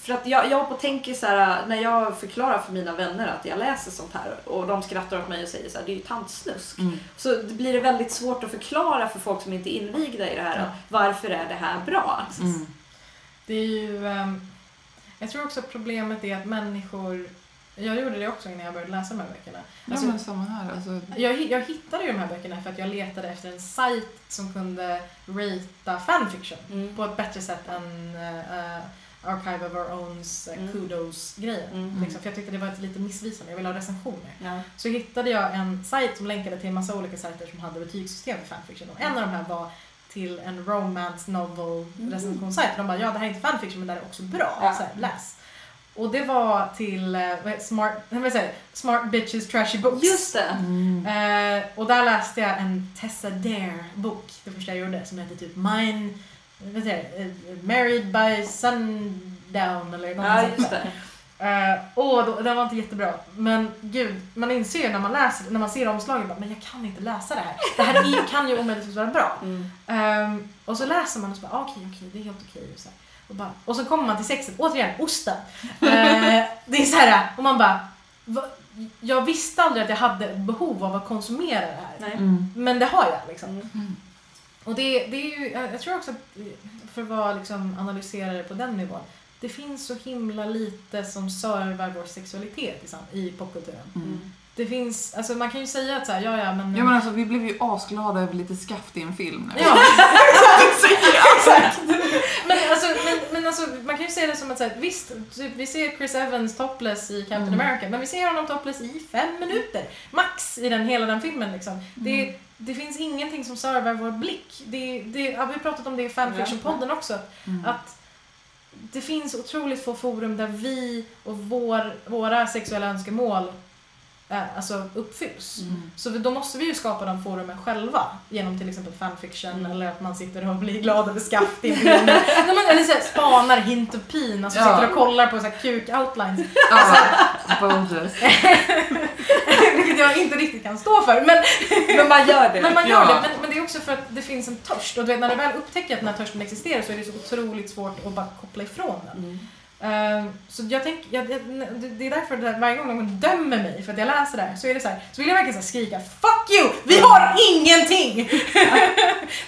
för att jag, jag på tänker så här när jag förklarar för mina vänner att jag läser sånt här och de skrattar åt mig och säger så här, det är ju tantsnusk. Mm. Så det blir det väldigt svårt att förklara för folk som inte är invigda i det här att varför är det här bra? Mm. Det är ju... ehm, jag tror också att problemet är att människor... Jag gjorde det också innan jag började läsa de här böckerna. Ja Alltså, men samma här. Alltså, jag, jag hittade ju de här böckerna för att jag letade efter en sajt som kunde ratea fanfiction Mm. på ett bättre sätt än uh, Archive of Our Owns uh. Kudos-grejen. Mm. Liksom, för jag tyckte det var ett lite missvisande, jag ville ha recensioner. Ja. Så hittade jag en sajt som länkade till en massa olika sajter som hade betygssystem för fanfiction. Och en av de här var till en romance novel Mm. recensionssajt. De bara, ja det här är inte fanfiction men det här är också bra. Ja. Så här, läs. Och det var till eh, vad smart, vad säger, smart Bitches Trashy Books. Just det! mm. Eh, och där läste jag en Tessa Dare-bok, det första jag gjorde, som hette typ Mine, vad säger eh, Married by Sundown eller något Ja, sånt just det. Eh, åh, då- den var inte jättebra. Men gud, man inser ju när man läser, när man ser omslaget bara, men jag kan inte läsa det här. Det här är, kan ju omöjligtvis vara bra. Mm. Ehm, och så läser man och så bara, ah, okej, okej, det är helt okej. Och, så och, bara, och så kommer man till sexet, återigen, osten. Eh, det är så här, och man bara, va, jag visste aldrig att jag hade ett behov av att konsumera det här. Nej. Mm. Men det har jag liksom. Mm. Och det, det är ju, jag jag tror också att, för att vara liksom analyserare på den nivån, det finns så himla lite som servar vår sexualitet i, popkulturen. Mm. Det finns, alltså man kan ju säga att så här, ja ja men... Ja men alltså vi blev ju asglada över lite skaft i en film nu. Ja, exakt! Men, alltså, men, men alltså, man kan ju säga det som att så här, visst, typ, vi ser Chris Evans topless i Captain Mm. America, men vi ser honom topless i fem minuter. Max i den, hela den filmen liksom. Det, det finns ingenting som servar vår blick. Det, det, ja, vi har pratat om det i fanfiction-podden också. Mm. Att det finns otroligt få forum där vi och vår, våra sexuella önskemål alltså uppfylls. Mm. Så då måste vi ju skapa de forumen själva genom till exempel fanfiction Mm. eller att man sitter och blir glad över skaft Eller så här, spanar hint och pin, alltså Ja. sitter och kollar på så här kuk-outlines. Ja, Bulges. Vilket jag inte riktigt kan stå för. Men, Men man gör det. men man gör Ja. det. Men, men det är också för att det finns en törst. Och du vet, när du väl upptäcker att den här törsten existerar så är det så otroligt svårt att bara koppla ifrån den. Mm. Ehm, så jag tänker, jag, det är därför det, varje gång någon dömer mig för att jag läser det här så är det så här, så vill jag verkligen så skrika Fuck you! Vi har ingenting!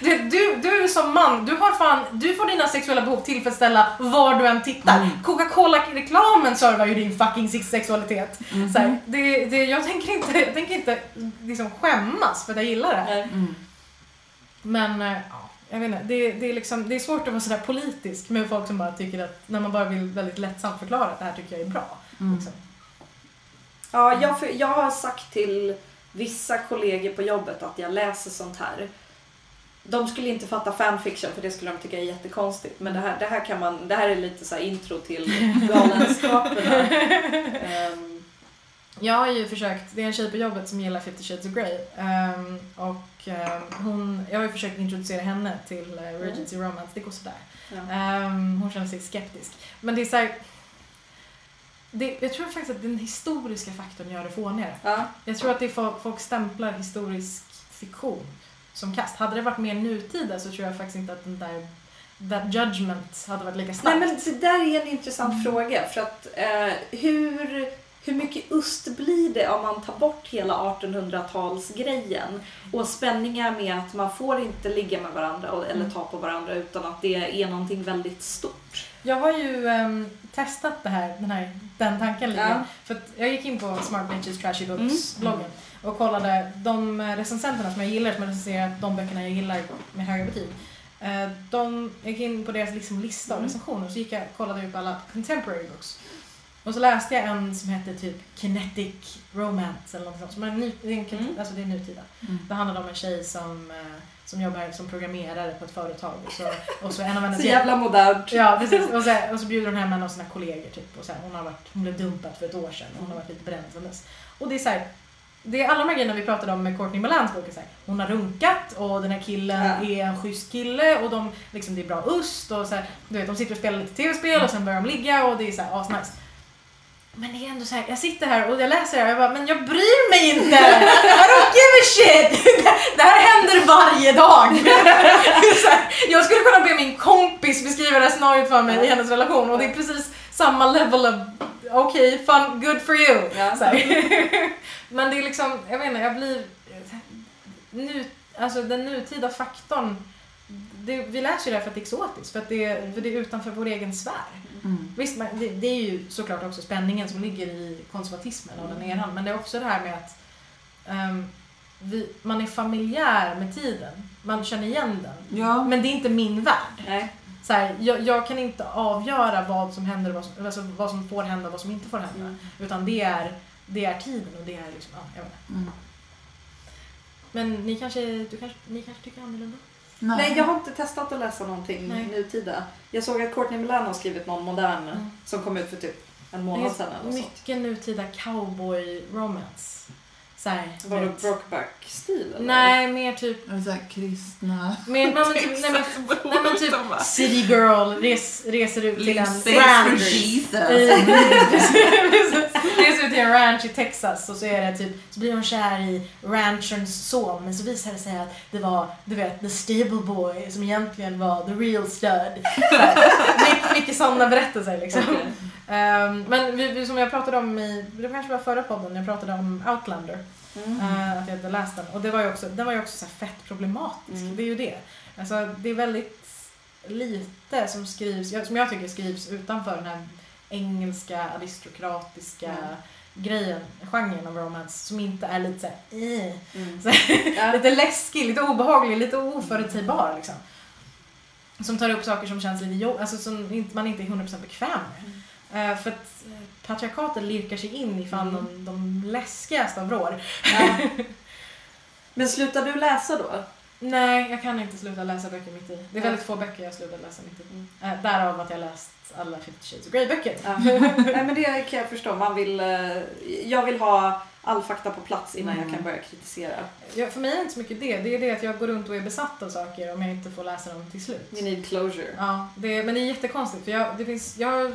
du, du, du som man, du har fan, du får dina sexuella behov tillfredsställa var du än tittar. Mm. Coca-Cola-reklamen servar ju din fucking sex- sexualitet. Mhm. Så här, det, det, jag tänker inte, jag tänker inte liksom skämmas för att jag gillar det. Mm. Men eh, ja, jag vet inte, det, det, är liksom, det är svårt att vara sådär politisk med folk som bara tycker att, när man bara vill väldigt lättsamt förklara att det här tycker jag är bra. Mm. Liksom. Ja, jag, för- jag har sagt till vissa kollegor på jobbet att jag läser sånt här. De skulle inte fatta fanfiction för det skulle de tycka är jättekonstigt. Men det här, det här, kan man, det här är lite så här intro till galenskaperna. Ehm, Jag har ju försökt, det är en tjej på jobbet som gillar 50 shades of Grey. ehm, och hon, jag har ju försökt introducera henne till uh, Regency Romance, det går sådär. ja. Ehm, hon känner sig skeptisk. Men det är såhär, det, jag tror faktiskt att den historiska faktorn gör det fånigare. Ja. Jag tror att det är folk, stämplar historisk fiktion som kast. Hade det varit mer nutida så tror jag faktiskt inte att den där that judgment hade varit lika Nej starkt. men det där är en intressant fråga för att eh, hur, hur mycket ust blir det om man tar bort hela 1800-talsgrejen och spänningar med att man får inte ligga med varandra eller ta på varandra utan att det är någonting väldigt stort. Jag har ju ehm, testat det här, den, här, den tanken lite. Ja. För jag gick in på Smart Bitches Trashy Mm. Books-bloggen och kollade de recensenterna som jag gillar, som har recenserat de böckerna jag gillar med höga betyg. Eh, De, jag gick in på deras liksom lista av Mm. recensioner och så gick jag kollade upp alla contemporary books. Och så läste jag en som hette typ Kinetic Romance eller något sånt. Som är, ny, det är, en, Mm. alltså det är nutida. Mm. Det handlade om en tjej som, eh, som jobbar som programmerare på ett företag. Och så, och så en av hennes Så jävla modernt. Ja, precis. Och så, och så bjuder hon hem en av sina kollegor typ. Och så här, hon, har varit, hon blev dumpad för ett år sedan och hon har varit lite bränd sedan dess. Och det är så här, det är alla de här grejerna vi pratade om med Courtney Milans bok. Så här, hon har runkat och den här killen Ja. är en schysst kille och de, liksom, det är bra ust och så här, du vet, de sitter och spelar lite tv-spel och sen börjar de ligga och det är så här asnice. Men det är ändå så här, jag sitter här och jag läser det här och jag bara, men jag bryr mig inte! I don't give a shit! Det här händer varje dag! Jag skulle kunna be min kompis beskriva det här scenariot för mig i hennes relation och det är precis samma level of okej, fun, good for you. Ja. Men det är liksom, jag vet inte, jag blir... Nu, alltså den nutida faktorn, det, vi läser ju det här för att det är exotiskt, för att det, är- för det är utanför vår egen sfär. Mm. Visst, men det, det är ju såklart också spänningen som ligger i konservatismen och den eran, men det är också det här med att ehm, vi, man är familjär med tiden. Man känner igen den. Ja. Men det är inte min värld. Nej. Så här, jag, jag kan inte avgöra vad som händer vad som, alltså vad som får hända och vad som inte får hända. Mm. Utan det är, det är tiden och det är liksom, ja, jag vet inte. Mm. Men ni kanske, du kanske, ni kanske tycker annorlunda? Nej. Nej, jag har inte testat att läsa någonting Nej. nutida. Jag såg att Courtney Milan har skrivit någon modern Mm. som kom ut för typ en månad sedan eller något sånt. mycket nutida cowboy romance. Så här, Var det vet- Brokeback-stil? Nej, mer typ så kristna... Mer, nej, men typ, nej, men, nej men typ City Girl res, reser ut till en ranch. Reser ut till en ranch i Texas och så är det typ, så blir hon kär i rancherns son men så visar det sig att det var, du vet, the stable boy som egentligen var the real stud. Mycket, mycket sådana berättelser liksom. Okej. Ehm, men vi, vi, som jag pratade om i, det kanske var förra podden, jag pratade om Outlander. Mm. Eh, att jag hade läst den. Och det var ju också, den var ju också så fett problematisk. Mm. Det är ju det. Alltså, det är väldigt lite som skrivs, som jag tycker skrivs utanför den här engelska aristokratiska Mm. grejen, genren av romance som inte är lite såhär eh, Mm. så lite läskig, lite obehaglig, lite oförutsägbar liksom. Som tar upp saker som känns lite jo- alltså som inte, man inte är 100% bekväm med. Eh, för att eh, patriarkatet lirkar sig in i fan Mm. de, de läskigaste av vrår. Ja. Men slutar du läsa då? Nej, jag kan inte sluta läsa böcker mitt i. Det är väldigt få böcker jag slutar läsa mitt i. Eh, därav att jag läst alla 50 shades of Grey-böcker. Ja. Nej men det kan jag förstå. Man vill, jag vill ha all fakta på plats innan jag Mm. kan börja kritisera. Ja, för mig är det inte så mycket det. Det är det att jag går runt och är besatt av saker om jag inte får läsa dem till slut. You need closure. Ja, det, men det är jättekonstigt för jag, det finns, jag,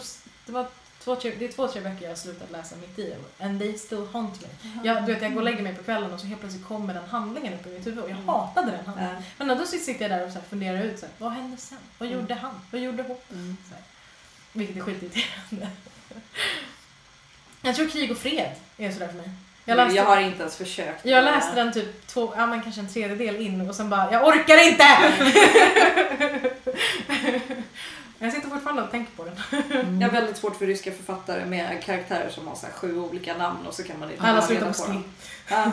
det, var två, tre, det är två, tre böcker jag har slutat läsa mitt i. And they still haunt me. Jag, du vet, jag går och lägger mig på kvällen och så helt plötsligt kommer den handlingen upp i mitt huvud och jag Mm. hatade den handlingen. Ja. Men då sitter jag där och så funderar ut så här, vad hände sen? Vad Mm. gjorde han? Vad gjorde hon? Mm. Så här. Vilket är skitirriterande. Jag tror krig och fred är sådär för mig. Jag läste, jag har inte ens försökt. jag läste den typ två, ja men kanske en tredjedel in och sen bara, jag orkar inte! jag sitter fortfarande och tänker på den. Mm. Jag har väldigt svårt för ryska författare med karaktärer som har så här sju olika namn och så kan man inte Alla slutar på skri. Ja.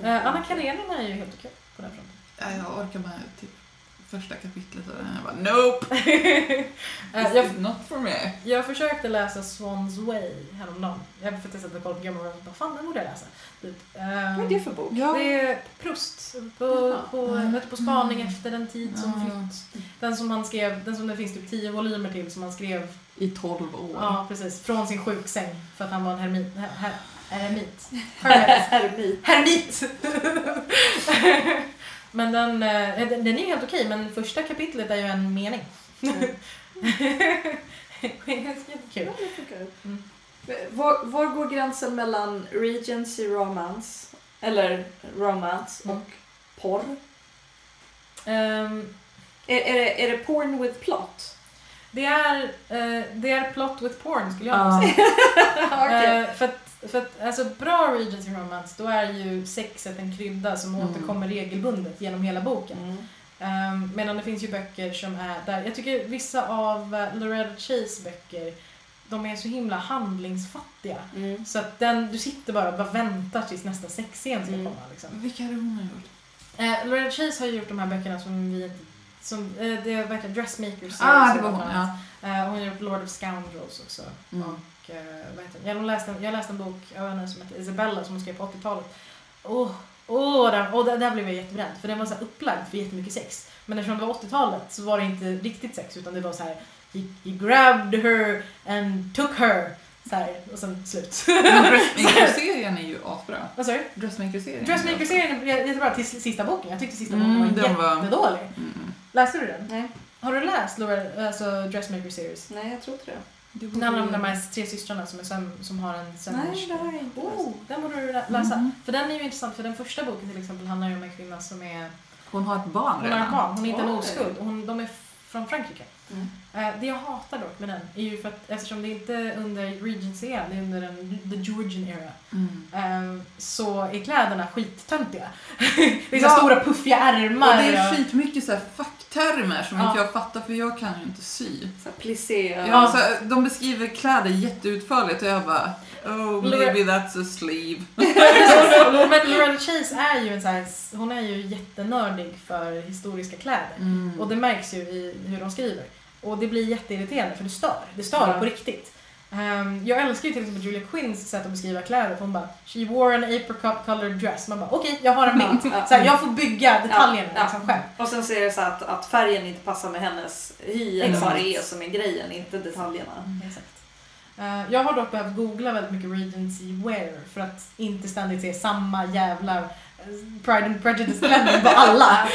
Uh, Anna Karenina är ju helt okej på den fronten. Ja, jag orkar med typ första kapitlet och. Jag bara nope, Eh, this jag, is not for me. jag försökte läsa Swans Way häromdagen. Jag för att jag satt och kollade på Game of Thrones och bara, fan den borde jag läsa. Typ. Vad är det för bok? Ja. Det är Proust på, på, Mm. på spaning efter den tid som Ja. flytt. Den som han skrev, den som det finns typ tio volymer till som han skrev I 12 år. ja, precis, från sin sjuksäng för att han var en hermit. Her, her, eremit. Hermit. Hermit. Hermit! men den, eh, den, den är helt okej men första kapitlet är ju en mening. Jättekul. Mm. Var, var går gränsen mellan Regency romance, eller romance, Mm. och porr? Ehm, Är, är, det, är det porn with plot? det, är, eh, det är plot with porn skulle jag Ja. säga. Eh, för att, för att alltså, bra Regency Romance, då är ju sexet en krydda som Mm. återkommer regelbundet genom hela boken. Mm. Um, medan det finns ju böcker som är där. Jag tycker vissa av uh, Loretta Chase böcker, de är så himla handlingsfattiga. Mm. Så att den, du sitter bara och bara väntar tills nästa sexscen ska Mm. komma. Liksom. Vilka är det hon har gjort? Eh, Loretta Chase har gjort de här böckerna som vi som, eh, det är verkligen Dressmaker series. Ah, det var hon, ja. Eh, hon har gjort Lord of Scoundrels också. Mm. Och, eh, vad heter? Jag, har läst en, jag läste en bok av henne som heter Isabella som hon skrev på 80-talet. Åh, åh, den, och där, där blev jag jättebränd för den var så här upplagd för jättemycket sex. Men eftersom det var 80-talet så var det inte riktigt sex utan det var så här he, he grabbed her and took her. Så här, och sen slut. Dressmaker-serien är ju asbra. Vad sa du? Dressmaker-serien. Dressmaker-serien är jättebra till sista boken. Jag tyckte sista Mm, boken var den var- jättedålig. Mm. Läste du den? Nej. Har du läst Laura, alltså Dressmaker series? Nej, jag tror inte det. Det Den handlar om de här tre systrarna som, är söm, som har en sömmerska. Nej, det har jag inte Oh, den borde du lä- läsa. Mm. För den är ju intressant, för den första boken till exempel handlar ju om en kvinna som är... Hon har ett barn Hon har redan. ett barn, hon är inte en oskuld. Hon, de är från Frankrike. Mm. Eh, det jag hatar dock med den är ju för att eftersom det inte är under Regency-eran, det är under den, the Georgian era, Mm. eh, så är kläderna skittöntiga. det är så Ja. stora puffiga ärmar. Och det är skitmycket så här facktermer som Ja. inte jag fattar för jag kan ju inte sy. Så plissé. Ja, så de beskriver kläder jätteutförligt och jag bara Oh, maybe that's a sleeve. Men Loretta Chase är ju en så här, hon är ju jättenördig för historiska kläder. Mm. Och det märks ju i hur de skriver. Och det blir jätteirriterande för det stör. Det stör Ja. på riktigt. Ehm, jag älskar ju till exempel Julia Quinns sätt att beskriva kläder. Hon bara She wore an apricot colored dress. Man bara okej, jag har en bild. Så här, jag får bygga detaljerna Ja, ja. liksom själv. Och sen så är det så att, att färgen inte passar med hennes hy eller vad det är som är grejen, inte detaljerna. Exakt. Eh, jag har dock behövt googla väldigt mycket Regency wear för att inte ständigt se samma jävla eh, Pride and Prejudice-klänning på alla.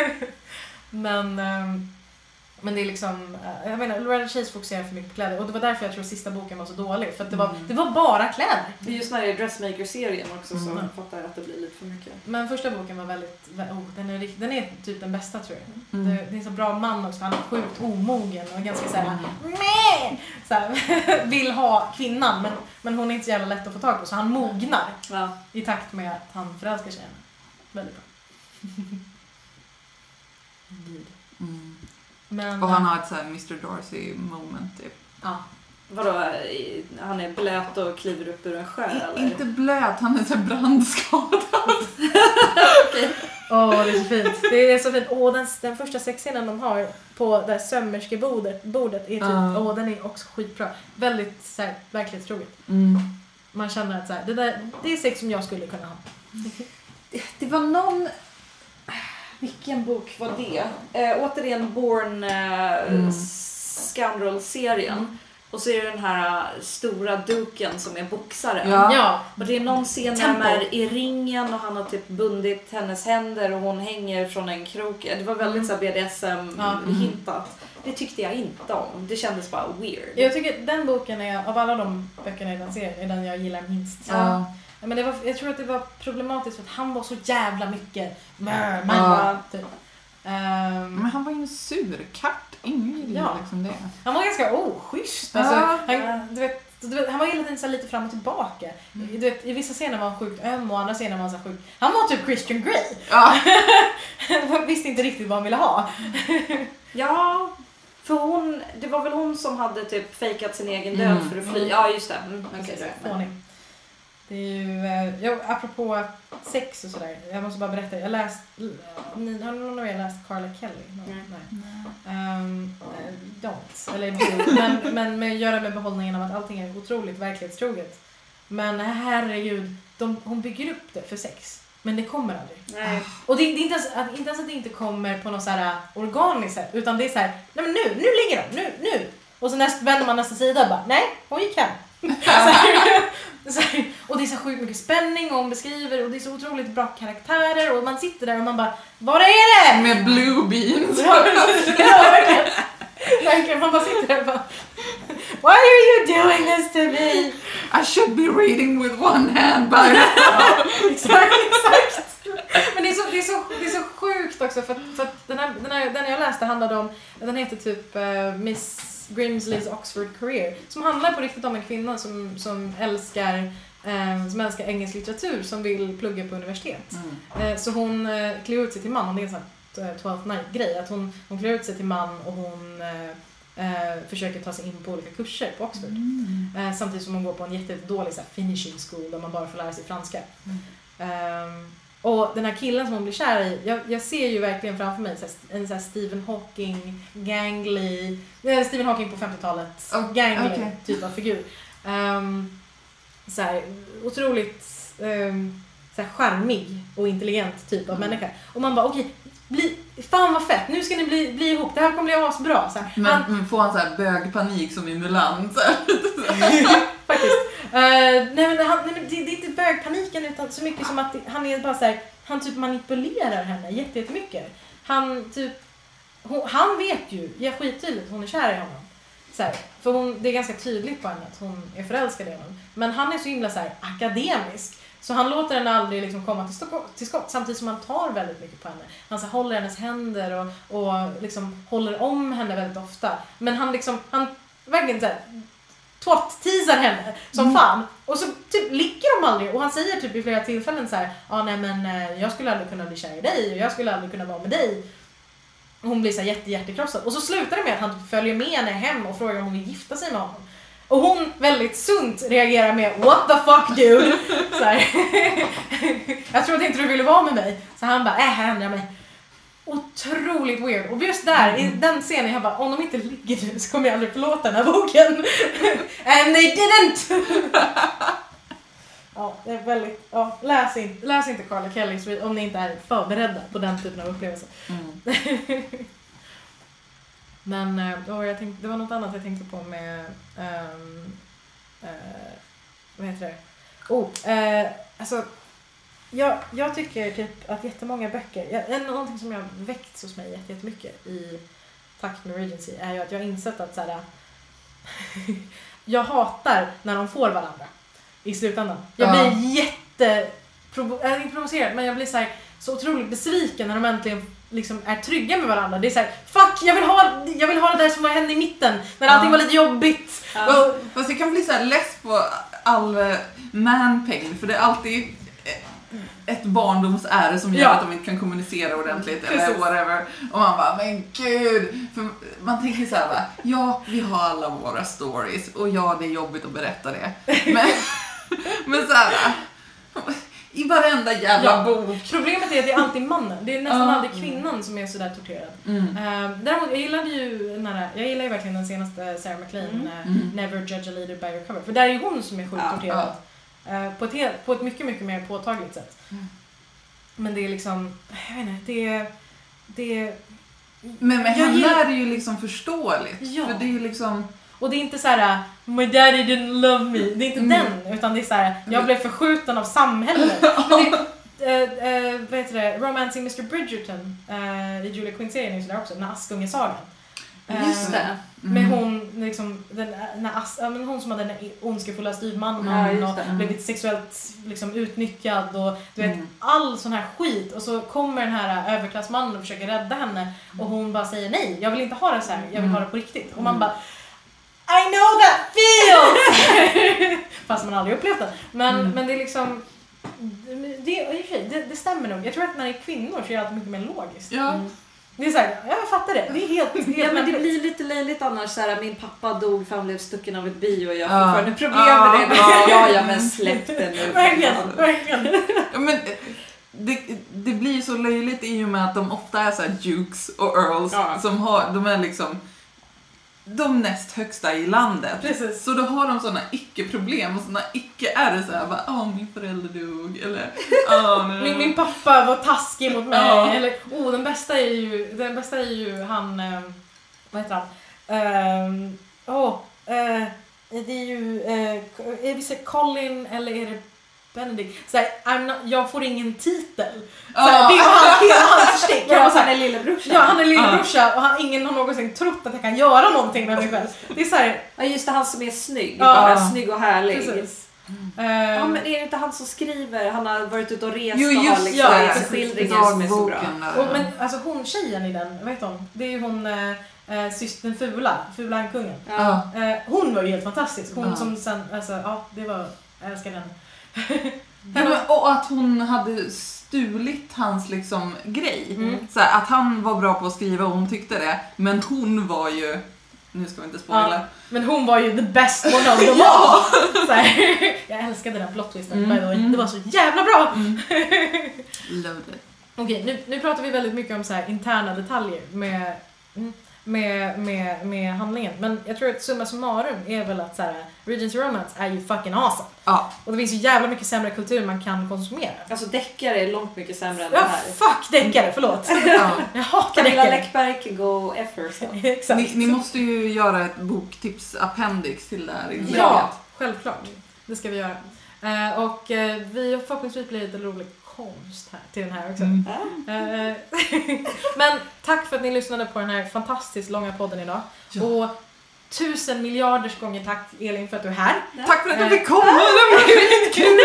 men, ehm, men det är liksom, eh, jag menar, Loretta Chase fokuserar för mycket på kläder och det var därför jag tror sista boken var så dålig. För att det var, Mm. det var bara kläder. Det är just när det är Dressmaker-serien också som Mm. fattar att det blir lite för mycket. Men första boken var väldigt, vä- oh, den, är, den är typ den bästa tror jag. Mm. Det, det är en så bra man också, han är sjukt omogen och ganska såhär, Mm. Meh! så här, vill ha kvinnan men, men hon är inte så jävla lätt att få tag på så han mognar Ja. i takt med att han förälskar sig i henne. Väldigt bra. Indeed. Mm. Men, Och han har ett så här Mr Darcy moment typ. ja. Vadå, han är blöt och kliver upp ur en sjö eller? Inte blöt, han är så brandskadad. Åh, det är så fint. Det är så fint. Åh, den, den första sexscenen de har på det här sömmerskebordet bordet är typ, åh, den är också skitbra. Väldigt så här, verklighetstroget. Mm. Man känner att så här, det, där, det är sex som jag skulle kunna ha. Det var någon... Vilken bok var det? Eh, återigen Born eh, Mm. Scoundrel-serien. Och så är det den här eh, stora duken som är boxaren. Ja. Ja, Och det är någon scen när de är i ringen och han har typ bundit hennes händer och hon hänger från en krok. Det var väldigt så här Ja. BDSM-hintat. Det tyckte jag inte om. Det kändes bara weird. jag tycker den boken är, av alla de böckerna i den serien, är den jag gillar minst. Ja. Ja, Men det var, jag tror att det var problematiskt för att han var så jävla mycket mör, man, Ja. typ. Ehm, Men han var ju en sur katt. Ingen gillar Ja. liksom det. han var ganska oschysst. Alltså, Ja. han, du vet, du vet, han var hela tiden lite fram och tillbaka. Mm. Du vet, I vissa scener var han sjukt öm och andra scener var han så sjukt... Han var typ Christian Grey. Ja. Han visste inte riktigt vad han ville ha. Ja, för hon, det var väl hon som hade typ fejkat sin egen död Mm. för att fly. Mm. Ja, just det. Mm, okej, Precis. Det är ju, eh, jag, apropå sex och sådär, jag måste bara berätta. Jag läst, ni, har någon av er läst Carla Kelly? No, Nej. nej. Um, don't. Eller. Men, men med, göra med behållningen av att allting är otroligt verklighetstroget. Men herregud, de, hon bygger upp det för sex. Men det kommer aldrig. Nej. Och det, det är inte ens, att, inte ens att det inte kommer på något så här organiskt sätt. Utan det är så här, nej men nu, nu ligger de, nu, nu. Och så näst, vänder man nästa sida och bara, nej, hon gick hem. här, och det är så sjukt mycket spänning och hon beskriver och det är så otroligt bra karaktärer och man sitter där och man bara, var är det? Med blue beans. Ja, verkligen. Verkligen, man bara sitter där och bara Why are you doing this to me? I should be reading with one hand by the... Exakt, exakt. Men det är så, det är så, det är så sjukt också för att, för att den, här, den, här, den jag läste handlade om, den heter typ eh, Miss Grimsleys Oxford Career. Som handlar på riktigt om en kvinna som, som älskar eh, som älskar engelsk litteratur som vill plugga på universitet. Mm. Eh, Så hon eh, klär ut sig till man och det är en sån här eh, 12th night-grej. Att hon, hon klär ut sig till man och hon eh, försöker ta sig in på olika kurser på Oxford. Mm. Eh, samtidigt som hon går på en jättedålig så här, finishing school där man bara får lära sig franska. Mm. Ehm, och den här killen som hon blir kär i, jag, jag ser ju verkligen framför mig en så här Stephen Hawking, gangly, Stephen Hawking på 50-talet, Oh, gangly okej. typ av figur. Um, så här, otroligt um, så här, charmig och intelligent typ av Mm. människa. Och man bara okej, bli, fan vad fett, nu ska ni bli, bli ihop, det här kommer bli asbra. Så här, Men, han, men får han så här bögpanik som i Mulan? Faktiskt. Eh, nej men, han, nej, men det, det är inte bögpaniken utan så mycket som att det, han är bara så här, han typ manipulerar henne jätte- jättemycket. Han typ, hon, han vet ju, ja, skittydligt hon är kär i honom. Så här, för hon, det är ganska tydligt på henne att hon är förälskad i honom. Men han är så himla så här, akademisk. Så han låter henne aldrig liksom komma till, till skott samtidigt som han tar väldigt mycket på henne. Han så håller hennes händer och, och liksom håller om henne väldigt ofta. Men han liksom, han verkligen så här, twat-teasar henne som Mm. fan. Och så typ lickar de aldrig och han säger typ i flera tillfällen så här, ah, nej men eh, jag skulle aldrig kunna bli kär i dig och jag skulle aldrig kunna vara med dig. Och Hon blir så här jätte, jättekrossad. Och så slutar det med att han följer med henne hem och frågar om hon vill gifta sig med honom. Och hon väldigt sunt reagerar med What the fuck dude? Så här. jag trodde inte du ville vara med mig. Så han bara, äh jag ändrar mig. Otroligt weird. Och just där, i den scenen, jag bara, om de inte ligger nu så kommer jag aldrig förlåta den här boken. And they didn't! ja, det är väldigt, ja, läs, in, läs inte Carla Kellys om ni inte är förberedda på den typen av upplevelser. Mm. Men åh, jag tänkte, det var något annat jag tänkte på med, ehm, eh, vad heter det? Oh, eh, alltså, jag, jag tycker typ att jättemånga böcker, jag, någonting som jag har väckt hos mig jätte- jättemycket i takt med Regency är ju att jag har insett att så här, jag hatar när de får varandra i slutändan. Jag Ja. blir jätte, provo- äh, inte provocerad, men jag blir så, här, så otroligt besviken när de äntligen liksom är trygga med varandra. Det är såhär, fuck jag vill, ha, jag vill ha det där som var hände i mitten, när allting Ja. var lite jobbigt. Ja. Och, Fast jag kan bli så här less på all eh, man-pain, för det är alltid eh, ett barndomsärr som gör Ja. att de inte kan kommunicera ordentligt eller Precis. whatever. Och man bara, men gud! För man tänker så här, va, ja, vi har alla våra stories och ja, det är jobbigt att berätta det. Men, men så här, i varenda jävla Ja. bok. Problemet är att det är alltid mannen, det är nästan aldrig kvinnan som är sådär torterad. Mm. Uh, däremot, jag gillade ju den här, jag gillar ju verkligen den senaste Sarah McLean, Mm. Mm. Never Judge a Leader by your cover. För där är ju hon som är sjukt Ja. torterad. Eh, på, ett helt, på ett mycket, mycket mer påtagligt sätt. Mm. Men det är liksom, jag vet inte, det är... Det är Men med henne är det ju liksom förståeligt. Ja. För det är ju liksom... och det är inte så här My daddy didn't love me. Det är inte Mm. den, utan det är så här jag blev förskjuten av samhället. Eh, eh, vad heter det? Romancing Mr Bridgerton eh, i Julia Quinn-serien är sådär också, den här Askungesagan. Eh, Just det. Med Mm. hon, liksom, den, här as, ja, men hon som hade den ondskefulla styvmannen Ja, och det. blivit sexuellt liksom, utnyttjad och du vet Mm. all sån här skit och så kommer den här överklassmannen och försöker rädda henne och hon bara säger nej, jag vill inte ha det så här, jag vill Mm. ha det på riktigt. Och man Mm. bara I know that feels! Fast man aldrig upplevt det. Men, Mm. men det är liksom det, det, det stämmer nog. Jag tror att när det är kvinnor så är det alltid mycket mer logiskt. Ja. Mm. Det är såhär, ja, jag fattar det. Det är helt, helt Ja men det blir lite löjligt annars såhär, min pappa dog för han blev stucken av ett bi och jag har fortfarande problem Ja, med det. ja. Ja ja men släpp det nu. Verkligen, verkligen. Ja, men eh, det, det blir ju så löjligt i och med att de ofta är så här dukes och earls Ja. som har, de är liksom de näst högsta i landet. Precis. Så då har de såna icke-problem och såna icke-är såhär bara åh min förälder dog eller åh. Min, min pappa var taskig mot mig. Ja. Eller, oh, den bästa är ju, den bästa är ju han, eh, vad heter han? Ehm, Åh, eh, det är ju, eh, är det Colin eller är det Benedict? Såhär, I'm not, jag får ingen titel. Såhär, det är hans, hela hans stick. Ja, han är lillebrorsan. Ja, han är lillebrorsa och han, ingen har någonsin trott att jag kan göra någonting med mig själv. Det är såhär, Ja just det, han som är snygg. Ja. Bara snygg och härlig. precis. Ja Ehm, men är det inte han som skriver? Han har varit ute och rest Jo, och har just liksom det. reseskildringar som är så bra. Och, men alltså hon tjejen i den, vad heter hon? Det är ju hon, eh, eh, systern Fula, Fula Ankungen. Ja. Eh, hon var ju helt fantastisk. Hon Ja. som sen, alltså ja, det var, jag älskar den. Men, och att hon hade stulit hans liksom grej. Mm. Så här, att han var bra på att skriva och hon tyckte det. Men hon var ju, nu ska vi inte spoila. Ja. Men hon var ju the best one of them Ja. all. Jag älskade den plot twisten Mm, by the way. mm. Det var så jävla bra! Mm. Loved it. Okej, nu, nu pratar vi väldigt mycket om så här interna detaljer med, mm, med, med, med handlingen. Men jag tror att summa summarum är väl att så här, Regency Romance är ju fucking awesome. Ja, Och det finns ju jävla mycket sämre kultur man kan konsumera. Alltså deckare är långt mycket sämre än det Ja, här. fuck deckare, förlåt. ja. Jag hatar Camilla deckare. Läckberg can go. Exakt. Ni, ni måste ju göra ett boktips-appendix till det här inlägget. Ja, självklart. Det ska vi göra. Eh, och eh, vi förhoppningsvis blir lite rolig konst här till den här också. Mm. Ja. Eh, Men tack för att ni lyssnade på den här fantastiskt långa podden idag. Ja. Och tusen miljarders gånger tack Elin för att du är här. Tack för att jag fick komma, det var skitkul!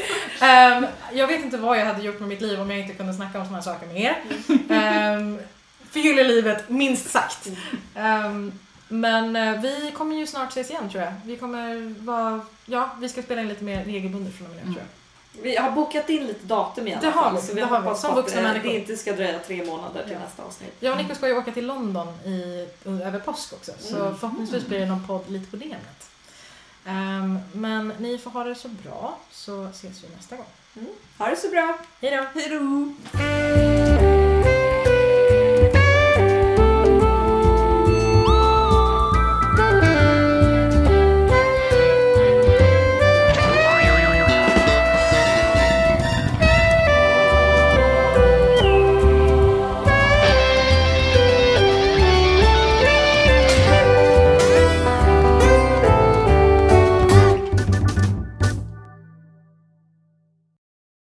Ehm, jag vet inte vad jag hade gjort med mitt liv om jag inte kunde snacka om såna här saker med er. Um, förgyller livet, minst sagt. Ehm, men eh, vi kommer ju snart ses igen tror jag. Vi kommer vara, ja, vi ska spela in lite mer regelbundet från och med nu Mm. tror jag. Vi har bokat in lite datum i alla Det har fall. vi, så vi det har vi. Som vuxna människor. det inte ska dröja tre månader till Ja. nästa avsnitt. Jag och Nico ska ju åka till London i, över påsk också. Så Mm. förhoppningsvis blir det någon podd lite på det ämnet. Ehm, men ni får ha det så bra så ses vi nästa gång. Ha det så bra! Hejdå! Hejdå!